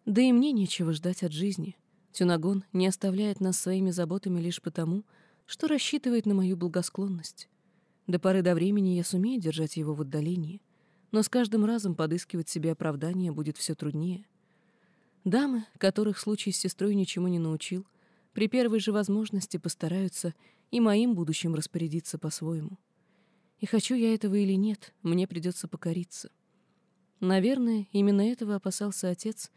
Да и мне нечего ждать от жизни. Тюнагон не оставляет нас своими заботами лишь потому, рассчитывает на мою благосклонность. До поры до времени я сумею держать его в отдалении, но с каждым разом подыскивать себе оправдание будет все труднее. Дамы, которых случай с сестрой ничему не научил, при первой же возможности постараются и моим будущим распорядиться по-своему. И хочу я этого или нет, мне придется покориться. Наверное, именно этого опасался отец,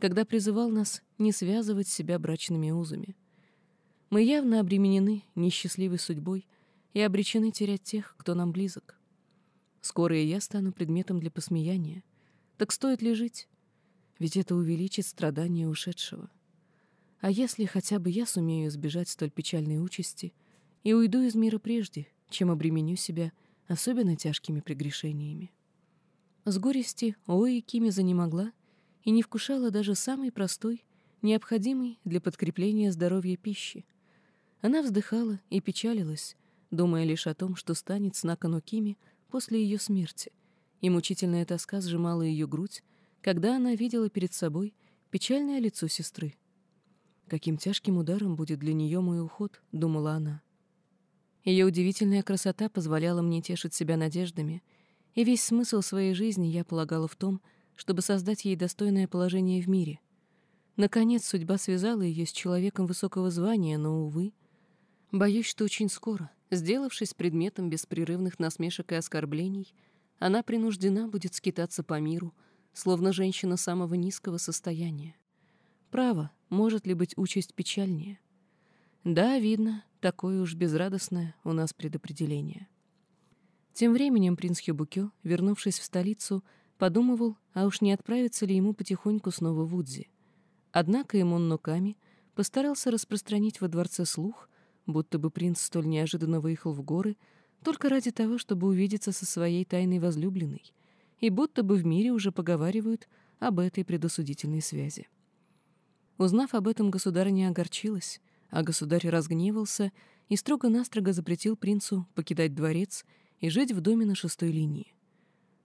когда призывал нас не связывать себя брачными узами. Мы явно обременены несчастливой судьбой и обречены терять тех, кто нам близок. Скоро и я стану предметом для посмеяния. Так стоит ли жить? Ведь это увеличит страдания ушедшего. А если хотя бы я сумею избежать столь печальной участи и уйду из мира прежде, чем обременю себя особенно тяжкими прегрешениями? С горести Ои Кими занемогла и не вкушала даже самой простой, необходимой для подкрепления здоровья пищи. Она вздыхала и печалилась, думая лишь о том, что станет с Накану Кими после ее смерти, и мучительная тоска сжимала ее грудь, когда она видела перед собой печальное лицо сестры. «Каким тяжким ударом будет для нее мой уход», — думала она. Ее удивительная красота позволяла мне тешить себя надеждами, и весь смысл своей жизни я полагала в том, чтобы создать ей достойное положение в мире. Наконец, судьба связала ее с человеком высокого звания, но, увы, боюсь, что очень скоро, сделавшись предметом беспрерывных насмешек и оскорблений, она принуждена будет скитаться по миру, словно женщина самого низкого состояния. Право, может ли быть участь печальнее? Да, видно, такое уж безрадостное у нас предопределение. Тем временем принц Хюбукё, вернувшись в столицу, подумывал, а уж не отправиться ли ему потихоньку снова в Удзи. Однако Имон Ноками постарался распространить во дворце слух, будто бы принц столь неожиданно выехал в горы только ради того, чтобы увидеться со своей тайной возлюбленной, и будто бы в мире уже поговаривают об этой предосудительной связи. Узнав об этом, государыня огорчилась, а государь разгневался и строго-настрого запретил принцу покидать дворец и жить в доме на шестой линии.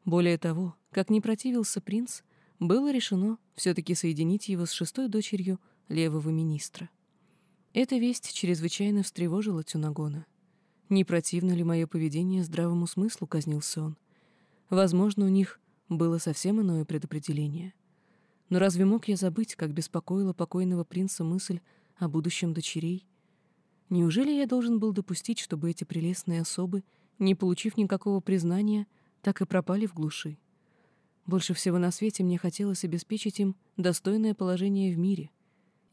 Более того, как не противился принц, было решено все-таки соединить его с шестой дочерью левого министра. Эта весть чрезвычайно встревожила Тюнагона. Не противно ли мое поведение здравому смыслу, казнился он. Возможно, у них было совсем иное предопределение. Но разве мог я забыть, как беспокоила покойного принца мысль о будущем дочерей? Неужели я должен был допустить, чтобы эти прелестные особы, не получив никакого признания, так и пропали в глуши? Больше всего на свете мне хотелось обеспечить им достойное положение в мире.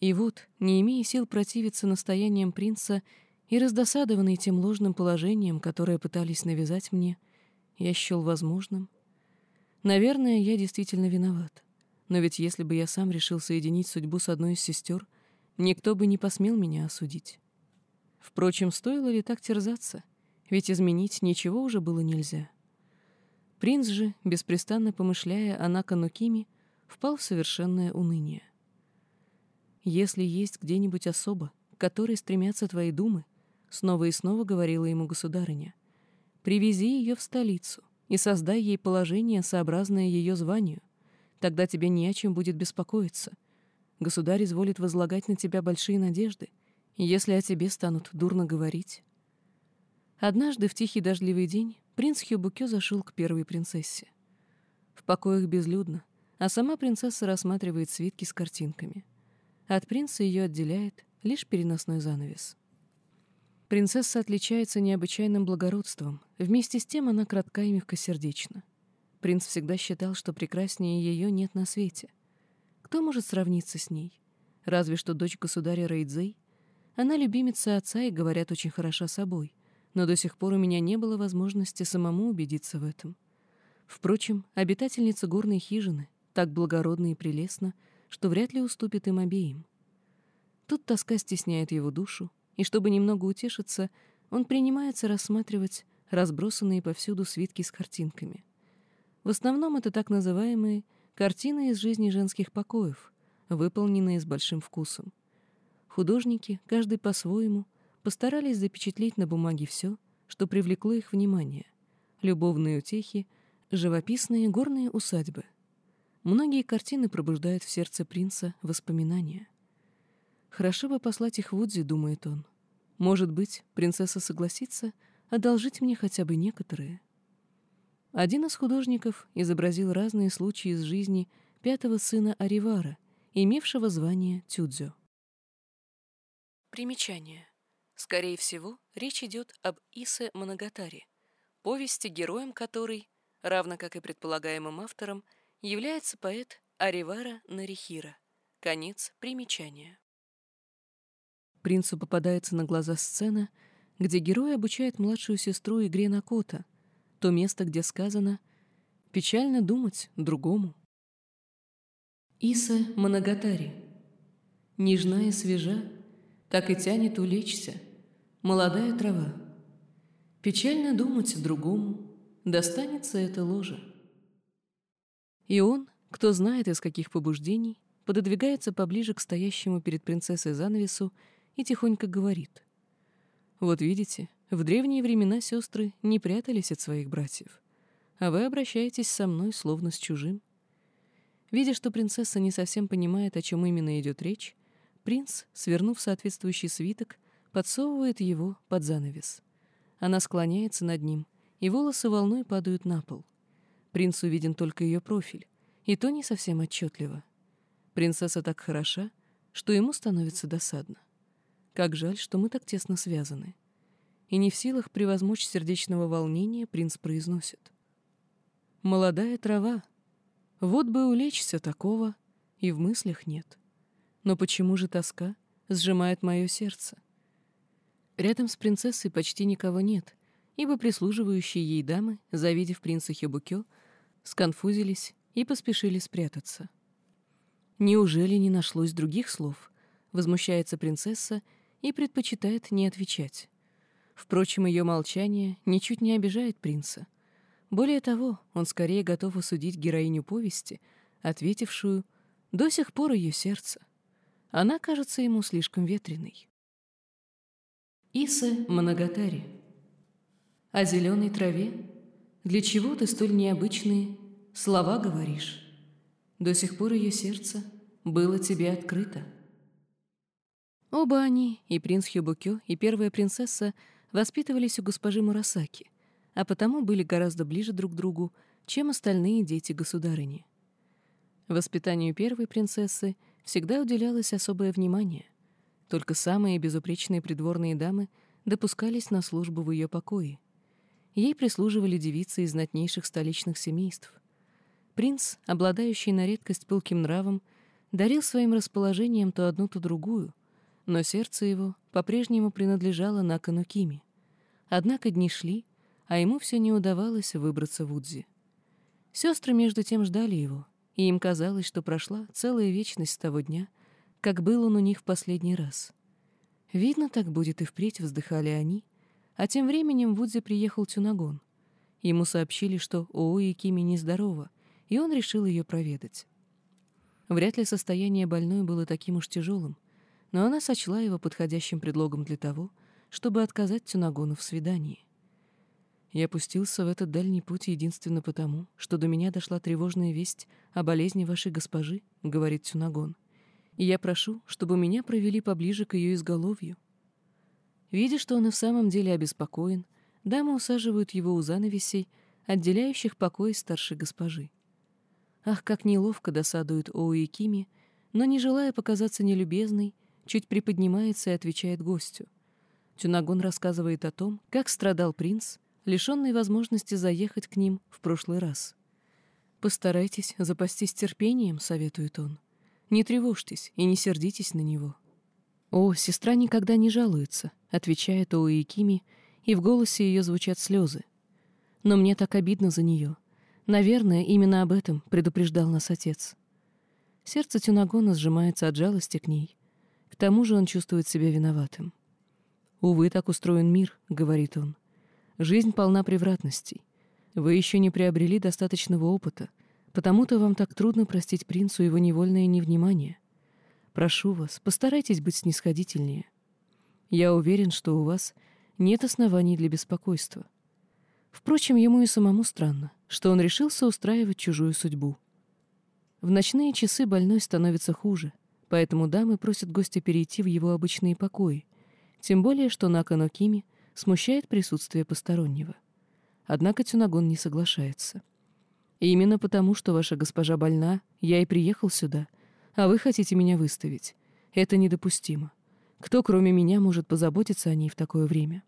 И вот, не имея сил противиться настояниям принца и раздосадованный тем ложным положением, которое пытались навязать мне, я счел возможным. Наверное, я действительно виноват. Но ведь если бы я сам решил соединить судьбу с одной из сестер, никто бы не посмел меня осудить. Впрочем, стоило ли так терзаться? Ведь изменить ничего уже было нельзя. Принц же, беспрестанно помышляя о Наканукиме, впал в совершенное уныние. «Если есть где-нибудь особа, к которой стремятся твои думы», снова и снова говорила ему государыня, Привези ее в столицу и создай ей положение, сообразное ее званию. Тогда тебе не о чем будет беспокоиться. Государь изволит возлагать на тебя большие надежды, если о тебе станут дурно говорить. Однажды в тихий дождливый день принц Хюбукё зашел к первой принцессе. В покоях безлюдно, а сама принцесса рассматривает свитки с картинками. От принца ее отделяет лишь переносной занавес. Принцесса отличается необычайным благородством, вместе с тем она кратка и мягкосердечна. Принц всегда считал, что прекраснее ее нет на свете. Кто может сравниться с ней? Разве что дочь государя Рейдзей. Она любимица отца и, говорят, очень хороша собой, но до сих пор у меня не было возможности самому убедиться в этом. Впрочем, обитательница горной хижины так благородна и прелестна, что вряд ли уступит им обеим. Тут тоска стесняет его душу, и чтобы немного утешиться, он принимается рассматривать разбросанные повсюду свитки с картинками. В основном это так называемые картины из жизни женских покоев, выполненные с большим вкусом. Художники, каждый по-своему, постарались запечатлеть на бумаге все, что привлекло их внимание. Любовные утехи, живописные горные усадьбы. Многие картины пробуждают в сердце принца воспоминания. «Хорошо бы послать их Вудзи», — думает он. «Может быть, принцесса согласится одолжить мне хотя бы некоторые». Один из художников изобразил разные случаи из жизни пятого сына Аривара, имевшего звание Тюдзё. Примечание. Скорее всего, речь идет об Исе Моногатаре, повести, героем которой, равно как и предполагаемым автором, является поэт Аривара Нарихира. Конец примечания. Принцу попадается на глаза сцена, где герой обучает младшую сестру игре на кота — то место, где сказано «печально думать другому». Иса Манагатари. Нежна и свежа, так и тянет улечься, молодая трава. Печально думать другому, достанется это ложа. И он, кто знает из каких побуждений, пододвигается поближе к стоящему перед принцессой занавесу и тихонько говорит. «Вот видите, в древние времена сестры не прятались от своих братьев, а вы обращаетесь со мной словно с чужим. Видя, что принцесса не совсем понимает, о чем именно идет речь, принц, свернув соответствующий свиток, подсовывает его под занавес. Она склоняется над ним, и волосы волной падают на пол. Принцу виден только ее профиль, и то не совсем отчетливо. Принцесса так хороша, что ему становится досадно. Как жаль, что мы так тесно связаны и не в силах превозмочь сердечного волнения, принц произносит. «Молодая трава, вот бы улечься такого, и в мыслях нет. Но почему же тоска сжимает мое сердце?» Рядом с принцессой почти никого нет, ибо прислуживающие ей дамы, завидев принца Хебукё, сконфузились и поспешили спрятаться. «Неужели не нашлось других слов?» — возмущается принцесса и предпочитает не отвечать. Впрочем, ее молчание ничуть не обижает принца. Более того, он скорее готов осудить героиню повести, ответившую «до сих пор ее сердце». Она кажется ему слишком ветреной. Иса Моногатари. О зеленой траве? Для чего ты столь необычные слова говоришь? До сих пор ее сердце было тебе открыто. Оба они, и принц Хюбукё, и первая принцесса, воспитывались у госпожи Мурасаки, а потому были гораздо ближе друг к другу, чем остальные дети государыни. Воспитанию первой принцессы всегда уделялось особое внимание. Только самые безупречные придворные дамы допускались на службу в ее покое. Ей прислуживали девицы из знатнейших столичных семейств. Принц, обладающий на редкость пылким нравом, дарил своим расположением то одну, то другую, но сердце его по-прежнему принадлежало Накану Кими. Однако дни шли, а ему все не удавалось выбраться в Удзи. Сестры между тем ждали его, и им казалось, что прошла целая вечность с того дня, как был он у них в последний раз. Видно, так будет и впредь, вздыхали они, а тем временем в Удзи приехал Тюнагон. Ему сообщили, что Оои Кими нездорова, и он решил ее проведать. Вряд ли состояние больной было таким уж тяжелым, но она сочла его подходящим предлогом для того, чтобы отказать Тюнагону в свидании. Я пустился в этот дальний путь единственно потому, что до меня дошла тревожная весть о болезни вашей госпожи, — говорит Тюнагон, и я прошу, чтобы меня провели поближе к ее изголовью. Видя, что он и в самом деле обеспокоен, дамы усаживают его у занавесей, отделяющих покой старшей госпожи. Ах, как неловко досадует Оуикими, но, не желая показаться нелюбезной, чуть приподнимается и отвечает гостю. Тюнагон рассказывает о том, как страдал принц, лишенный возможности заехать к ним в прошлый раз. «Постарайтесь запастись терпением», — советует он. «Не тревожьтесь и не сердитесь на него». «О, сестра никогда не жалуется», — отвечает Оуикими, и в голосе ее звучат слезы. «Но мне так обидно за нее. Наверное, именно об этом предупреждал нас отец». Сердце Тюнагона сжимается от жалости к ней, К тому же он чувствует себя виноватым. «Увы, так устроен мир», — говорит он. «Жизнь полна превратностей. Вы еще не приобрели достаточного опыта, потому-то вам так трудно простить принцу его невольное невнимание. Прошу вас, постарайтесь быть снисходительнее. Я уверен, что у вас нет оснований для беспокойства. Впрочем, ему и самому странно, что он решился устраивать чужую судьбу. В ночные часы больной становится хуже, поэтому дамы просят гостя перейти в его обычные покои, тем более, что Накано Кими смущает присутствие постороннего. Однако Тюнагон не соглашается. И именно потому, что ваша госпожа больна, я и приехал сюда, а вы хотите меня выставить. Это недопустимо. Кто, кроме меня, может позаботиться о ней в такое время?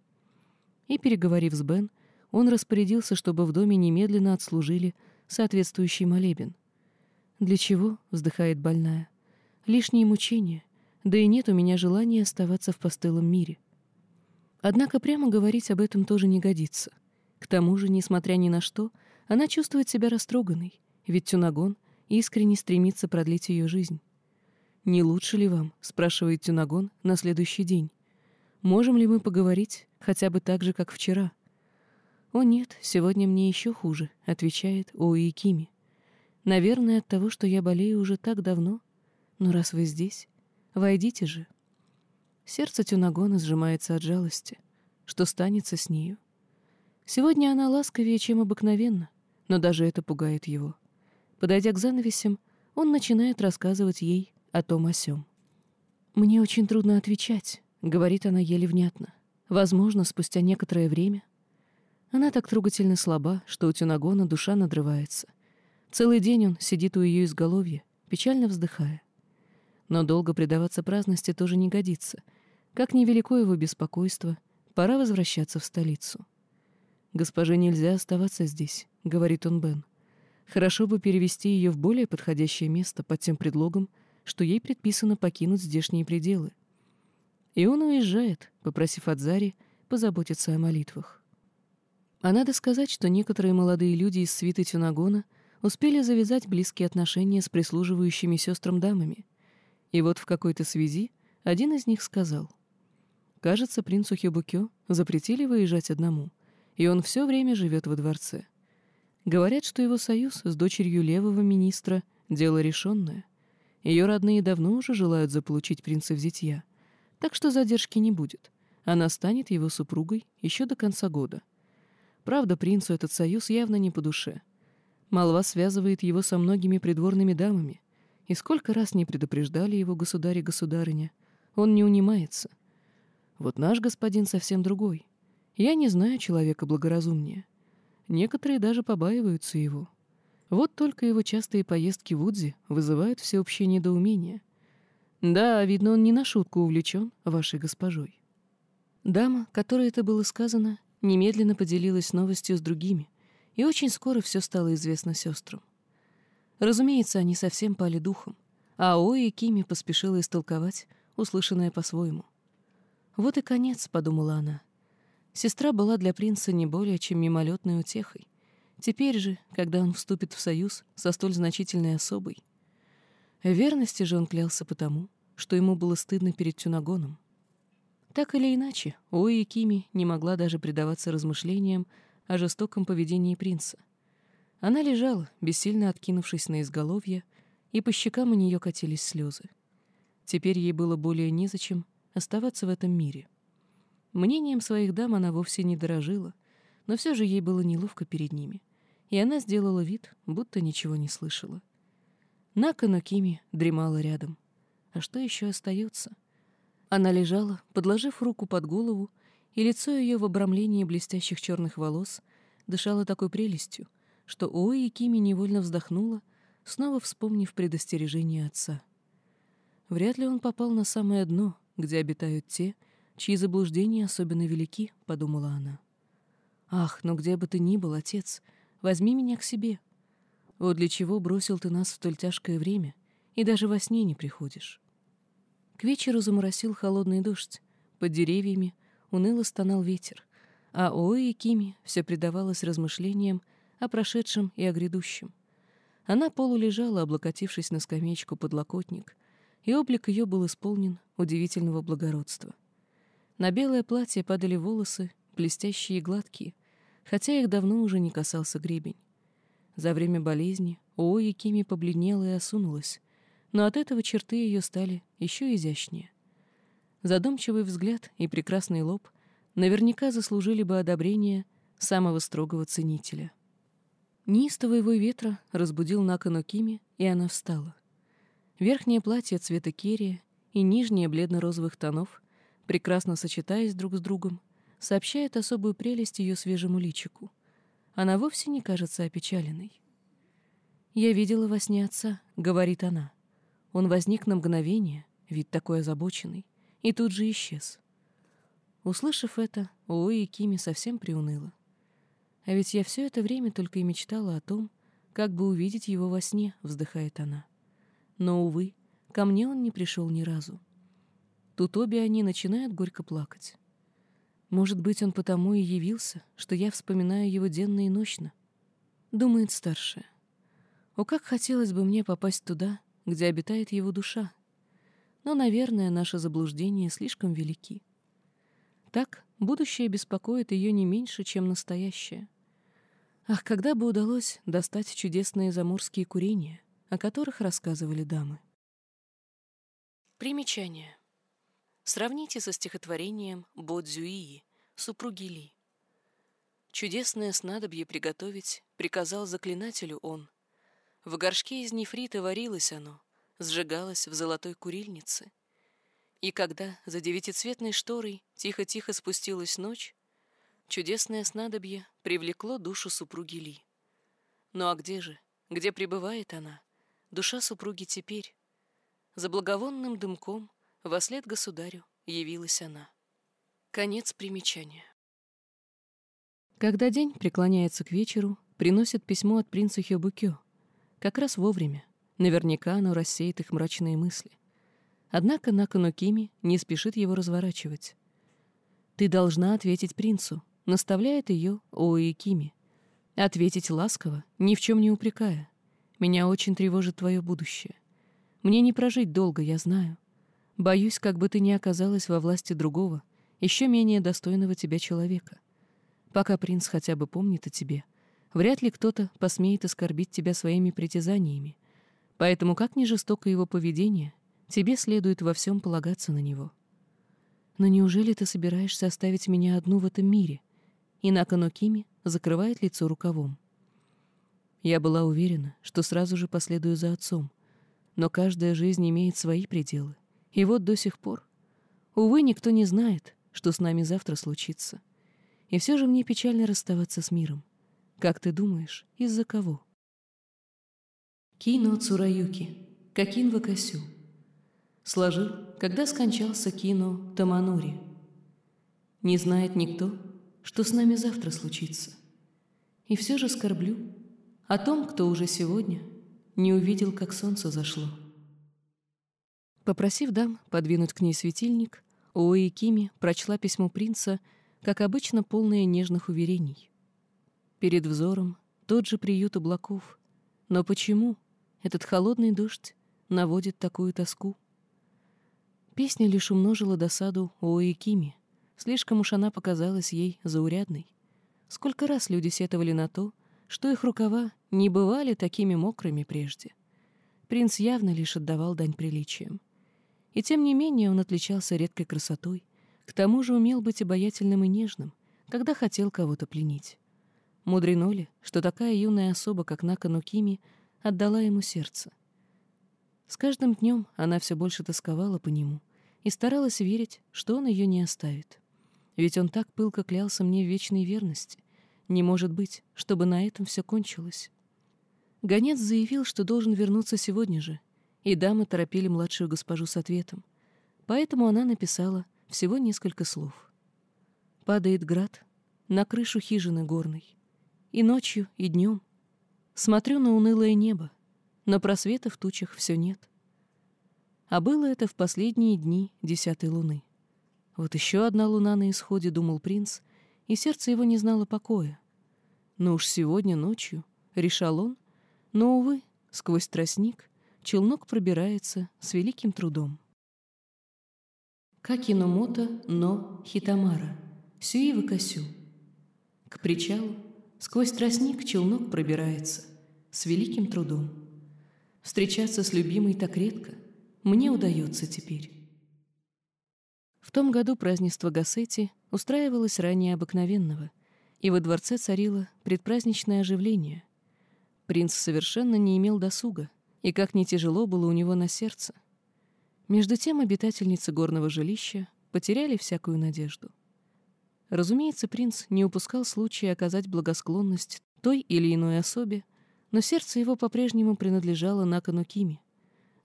И, переговорив с Бен, он распорядился, чтобы в доме немедленно отслужили соответствующий молебен. «Для чего?» — вздыхает больная. «Лишние мучения. Да и нет у меня желания оставаться в постылом мире». Однако прямо говорить об этом тоже не годится. К тому же, несмотря ни на что, она чувствует себя растроганной, ведь Тюнагон искренне стремится продлить ее жизнь. «Не лучше ли вам?» — спрашивает Тюнагон на следующий день. «Можем ли мы поговорить хотя бы так же, как вчера?» «О нет, сегодня мне еще хуже», — отвечает Оуи Кими. «Наверное, от того, что я болею уже так давно. Но раз вы здесь, войдите же». Сердце Тюнагона сжимается от жалости. Что станется с нею? Сегодня она ласковее, чем обыкновенно, но даже это пугает его. Подойдя к занавесям, он начинает рассказывать ей о том о сём. «Мне очень трудно отвечать», — говорит она еле внятно. «Возможно, спустя некоторое время она так трогательно слаба, что у Тюнагона душа надрывается. Целый день он сидит у ее изголовья, печально вздыхая. Но долго предаваться праздности тоже не годится. Как невелико его беспокойство, пора возвращаться в столицу. «Госпоже нельзя оставаться здесь», — говорит он Бен. «Хорошо бы перевести ее в более подходящее место под тем предлогом, что ей предписано покинуть здешние пределы». И он уезжает, попросив Адзари позаботиться о молитвах. А надо сказать, что некоторые молодые люди из свиты Тюнагона успели завязать близкие отношения с прислуживающими сестрам дамами. И вот в какой-то связи один из них сказал. «Кажется, принцу Хебукё запретили выезжать одному, и он все время живет во дворце. Говорят, что его союз с дочерью левого министра — дело решенное. Ее родные давно уже желают заполучить принца в зятья, так что задержки не будет. Она станет его супругой еще до конца года. Правда, принцу этот союз явно не по душе. Молва связывает его со многими придворными дамами, и сколько раз не предупреждали его государь и государыня, он не унимается. Вот наш господин совсем другой. Я не знаю человека благоразумнее. Некоторые даже побаиваются его. Вот только его частые поездки в Удзи вызывают всеобщее недоумение. Да, видно, он не на шутку увлечен вашей госпожой. Дама, которой это было сказано, немедленно поделилась новостью с другими, и очень скоро все стало известно сестрам. Разумеется, они совсем пали духом, а Ои и Кими поспешила истолковать услышанное по-своему. «Вот и конец», — подумала она. Сестра была для принца не более чем мимолетной утехой. Теперь же, когда он вступит в союз со столь значительной особой... Верности же он клялся потому, что ему было стыдно перед Тюнагоном. Так или иначе, Ои Кими не могла даже предаваться размышлениям о жестоком поведении принца. Она лежала, бессильно откинувшись на изголовье, и по щекам у нее катились слезы. Теперь ей было более незачем оставаться в этом мире. Мнением своих дам она вовсе не дорожила, но все же ей было неловко перед ними, и она сделала вид, будто ничего не слышала. Накано Кими дремала рядом. А что еще остается? Она лежала, подложив руку под голову, и лицо ее в обрамлении блестящих черных волос дышало такой прелестью, что Ои Кими невольно вздохнула, снова вспомнив предостережение отца. Вряд ли он попал на самое дно, где обитают те, чьи заблуждения особенно велики, — подумала она. «Ах, ну где бы ты ни был, отец, возьми меня к себе. Вот для чего бросил ты нас в столь тяжкое время, и даже во сне не приходишь». К вечеру заморосил холодный дождь. Под деревьями уныло стонал ветер, а Ои Кими все предавалось размышлениям о прошедшем и о грядущем. Она полулежала, облокотившись на скамеечку подлокотник, и облик ее был исполнен удивительного благородства. На белое платье падали волосы, блестящие и гладкие, хотя их давно уже не касался гребень. За время болезни Уои Кими побледнела и осунулась, но от этого черты ее стали еще изящнее. Задумчивый взгляд и прекрасный лоб наверняка заслужили бы одобрение самого строгого ценителя. Неистовый вой ветра разбудил Накану Кими, и она встала. Верхнее платье цвета керия и нижнее бледно-розовых тонов, прекрасно сочетаясь друг с другом, сообщает особую прелесть ее свежему личику. Она вовсе не кажется опечаленной. «Я видела во сне отца», — говорит она. Он возник на мгновение, вид такой озабоченный, и тут же исчез. Услышав это, Уои Кими совсем приуныла. А ведь я все это время только и мечтала о том, как бы увидеть его во сне, вздыхает она. Но, увы, ко мне он не пришел ни разу. Тут обе они начинают горько плакать. Может быть, он потому и явился, что я вспоминаю его денно и ночно. Думает старшая. О, как хотелось бы мне попасть туда, где обитает его душа. Но, наверное, наши заблуждения слишком велики. Так, будущее беспокоит ее не меньше, чем настоящее. Ах, когда бы удалось достать чудесные заморские курения, о которых рассказывали дамы. Примечание. Сравните со стихотворением Бодзюии «Супруги Ли». Чудесное снадобье приготовить приказал заклинателю он. В горшке из нефрита варилось оно, сжигалось в золотой курильнице. И когда за девятицветной шторой тихо-тихо спустилась ночь, чудесное снадобье привлекло душу супруги Ли. Ну а где же, где пребывает она, душа супруги теперь? За благовонным дымком Вослед государю явилась она. Конец примечания. Когда день преклоняется к вечеру, приносят письмо от принца Хёбукё. Как раз вовремя. Наверняка оно рассеет их мрачные мысли. Однако Накану Кими не спешит его разворачивать. «Ты должна ответить принцу», — наставляет ее Оуи. «Ответить ласково, ни в чем не упрекая. Меня очень тревожит твое будущее. Мне не прожить долго, я знаю. Боюсь, как бы ты ни оказалась во власти другого, еще менее достойного тебя человека. Пока принц хотя бы помнит о тебе, вряд ли кто-то посмеет оскорбить тебя своими притязаниями. Поэтому, как ни жестоко его поведение, тебе следует во всем полагаться на него. Но неужели ты собираешься оставить меня одну в этом мире? И Наканокими закрывает лицо рукавом. Я была уверена, что сразу же последую за отцом, но каждая жизнь имеет свои пределы. И вот до сих пор. Увы, никто не знает, что с нами завтра случится. И все же мне печально расставаться с миром. Как ты думаешь, из-за кого? Кино Цураюки, Какин Вакасю. Сложил, когда скончался Кино Таманури. Не знает никто, что с нами завтра случится. И все же скорблю о том, кто уже сегодня не увидел, как солнце зашло. Попросив дам подвинуть к ней светильник, Уои Кими прочла письмо принца, как обычно полное нежных уверений. Перед взором тот же приют облаков. Но почему этот холодный дождь наводит такую тоску? Песня лишь умножила досаду Уои Кими. Слишком уж она показалась ей заурядной. Сколько раз люди сетовали на то, что их рукава не бывали такими мокрыми прежде. Принц явно лишь отдавал дань приличиям. И тем не менее он отличался редкой красотой, к тому же умел быть обаятельным и нежным, когда хотел кого-то пленить. Мудрено ли, что такая юная особа, как Нака Нукими, отдала ему сердце? С каждым днем она все больше тосковала по нему и старалась верить, что он ее не оставит. Ведь он так пылко клялся мне в вечной верности. Не может быть, чтобы на этом все кончилось. Гонец заявил, что должен вернуться сегодня же, и дамы торопили младшую госпожу с ответом, поэтому она написала всего несколько слов. Падает град на крышу хижины горной, и ночью, и днем смотрю на унылое небо, но просвета в тучах все нет. А было это в последние дни десятой луны. Вот еще одна луна на исходе, думал принц, и сердце его не знало покоя. Но уж сегодня ночью, решал он, но, увы, сквозь тростник челнок пробирается с великим трудом. Какиномото но Хитамара, Сюива Косю. К причалу сквозь тростник челнок пробирается с великим трудом. Встречаться с любимой так редко мне удается теперь. В том году празднество Гассети устраивалось ранее обыкновенного, и во дворце царило предпраздничное оживление. Принц совершенно не имел досуга, и как не тяжело было у него на сердце. Между тем обитательницы горного жилища потеряли всякую надежду. Разумеется, принц не упускал случая оказать благосклонность той или иной особе, но сердце его по-прежнему принадлежало Накану Кими.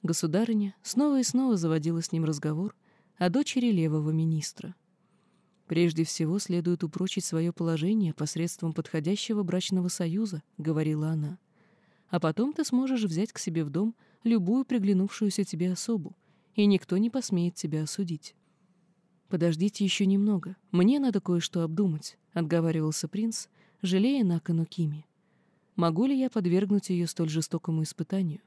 Государыня снова и снова заводила с ним разговор о дочери левого министра. «Прежде всего следует упрочить свое положение посредством подходящего брачного союза», — говорила она. «А потом ты сможешь взять к себе в дом любую приглянувшуюся тебе особу, и никто не посмеет тебя осудить». «Подождите еще немного, мне надо кое-что обдумать», — отговаривался принц, жалея Накану Кими. «Могу ли я подвергнуть ее столь жестокому испытанию?»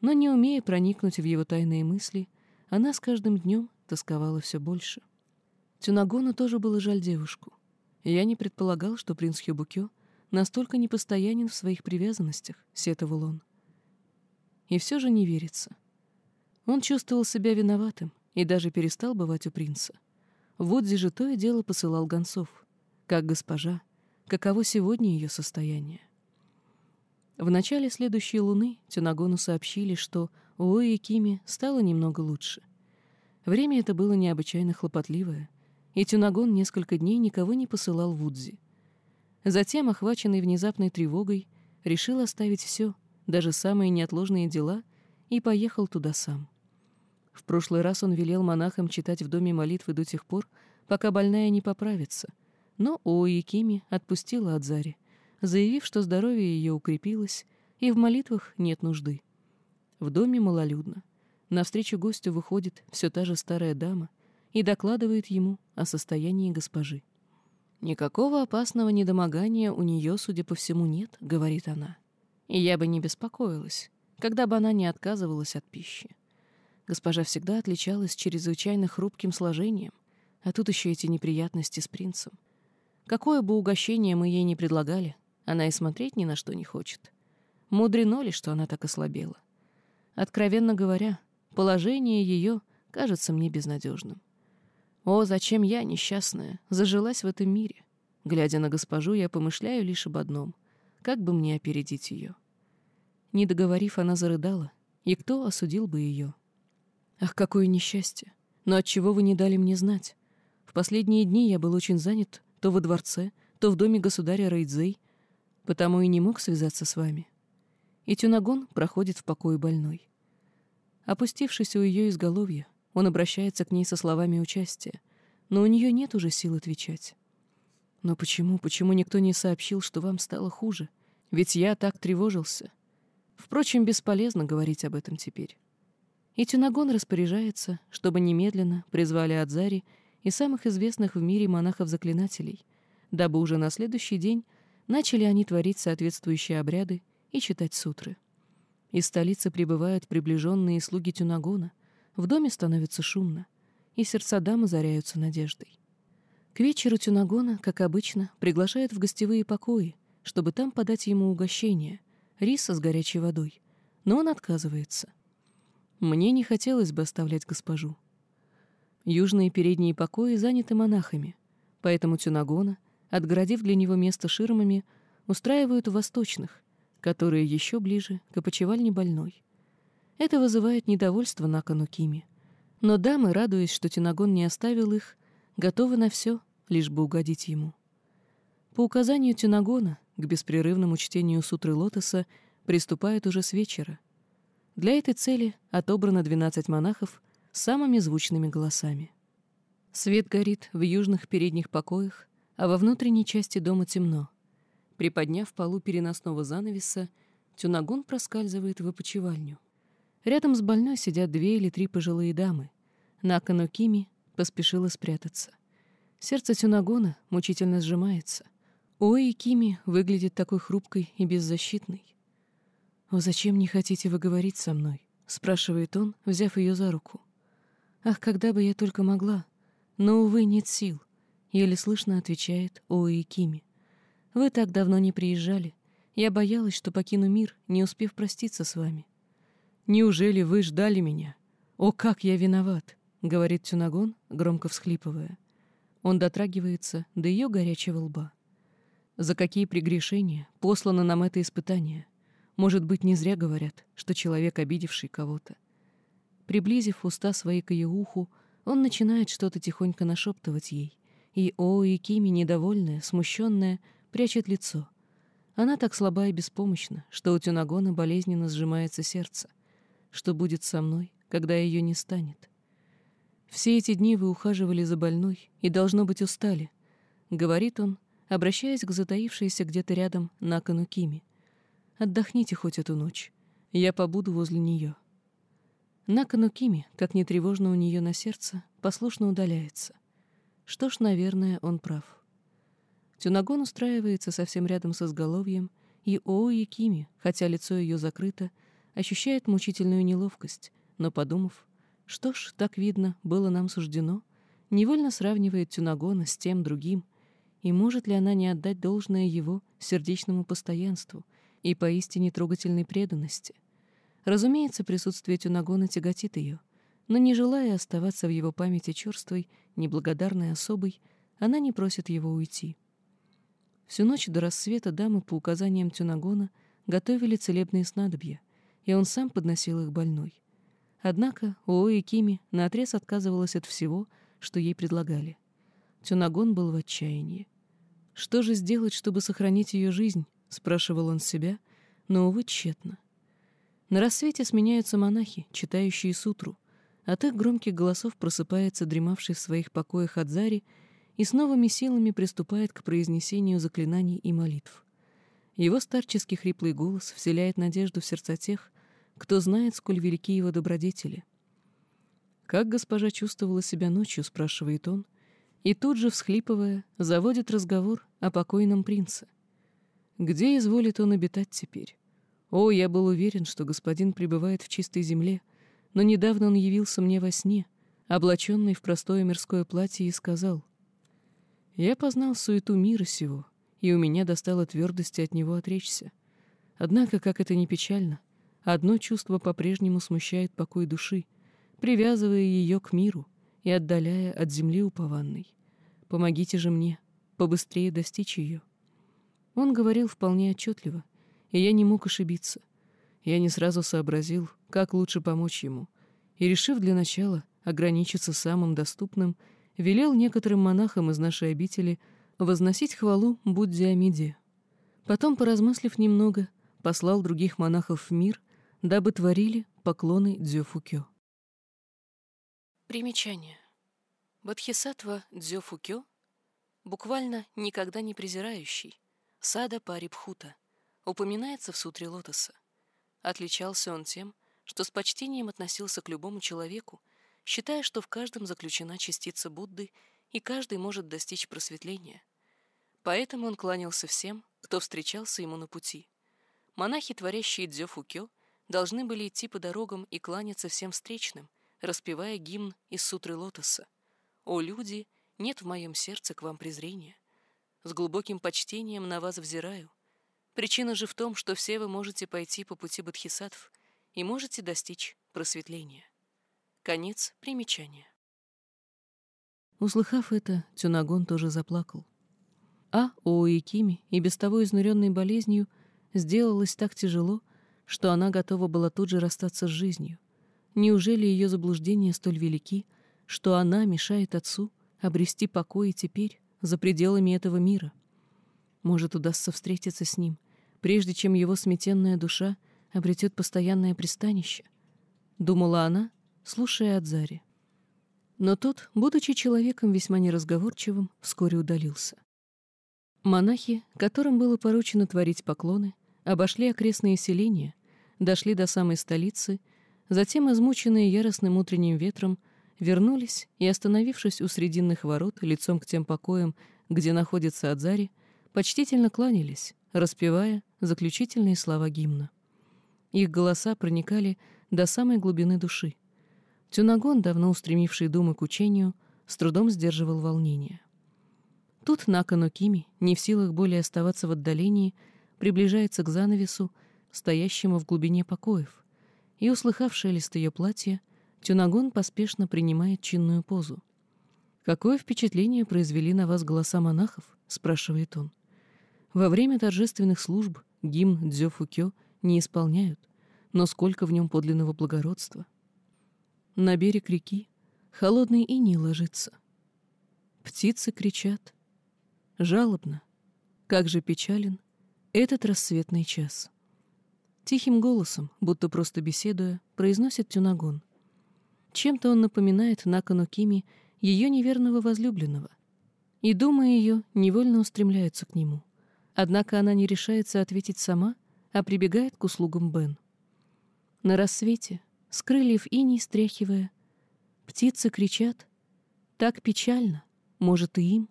Но не умея проникнуть в его тайные мысли, она с каждым днем тосковала все больше. Тюнагону тоже было жаль девушку. Я не предполагал, что принц Хюбукё настолько непостоянен в своих привязанностях, сетовал он. И все же не верится. Он чувствовал себя виноватым и даже перестал бывать у принца. Вудзи же то и дело посылал гонцов. Как госпожа, каково сегодня ее состояние. В начале следующей луны Тюнагону сообщили, что у Ои Кими стало немного лучше. Время это было необычайно хлопотливое, и Тюнагон несколько дней никого не посылал в Удзи. Затем, охваченный внезапной тревогой, решил оставить все, даже самые неотложные дела, и поехал туда сам. В прошлый раз он велел монахам читать в доме молитвы до тех пор, пока больная не поправится, но Ои Кими отпустила Адзари — заявив, что здоровье ее укрепилось и в молитвах нет нужды. В доме малолюдно. Навстречу гостю выходит все та же старая дама и докладывает ему о состоянии госпожи. «Никакого опасного недомогания у нее, судя по всему, нет», — говорит она. «И я бы не беспокоилась, когда бы она не отказывалась от пищи. Госпожа всегда отличалась чрезвычайно хрупким сложением, а тут еще эти неприятности с принцем. Какое бы угощение мы ей не предлагали, она и смотреть ни на что не хочет. Мудрено ли, что она так ослабела? Откровенно говоря, положение ее кажется мне безнадежным. О, зачем я, несчастная, зажилась в этом мире? Глядя на госпожу, я помышляю лишь об одном — как бы мне опередить ее? Не договорив, она зарыдала, и кто осудил бы ее? Ах, какое несчастье! Но отчего вы не дали мне знать? В последние дни я был очень занят то во дворце, то в доме государя Рейдзей, потому и не мог связаться с вами. И Тюнагон проходит в покое больной. Опустившись у ее изголовья, он обращается к ней со словами участия, но у нее нет уже сил отвечать. Но почему, почему никто не сообщил, что вам стало хуже? Ведь я так тревожился. Впрочем, бесполезно говорить об этом теперь. И Тюнагон распоряжается, чтобы немедленно призвали Адзари и самых известных в мире монахов-заклинателей, дабы уже на следующий день Начали они творить соответствующие обряды и читать сутры. Из столицы прибывают приближенные слуги Тюнагона, в доме становится шумно, и сердца дамы заряются надеждой. К вечеру Тюнагона, как обычно, приглашают в гостевые покои, чтобы там подать ему угощение, риса с горячей водой, но он отказывается. Мне не хотелось бы оставлять госпожу. Южные передние покои заняты монахами, поэтому Тюнагона — отгородив для него место ширмами, устраивают у восточных, которые еще ближе к опочивальне больной. Это вызывает недовольство Накану Кими. Но дамы, радуясь, что Тинагон не оставил их, готовы на все, лишь бы угодить ему. По указанию Тинагона к беспрерывному чтению сутры лотоса приступают уже с вечера. Для этой цели отобрано 12 монахов с самыми звучными голосами. Свет горит в южных передних покоях, а во внутренней части дома темно. Приподняв полу переносного занавеса, Тюнагон проскальзывает в опочивальню. Рядом с больной сидят две или три пожилые дамы. Накану Кими поспешила спрятаться. Сердце Тюнагона мучительно сжимается. Ой, Кими выглядит такой хрупкой и беззащитной. «О, зачем не хотите вы говорить со мной?» — спрашивает он, взяв ее за руку. «Ах, когда бы я только могла! Но, увы, нет сил!» — еле слышно отвечает Оуи Кими. «Вы так давно не приезжали. Я боялась, что покину мир, не успев проститься с вами». «Неужели вы ждали меня? О, как я виноват!» — говорит Тюнагон, громко всхлипывая. Он дотрагивается до ее горячего лба. «За какие прегрешения послано нам это испытание? Может быть, не зря говорят, что человек, обидевший кого-то. Приблизив уста свои к ее уху, он начинает что-то тихонько нашептывать ей, и О и Кими, недовольная, смущенная, прячет лицо. Она так слаба и беспомощна, что у Тюнагона болезненно сжимается сердце. Что будет со мной, когда ее не станет? Все эти дни вы ухаживали за больной и, должно быть, устали, — говорит он, обращаясь к затаившейся где-то рядом Накану Кими. Отдохните хоть эту ночь. Я побуду возле нее. Накану Кими, как не тревожно у нее на сердце, послушно удаляется. Что ж, наверное, он прав. Тюнагон устраивается совсем рядом со изголовьем, и Оои Кими, хотя лицо ее закрыто, ощущает мучительную неловкость, но, подумав, что ж, так видно, было нам суждено, невольно сравнивает Тюнагона с тем другим, и может ли она не отдать должное его сердечному постоянству — и поистине трогательной преданности. Разумеется, присутствие Тюнагона тяготит ее, но не желая оставаться в его памяти черствой, неблагодарной особой, она не просит его уйти. Всю ночь до рассвета дамы по указаниям Тюнагона готовили целебные снадобья, и он сам подносил их больной. Однако Оои Кими наотрез отказывалась от всего, что ей предлагали. Тюнагон был в отчаянии. Что же сделать, чтобы сохранить ее жизнь, — спрашивал он себя, но, увы, тщетно. На рассвете сменяются монахи, читающие сутру. От их громких голосов просыпается дремавший в своих покоях Адзари и с новыми силами приступает к произнесению заклинаний и молитв. Его старческий хриплый голос вселяет надежду в сердца тех, кто знает, сколь велики его добродетели. «Как госпожа чувствовала себя ночью?» — спрашивает он, и тут же, всхлипывая, заводит разговор о покойном принце — где изволит он обитать теперь? О, я был уверен, что господин пребывает в чистой земле, но недавно он явился мне во сне, облаченный в простое мирское платье, и сказал, «Я познал суету мира сего, и у меня достало твердости от него отречься. Однако, как это ни печально, одно чувство по-прежнему смущает покой души, привязывая ее к миру и отдаляя от земли упованной. Помогите же мне побыстрее достичь ее». Он говорил вполне отчетливо, и я не мог ошибиться. Я не сразу сообразил, как лучше помочь ему, и, решив для начала ограничиться самым доступным, велел некоторым монахам из нашей обители возносить хвалу Будде Амиде. Потом, поразмыслив немного, послал других монахов в мир, дабы творили поклоны Дзёфукё. Примечание. Бодхисаттва Дзёфукё буквально никогда не презирающий, Сада Парибхута, упоминается в Сутре Лотоса. Отличался он тем, что с почтением относился к любому человеку, считая, что в каждом заключена частица Будды, и каждый может достичь просветления. Поэтому он кланялся всем, кто встречался ему на пути. Монахи, творящие дзёфукё, должны были идти по дорогам и кланяться всем встречным, распевая гимн из Сутры Лотоса. «О, люди, нет в моем сердце к вам презрения с глубоким почтением на вас взираю. Причина же в том, что все вы можете пойти по пути бодхисаттв и можете достичь просветления. Конец примечания. Услыхав это, Тюнагон тоже заплакал. А Оуикими, и без того изнуренной болезнью, сделалось так тяжело, что она готова была тут же расстаться с жизнью. Неужели ее заблуждения столь велики, что она мешает отцу обрести покой и теперь, за пределами этого мира. Может, удастся встретиться с ним, прежде чем его сметенная душа обретет постоянное пристанище, — думала она, слушая Адзари. Но тот, будучи человеком весьма неразговорчивым, вскоре удалился. Монахи, которым было поручено творить поклоны, обошли окрестные селения, дошли до самой столицы, затем, измученные яростным утренним ветром, вернулись и, остановившись у срединных ворот, лицом к тем покоям, где находится Адзари, почтительно кланялись, распевая заключительные слова гимна. Их голоса проникали до самой глубины души. Тюнагон, давно устремивший думы к учению, с трудом сдерживал волнение. Тут Накану Кими, не в силах более оставаться в отдалении, приближается к занавесу, стоящему в глубине покоев, и, услыхав шелест ее платья, Тюнагон поспешно принимает чинную позу. «Какое впечатление произвели на вас голоса монахов?» — спрашивает он. «Во время торжественных служб гимн Дзёфукё не исполняют, но сколько в нем подлинного благородства. На берег реки холодный иней ложится. Птицы кричат. Жалобно, как же печален этот рассветный час. Тихим голосом, будто просто беседуя, произносит Тюнагон. Чем-то он напоминает Накану Кими ее неверного возлюбленного. И, думая ее, невольно устремляются к нему. Однако она не решается ответить сама, а прибегает к услугам Бен. На рассвете, с крыльев иней стряхивая, птицы кричат, так печально, может, и им,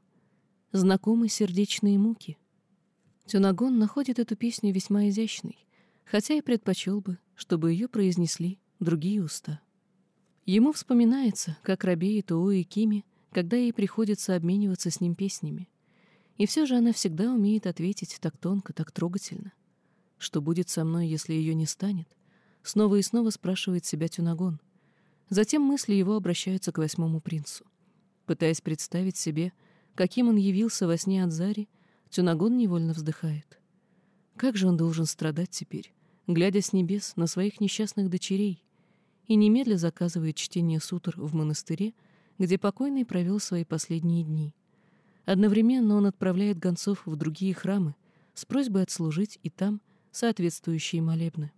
знакомы сердечные муки. Тюнагон находит эту песню весьма изящной, хотя и предпочел бы, чтобы ее произнесли другие уста. Ему вспоминается, как робеет Уу и Кими, когда ей приходится обмениваться с ним песнями. И все же она всегда умеет ответить так тонко, так трогательно. Что будет со мной, если ее не станет? Снова и снова спрашивает себя Тюнагон. Затем мысли его обращаются к восьмому принцу. Пытаясь представить себе, каким он явился во сне от Зари, Тюнагон невольно вздыхает. Как же он должен страдать теперь, глядя с небес на своих несчастных дочерей, и немедля заказывает чтение сутр в монастыре, где покойный провел свои последние дни. Одновременно он отправляет гонцов в другие храмы с просьбой отслужить и там соответствующие молебны.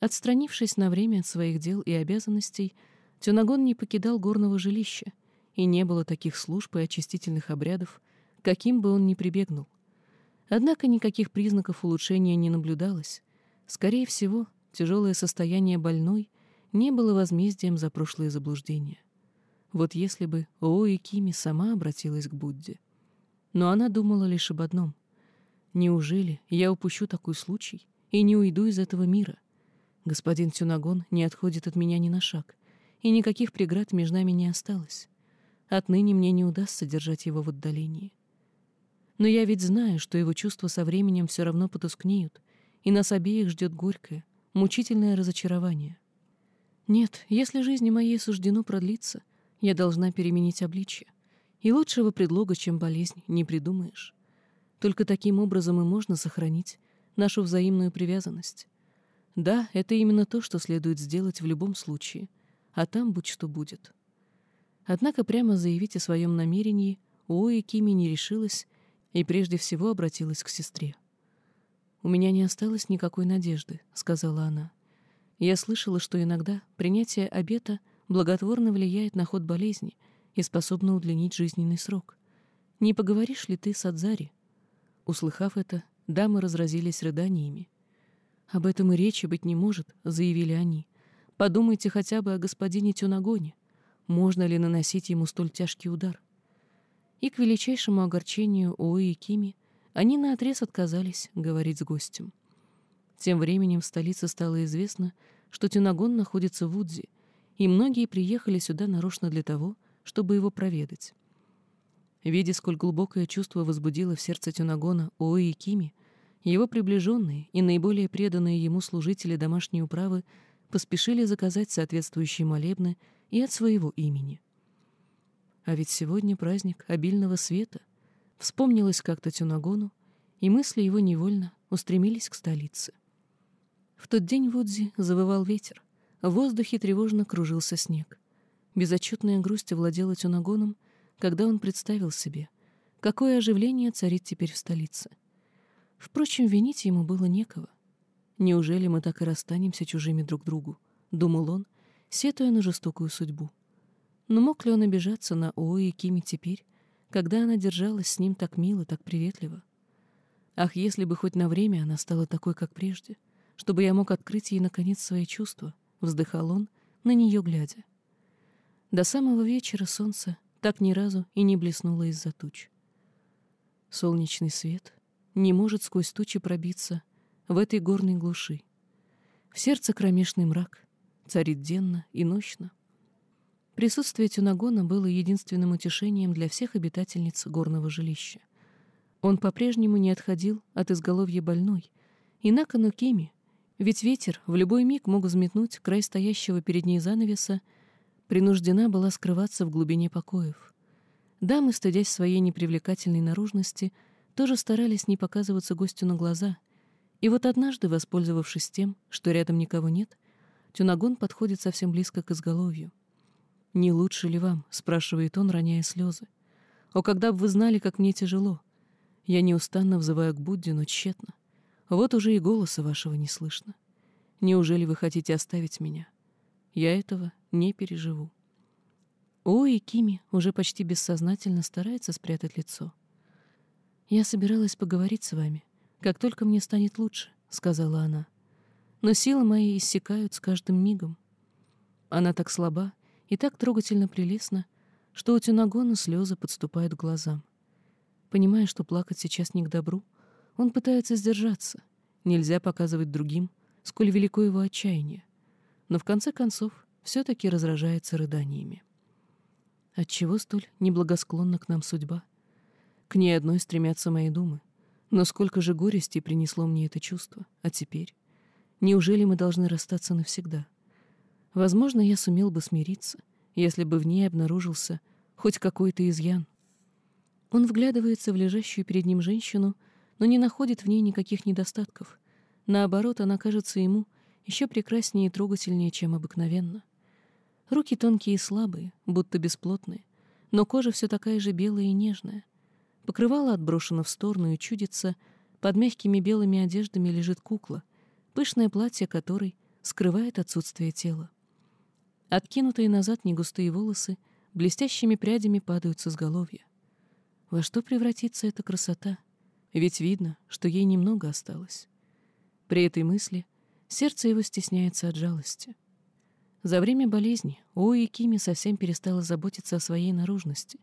Отстранившись на время от своих дел и обязанностей, Тюнагон не покидал горного жилища, и не было таких служб и очистительных обрядов, каким бы он ни прибегнул. Однако никаких признаков улучшения не наблюдалось. Скорее всего, тяжелое состояние больной не было возмездием за прошлые заблуждения. Вот если бы Оои Кими сама обратилась к Будде. Но она думала лишь об одном. Неужели я упущу такой случай и не уйду из этого мира? Господин Тюнагон не отходит от меня ни на шаг, и никаких преград между нами не осталось. Отныне мне не удастся держать его в отдалении. Но я ведь знаю, что его чувства со временем все равно потускнеют, и нас обеих ждет горькое, мучительное разочарование. Нет, если жизни моей суждено продлиться, я должна переменить обличье. И лучшего предлога, чем болезнь, не придумаешь. Только таким образом и можно сохранить нашу взаимную привязанность. Да, это именно то, что следует сделать в любом случае, а там будь что будет. Однако прямо заявить о своем намерении Уои Кими не решилась и прежде всего обратилась к сестре. «У меня не осталось никакой надежды», — сказала она. «Я слышала, что иногда принятие обета благотворно влияет на ход болезни и способно удлинить жизненный срок. Не поговоришь ли ты с Адзари?» Услыхав это, дамы разразились рыданиями. «Об этом и речи быть не может», — заявили они. «Подумайте хотя бы о господине Тюнагоне. Можно ли наносить ему столь тяжкий удар?» И к величайшему огорчению Уи и Кими они наотрез отказались говорить с гостем. Тем временем в столице стало известно, что Тюнагон находится в Удзи, и многие приехали сюда нарочно для того, чтобы его проведать. Видя, сколь глубокое чувство возбудило в сердце Тюнагона Уи и Кими, его приближенные и наиболее преданные ему служители домашней управы поспешили заказать соответствующие молебны и от своего имени. А ведь сегодня праздник обильного света. Вспомнилось как-то Тюнагону, и мысли его невольно устремились к столице. В тот день в Удзи завывал ветер, в воздухе тревожно кружился снег. Безотчетная грусть овладела Тюнагоном, когда он представил себе, какое оживление царит теперь в столице — Впрочем, винить ему было некого. «Неужели мы так и расстанемся чужими друг другу?» — думал он, сетуя на жестокую судьбу. Но мог ли он обижаться на Ои и Кими теперь, когда она держалась с ним так мило, так приветливо? Ах, если бы хоть на время она стала такой, как прежде, чтобы я мог открыть ей, наконец, свои чувства, — вздыхал он, на нее глядя. До самого вечера солнце так ни разу и не блеснуло из-за туч. Солнечный свет не может сквозь тучи пробиться в этой горной глуши. В сердце кромешный мрак, царит денно и ночно. Присутствие Тюнагона было единственным утешением для всех обитательниц горного жилища. Он по-прежнему не отходил от изголовья больной, и на Кими, ведь ветер в любой миг мог взметнуть край стоящего перед ней занавеса, принуждена была скрываться в глубине покоев. Дамы, стыдясь своей непривлекательной наружности, тоже старались не показываться гостю на глаза, и вот однажды, воспользовавшись тем, что рядом никого нет, Тюнагон подходит совсем близко к изголовью. «Не лучше ли вам?» — спрашивает он, роняя слезы. «О, когда бы вы знали, как мне тяжело! Я неустанно взываю к Будде, но тщетно. Вот уже и голоса вашего не слышно. Неужели вы хотите оставить меня? Я этого не переживу». О, и Кими уже почти бессознательно старается спрятать лицо. «Я собиралась поговорить с вами, как только мне станет лучше», — сказала она но силы мои иссякают с каждым мигом. Она так слаба и так трогательно прелестна, что у Тюнагона слезы подступают к глазам. Понимая, что плакать сейчас не к добру, он пытается сдержаться. Нельзя показывать другим, сколь велико его отчаяние. Но в конце концов все-таки разражается рыданиями. Отчего столь неблагосклонна к нам судьба? К ней одной стремятся мои думы. Но сколько же горести принесло мне это чувство, а теперь? Неужели мы должны расстаться навсегда? Возможно, я сумел бы смириться, если бы в ней обнаружился хоть какой-то изъян. Он вглядывается в лежащую перед ним женщину, но не находит в ней никаких недостатков. Наоборот, она кажется ему еще прекраснее и трогательнее, чем обыкновенно. Руки тонкие и слабые, будто бесплотные, но кожа все такая же белая и нежная. Покрывало отброшено в сторону и чудится, под мягкими белыми одеждами лежит кукла — пышное платье которой скрывает отсутствие тела. Откинутые назад негустые волосы блестящими прядями падают с изголовья. Во что превратится эта красота? Ведь видно, что ей немного осталось. При этой мысли сердце его стесняется от жалости. За время болезни Оуи Кими совсем перестала заботиться о своей наружности,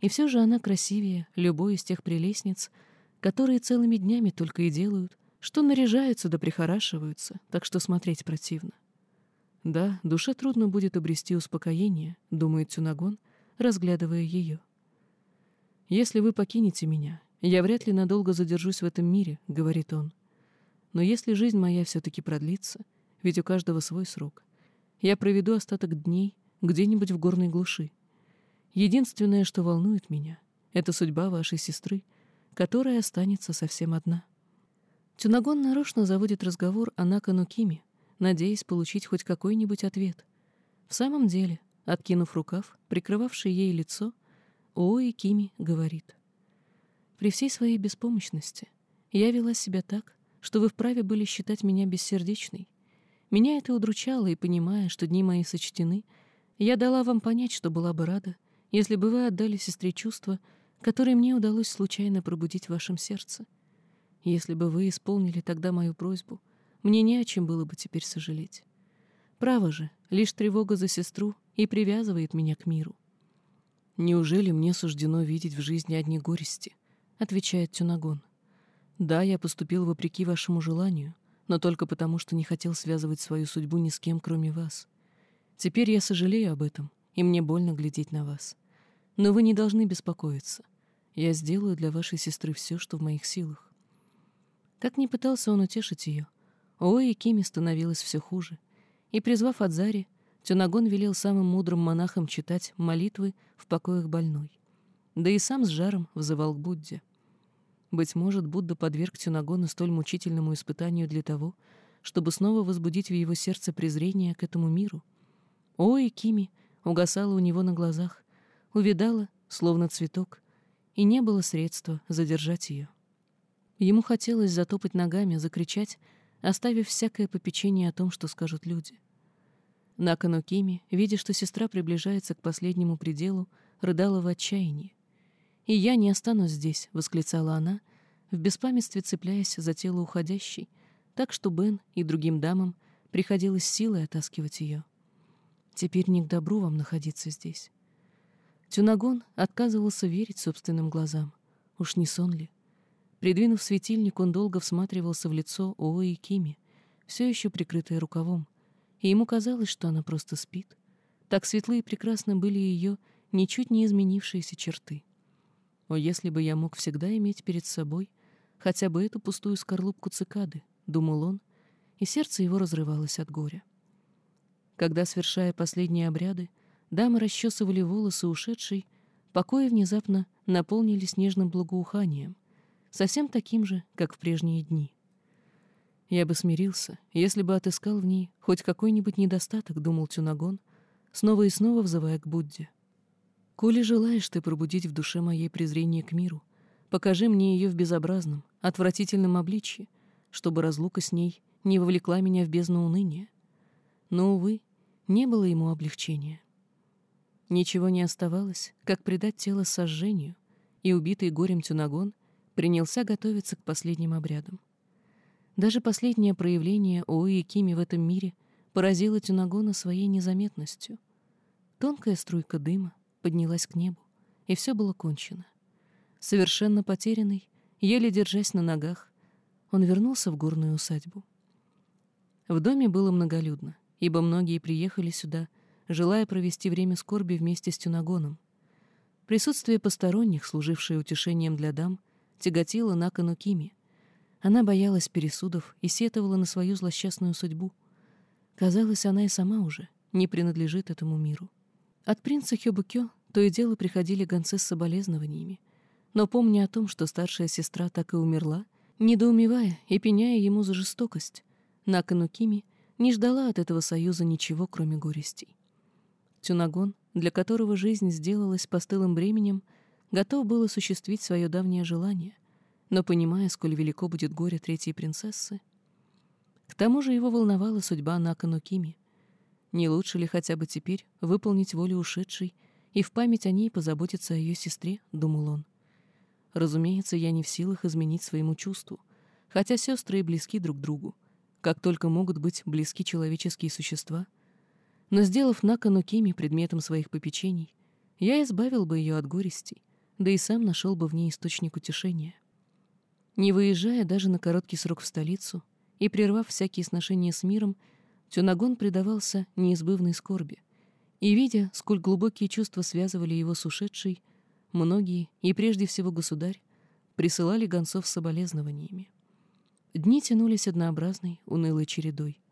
и все же она красивее любой из тех прелестниц, которые целыми днями только и делают, что наряжаются да прихорашиваются, так что смотреть противно. Да, душе трудно будет обрести успокоение, думает Тюнагон, разглядывая ее. «Если вы покинете меня, я вряд ли надолго задержусь в этом мире», — говорит он. «Но если жизнь моя все-таки продлится, ведь у каждого свой срок, я проведу остаток дней где-нибудь в горной глуши. Единственное, что волнует меня, — это судьба вашей сестры, которая останется совсем одна». Тюнагон нарочно заводит разговор о Накану Киме, надеясь получить хоть какой-нибудь ответ. В самом деле, откинув рукав, прикрывавший ей лицо, Ои Кими говорит. «При всей своей беспомощности я вела себя так, что вы вправе были считать меня бессердечной. Меня это удручало, и, понимая, что дни мои сочтены, я дала вам понять, что была бы рада, если бы вы отдали сестре чувства, которые мне удалось случайно пробудить в вашем сердце. Если бы вы исполнили тогда мою просьбу, мне не о чем было бы теперь сожалеть. Право же, лишь тревога за сестру и привязывает меня к миру. «Неужели мне суждено видеть в жизни одни горести?» — отвечает Тюнагон. «Да, я поступил вопреки вашему желанию, но только потому, что не хотел связывать свою судьбу ни с кем, кроме вас. Теперь я сожалею об этом, и мне больно глядеть на вас. Но вы не должны беспокоиться. Я сделаю для вашей сестры все, что в моих силах. Как ни пытался он утешить ее, Ой Кими становилось все хуже, и, призвав Адзари, Тюнагон велел самым мудрым монахам читать молитвы в покоях больной. Да и сам с жаром взывал к Будде. Быть может, Будда подверг Тюнагона столь мучительному испытанию для того, чтобы снова возбудить в его сердце презрение к этому миру. Ой, Кими угасала у него на глазах, увидала, словно цветок, и не было средства задержать ее. Ему хотелось затопать ногами, закричать, оставив всякое попечение о том, что скажут люди. Накану Кими, видя, что сестра приближается к последнему пределу, рыдала в отчаянии. «И я не останусь здесь», — восклицала она, в беспамятстве цепляясь за тело уходящей, так что Бен и другим дамам приходилось силой оттаскивать ее. «Теперь не к добру вам находиться здесь». Тюнагон отказывался верить собственным глазам. Уж не сон ли? Придвинув светильник, он долго всматривался в лицо Ои Кими, все еще прикрытая рукавом, и ему казалось, что она просто спит. Так светлые и прекрасны были ее ничуть не изменившиеся черты. О, если бы я мог всегда иметь перед собой хотя бы эту пустую скорлупку цикады, — думал он, и сердце его разрывалось от горя. Когда, совершая последние обряды, дамы расчесывали волосы ушедшей, покои внезапно наполнились нежным благоуханием, совсем таким же, как в прежние дни. Я бы смирился, если бы отыскал в ней хоть какой-нибудь недостаток, думал Тюнагон, снова и снова взывая к Будде. Коли желаешь ты пробудить в душе моей презрение к миру, покажи мне ее в безобразном, отвратительном обличье, чтобы разлука с ней не вовлекла меня в бездну уныния. Но, увы, не было ему облегчения. Ничего не оставалось, как предать тело сожжению, и убитый горем Тюнагон принялся готовиться к последним обрядам. Даже последнее проявление Оуи Кими в этом мире поразило Тюнагона своей незаметностью. Тонкая струйка дыма поднялась к небу, и все было кончено. Совершенно потерянный, еле держась на ногах, он вернулся в горную усадьбу. В доме было многолюдно, ибо многие приехали сюда, желая провести время скорби вместе с Тюнагоном. Присутствие посторонних, служившее утешением для дам, тяготило Накану Кими. Она боялась пересудов и сетовала на свою злосчастную судьбу. Казалось, она и сама уже не принадлежит этому миру. От принца Хёбукё то и дело приходили гонцы с соболезнованиями, но помня о том, что старшая сестра так и умерла, Недоумевая и пеняя ему за жестокость, Накану Кими не ждала от этого союза ничего, кроме горестей. Тюнагон, для которого жизнь сделалась постылым бременем, готов был осуществить свое давнее желание, но, понимая, сколь велико будет горе третьей принцессы, к тому же его волновала судьба Накану Кими. Не лучше ли хотя бы теперь выполнить волю ушедшей и в память о ней позаботиться о ее сестре, думал он. Разумеется, я не в силах изменить своему чувству, хотя сестры и близки друг другу, как только могут быть близки человеческие существа. Но сделав Накану Кими предметом своих попечений, я избавил бы ее от горестей, да и сам нашел бы в ней источник утешения. Не выезжая даже на короткий срок в столицу и прервав всякие сношения с миром, Тюнагон предавался неизбывной скорби, и, видя, сколь глубокие чувства связывали его с ушедшей, Многие, и прежде всего государь, присылали гонцов с соболезнованиями. Дни тянулись однообразной, унылой чередой.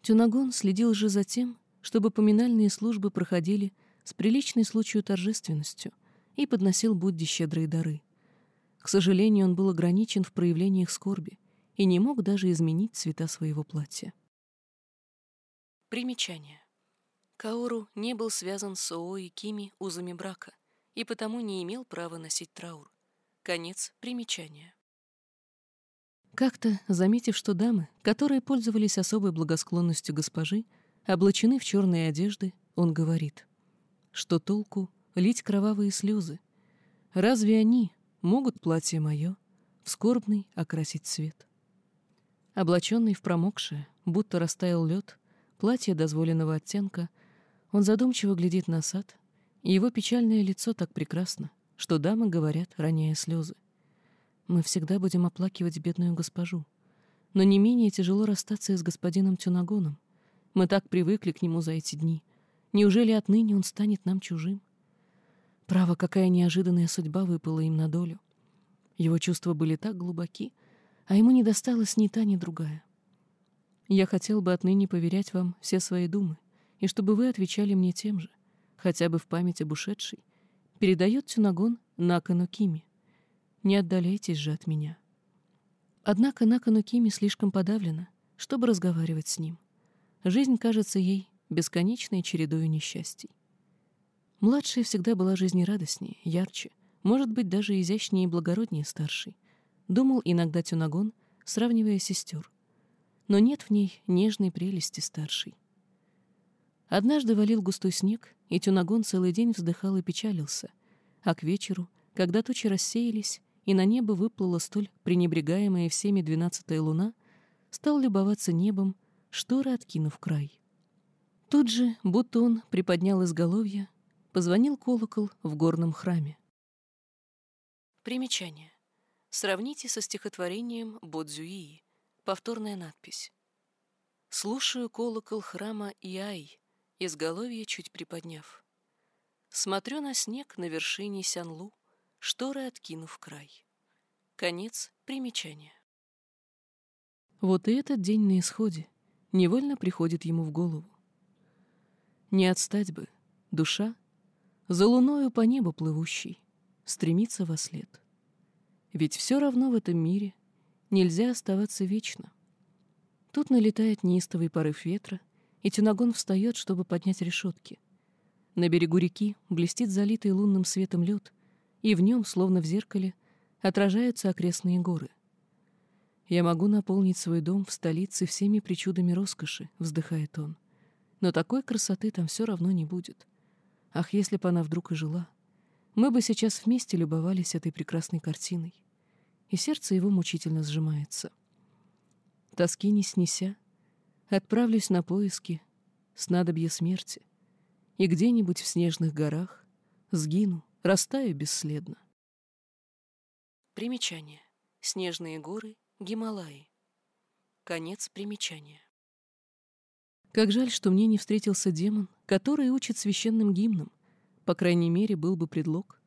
Тюнагон следил же за тем, чтобы поминальные службы проходили с приличной случаю торжественностью и подносил Будде щедрые дары. К сожалению, он был ограничен в проявлениях скорби и не мог даже изменить цвета своего платья. Примечание. Каору не был связан с Оо и Кими узами брака, и потому не имел права носить траур. Конец примечания. Как-то, заметив, что дамы, которые пользовались особой благосклонностью госпожи, облачены в черные одежды, он говорит, что толку лить кровавые слезы? Разве они могут платье мое в скорбный окрасить цвет? Облаченный в промокшее, будто растаял лед, платье дозволенного оттенка, он задумчиво глядит на сад, его печальное лицо так прекрасно, что дамы говорят, роняя слезы. Мы всегда будем оплакивать бедную госпожу. Но не менее тяжело расстаться и с господином Тюнагоном. Мы так привыкли к нему за эти дни. Неужели отныне он станет нам чужим? Право, какая неожиданная судьба выпала им на долю. Его чувства были так глубоки, а ему не досталось ни та, ни другая. Я хотел бы отныне поверять вам все свои думы, и чтобы вы отвечали мне тем же хотя бы в память об ушедшей, передает Тюнагон Накану Кими. Не отдаляйтесь же от меня. Однако Накану Кими слишком подавлена, чтобы разговаривать с ним. Жизнь кажется ей бесконечной чередой несчастий. Младшая всегда была жизнерадостнее, ярче, может быть, даже изящнее и благороднее старшей. Думал иногда Тюнагон, сравнивая сестер. Но нет в ней нежной прелести старшей. Однажды валил густой снег, и Тюнагон целый день вздыхал и печалился, а к вечеру, когда тучи рассеялись, и на небо выплыла столь пренебрегаемая всеми двенадцатая луна, стал любоваться небом, шторы откинув край. Тут же, будто он приподнял изголовье, позвонил колокол в горном храме. Примечание. Сравните со стихотворением Бодзюии. Повторная надпись. Слушаю колокол храма Иай, изголовье чуть приподняв. Смотрю на снег на вершине Сянлу, шторы откинув край. Конец примечания. Вот и этот день на исходе невольно приходит ему в голову. Не отстать бы, душа, за луною по небу плывущей, стремится во след. Ведь все равно в этом мире нельзя оставаться вечно. Тут налетает неистовый порыв ветра, и Тюнагон встает, чтобы поднять решетки. На берегу реки блестит залитый лунным светом лед, и в нем, словно в зеркале, отражаются окрестные горы. «Я могу наполнить свой дом в столице всеми причудами роскоши», — вздыхает он. «Но такой красоты там все равно не будет. Ах, если бы она вдруг и жила! Мы бы сейчас вместе любовались этой прекрасной картиной». И сердце его мучительно сжимается. Тоски не снеся, отправлюсь на поиски снадобья смерти, и где-нибудь в снежных горах сгину, растаю бесследно. Примечание. Снежные горы, Гималаи. Конец примечания. Как жаль, что мне не встретился демон, который учит священным гимнам. По крайней мере, был бы предлог.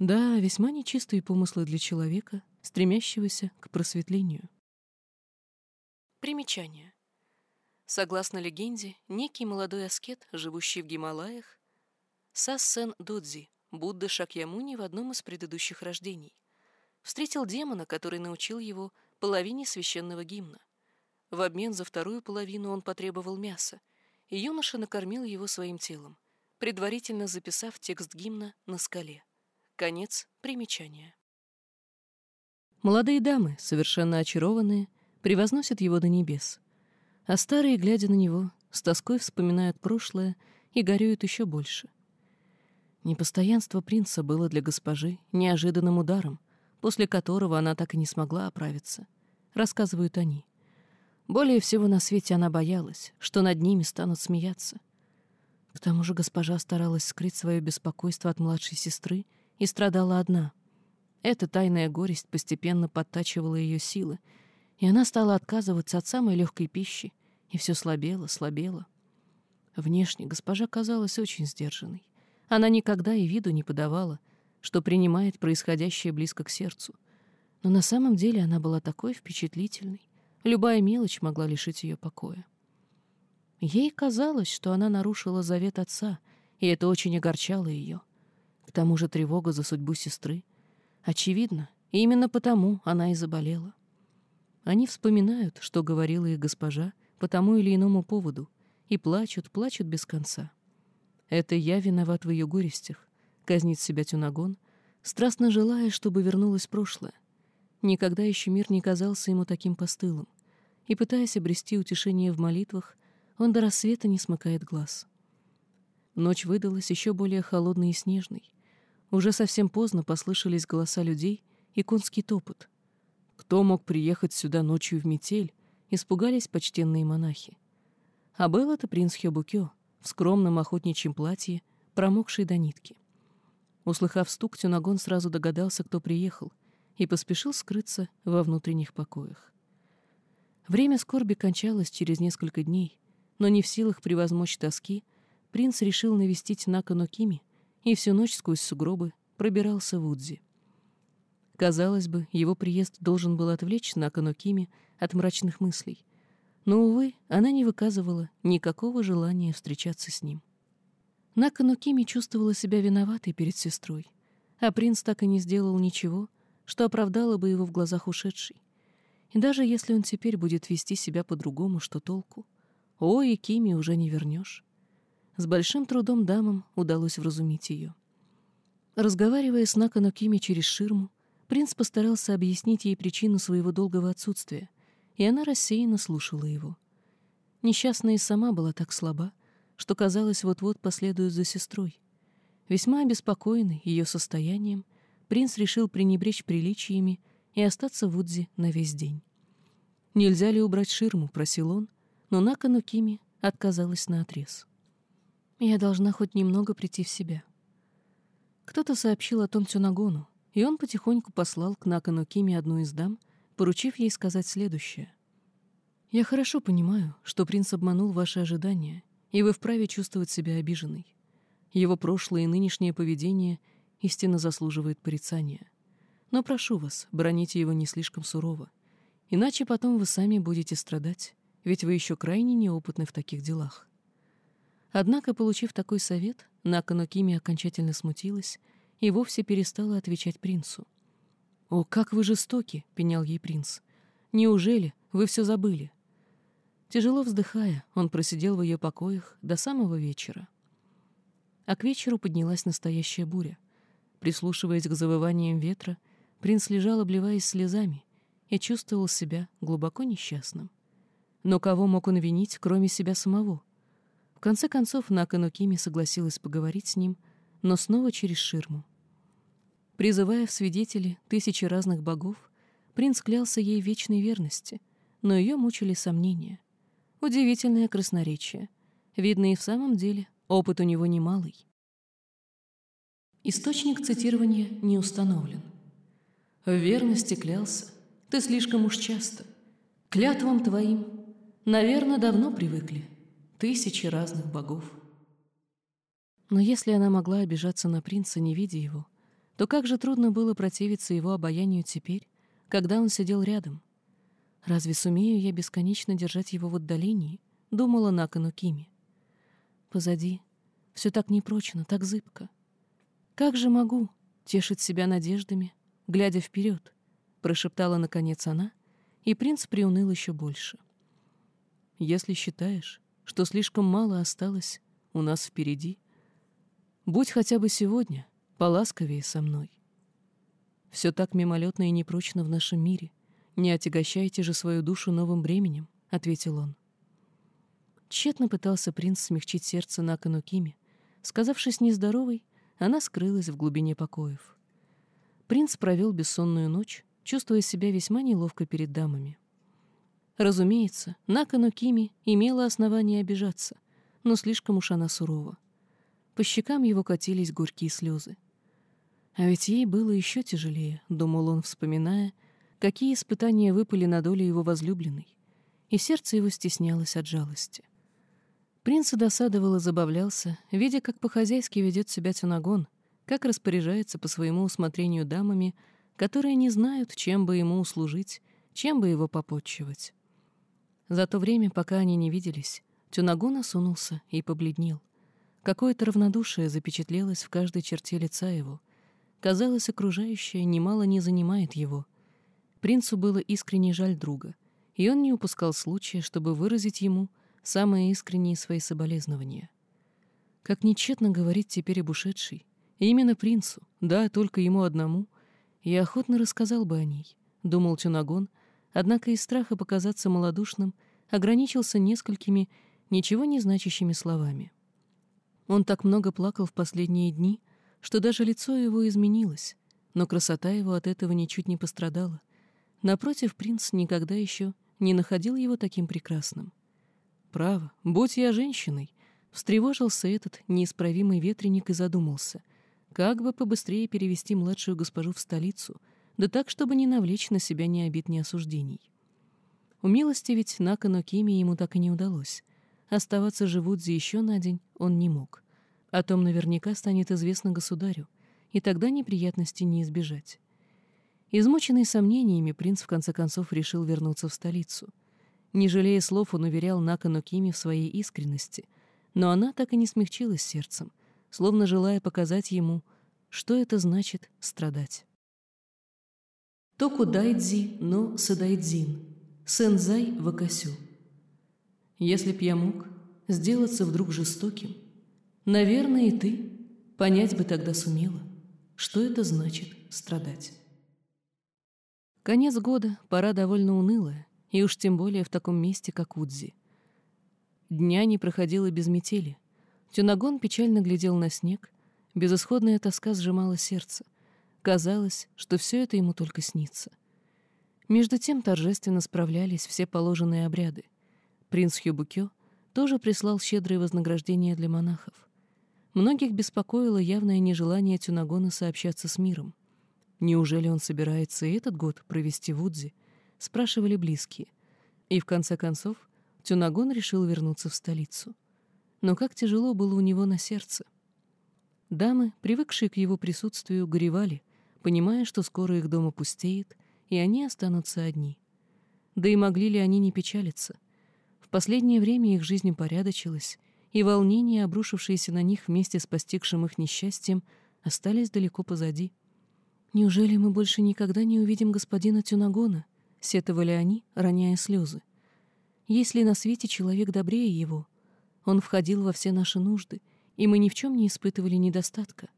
Да, весьма нечистые помыслы для человека, стремящегося к просветлению. Примечание. Согласно легенде, некий молодой аскет, живущий в Гималаях, Сассен Додзи, Будда Шакьямуни в одном из предыдущих рождений, встретил демона, который научил его половине священного гимна. В обмен за вторую половину он потребовал мяса, и юноша накормил его своим телом, предварительно записав текст гимна на скале. Конец примечания. Молодые дамы, совершенно очарованные, превозносят его до небес, а старые, глядя на него, с тоской вспоминают прошлое и горюют еще больше. Непостоянство принца было для госпожи неожиданным ударом, после которого она так и не смогла оправиться, рассказывают они. Более всего на свете она боялась, что над ними станут смеяться. К тому же госпожа старалась скрыть свое беспокойство от младшей сестры и страдала одна. Эта тайная горесть постепенно подтачивала ее силы, и она стала отказываться от самой легкой пищи, и все слабела, слабела. Внешне госпожа казалась очень сдержанной. Она никогда и виду не подавала, что принимает происходящее близко к сердцу. Но на самом деле она была такой впечатлительной. Любая мелочь могла лишить ее покоя. Ей казалось, что она нарушила завет отца, и это очень огорчало ее. К тому же тревога за судьбу сестры. Очевидно, именно потому она и заболела. Они вспоминают, что говорила их госпожа по тому или иному поводу, и плачут, плачут без конца. Это я виноват в ее горестях, казнит себя Тюнагон, страстно желая, чтобы вернулось прошлое. Никогда еще мир не казался ему таким постылым, и, пытаясь обрести утешение в молитвах, он до рассвета не смыкает глаз. Ночь выдалась еще более холодной и снежной. Уже совсем поздно послышались голоса людей и конский топот. Кто мог приехать сюда ночью в метель, испугались почтенные монахи. А был это принц Хёбукё в скромном охотничьем платье, промокший до нитки. Услыхав стук, Тюнагон сразу догадался, кто приехал, и поспешил скрыться во внутренних покоях. Время скорби кончалось через несколько дней, но не в силах превозмочь тоски, принц решил навестить Накану Кими и всю ночь сквозь сугробы пробирался в Удзи. Казалось бы, его приезд должен был отвлечь Накану Кими от мрачных мыслей. Но, увы, она не выказывала никакого желания встречаться с ним. Накану Кими чувствовала себя виноватой перед сестрой, а принц так и не сделал ничего, что оправдало бы его в глазах ушедшей. И даже если он теперь будет вести себя по-другому, что толку? Ой, и Кими уже не вернешь. С большим трудом дамам удалось вразумить ее. Разговаривая с Накану Кими через ширму, Принц постарался объяснить ей причину своего долгого отсутствия, и она рассеянно слушала его. Несчастная и сама была так слаба, что, казалось, вот-вот последует за сестрой. Весьма обеспокоенный ее состоянием, принц решил пренебречь приличиями и остаться в Удзе на весь день. «Нельзя ли убрать ширму?» — просил он, но Накану Кими отказалась наотрез. «Я должна хоть немного прийти в себя». Кто-то сообщил о том Тюнагону, и он потихоньку послал к Накану Кими одну из дам, поручив ей сказать следующее. «Я хорошо понимаю, что принц обманул ваши ожидания, и вы вправе чувствовать себя обиженной. Его прошлое и нынешнее поведение истинно заслуживает порицания. Но прошу вас, броните его не слишком сурово, иначе потом вы сами будете страдать, ведь вы еще крайне неопытны в таких делах». Однако, получив такой совет, Накану Кими окончательно смутилась и вовсе перестала отвечать принцу. «О, как вы жестоки!» — пенял ей принц. «Неужели вы все забыли?» Тяжело вздыхая, он просидел в ее покоях до самого вечера. А к вечеру поднялась настоящая буря. Прислушиваясь к завываниям ветра, принц лежал, обливаясь слезами, и чувствовал себя глубоко несчастным. Но кого мог он винить, кроме себя самого? В конце концов, Накану Кими согласилась поговорить с ним, но снова через ширму. Призывая в свидетели тысячи разных богов, принц клялся ей вечной верности, но ее мучили сомнения. Удивительное красноречие. Видно, и в самом деле опыт у него немалый. Источник цитирования не установлен. «В верности клялся, ты слишком уж часто. Клятвам твоим, наверное, давно привыкли тысячи разных богов». Но если она могла обижаться на принца, не видя его, то как же трудно было противиться его обаянию теперь, когда он сидел рядом. Разве сумею я бесконечно держать его в отдалении? Думала Накану Кими. Позади. Все так непрочно, так зыбко. Как же могу тешить себя надеждами, глядя вперед? Прошептала наконец она, и принц приуныл еще больше. Если считаешь, что слишком мало осталось у нас впереди, будь хотя бы сегодня — поласковее со мной. Все так мимолетно и непрочно в нашем мире. Не отягощайте же свою душу новым бременем, — ответил он. Тщетно пытался принц смягчить сердце Накану Кими. Сказавшись нездоровой, она скрылась в глубине покоев. Принц провел бессонную ночь, чувствуя себя весьма неловко перед дамами. Разумеется, Накану Кими имела основание обижаться, но слишком уж она сурова. По щекам его катились горькие слезы. А ведь ей было еще тяжелее, думал он, вспоминая, какие испытания выпали на долю его возлюбленной, и сердце его стеснялось от жалости. Принц досадовал и забавлялся, видя, как по-хозяйски ведет себя Тюнагон, как распоряжается по своему усмотрению дамами, которые не знают, чем бы ему услужить, чем бы его попотчевать. За то время, пока они не виделись, Тюнагон осунулся и побледнел. Какое-то равнодушие запечатлелось в каждой черте лица его, Казалось, окружающее немало не занимает его. Принцу было искренне жаль друга, и он не упускал случая, чтобы выразить ему самые искренние свои соболезнования. Как нечетно говорить теперь об ушедшей, именно принцу, да, только ему одному, я охотно рассказал бы о ней, думал Тюнагон, однако из страха показаться малодушным ограничился несколькими ничего не значащими словами. Он так много плакал в последние дни, что даже лицо его изменилось, но красота его от этого ничуть не пострадала. Напротив, принц никогда еще не находил его таким прекрасным. «Право, будь я женщиной!» Встревожился этот неисправимый ветреник и задумался, как бы побыстрее перевести младшую госпожу в столицу, да так, чтобы не навлечь на себя ни обид, ни осуждений. У милости ведь Накану Кеми ему так и не удалось. Оставаться же в Удзе еще на день он не мог. О том наверняка станет известно государю, и тогда неприятностей не избежать. Измученный сомнениями, принц в конце концов решил вернуться в столицу. Не жалея слов, он уверял Накану Кими в своей искренности, но она так и не смягчилась сердцем, словно желая показать ему, что это значит страдать. Току дайдзи, но садайдзин, сензай вакасю. Если б я мог сделаться вдруг жестоким — Наверное, и ты понять бы тогда сумела, что это значит страдать. Конец года — пора довольно унылая, и уж тем более в таком месте, как Удзи. Дня не проходило без метели. Тюнагон печально глядел на снег, безысходная тоска сжимала сердце. Казалось, что все это ему только снится. Между тем торжественно справлялись все положенные обряды. Принц Хюбукё тоже прислал щедрые вознаграждения для монахов. Многих беспокоило явное нежелание Тюнагона сообщаться с миром. Неужели он собирается и этот год провести в Удзе? Спрашивали близкие. И в конце концов Тюнагон решил вернуться в столицу. Но как тяжело было у него на сердце. Дамы, привыкшие к его присутствию, горевали, понимая, что скоро их дом опустеет, и они останутся одни. Да и могли ли они не печалиться? В последнее время их жизнь упорядочилась, и волнения, обрушившиеся на них вместе с постигшим их несчастьем, остались далеко позади. «Неужели мы больше никогда не увидим господина Тюнагона?» — сетовали они, роняя слезы. «Есть ли на свете человек добрее его? Он входил во все наши нужды, и мы ни в чем не испытывали недостатка.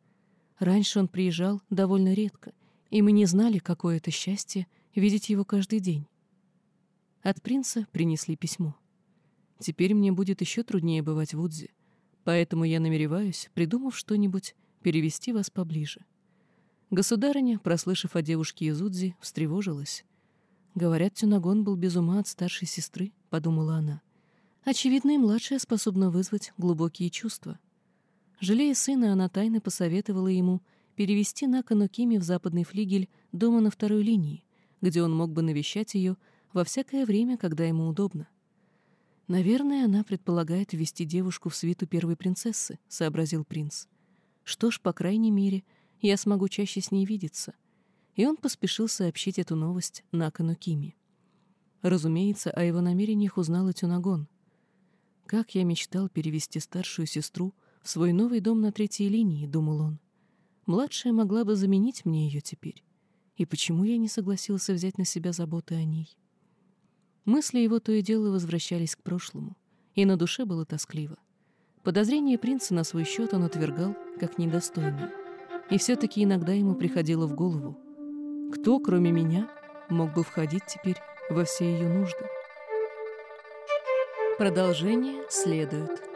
Раньше он приезжал довольно редко, и мы не знали, какое это счастье видеть его каждый день». От принца принесли письмо. Теперь мне будет еще труднее бывать в Удзе, поэтому я намереваюсь, придумав что-нибудь, перевести вас поближе. Государыня, прослышав о девушке из Удзи, встревожилась. «Говорят, Тюнагон был без ума от старшей сестры», — подумала она. «Очевидно, и младшая способна вызвать глубокие чувства». Жалея сына, она тайно посоветовала ему перевести Накану Кими в западный флигель дома на второй линии, где он мог бы навещать ее во всякое время, когда ему удобно. «Наверное, она предполагает ввести девушку в свиту первой принцессы», — сообразил принц. «Что ж, по крайней мере, я смогу чаще с ней видеться». И он поспешил сообщить эту новость Накану Кими. Разумеется, о его намерениях узнал и Тюнагон. «Как я мечтал перевести старшую сестру в свой новый дом на третьей линии», — думал он. «Младшая могла бы заменить мне ее теперь. И почему я не согласился взять на себя заботы о ней?» Мысли его то и дело возвращались к прошлому, и на душе было тоскливо. Подозрение принца на свой счет он отвергал, как недостойное. И все-таки иногда ему приходило в голову, кто, кроме меня, мог бы входить теперь во все ее нужды. Продолжение следует.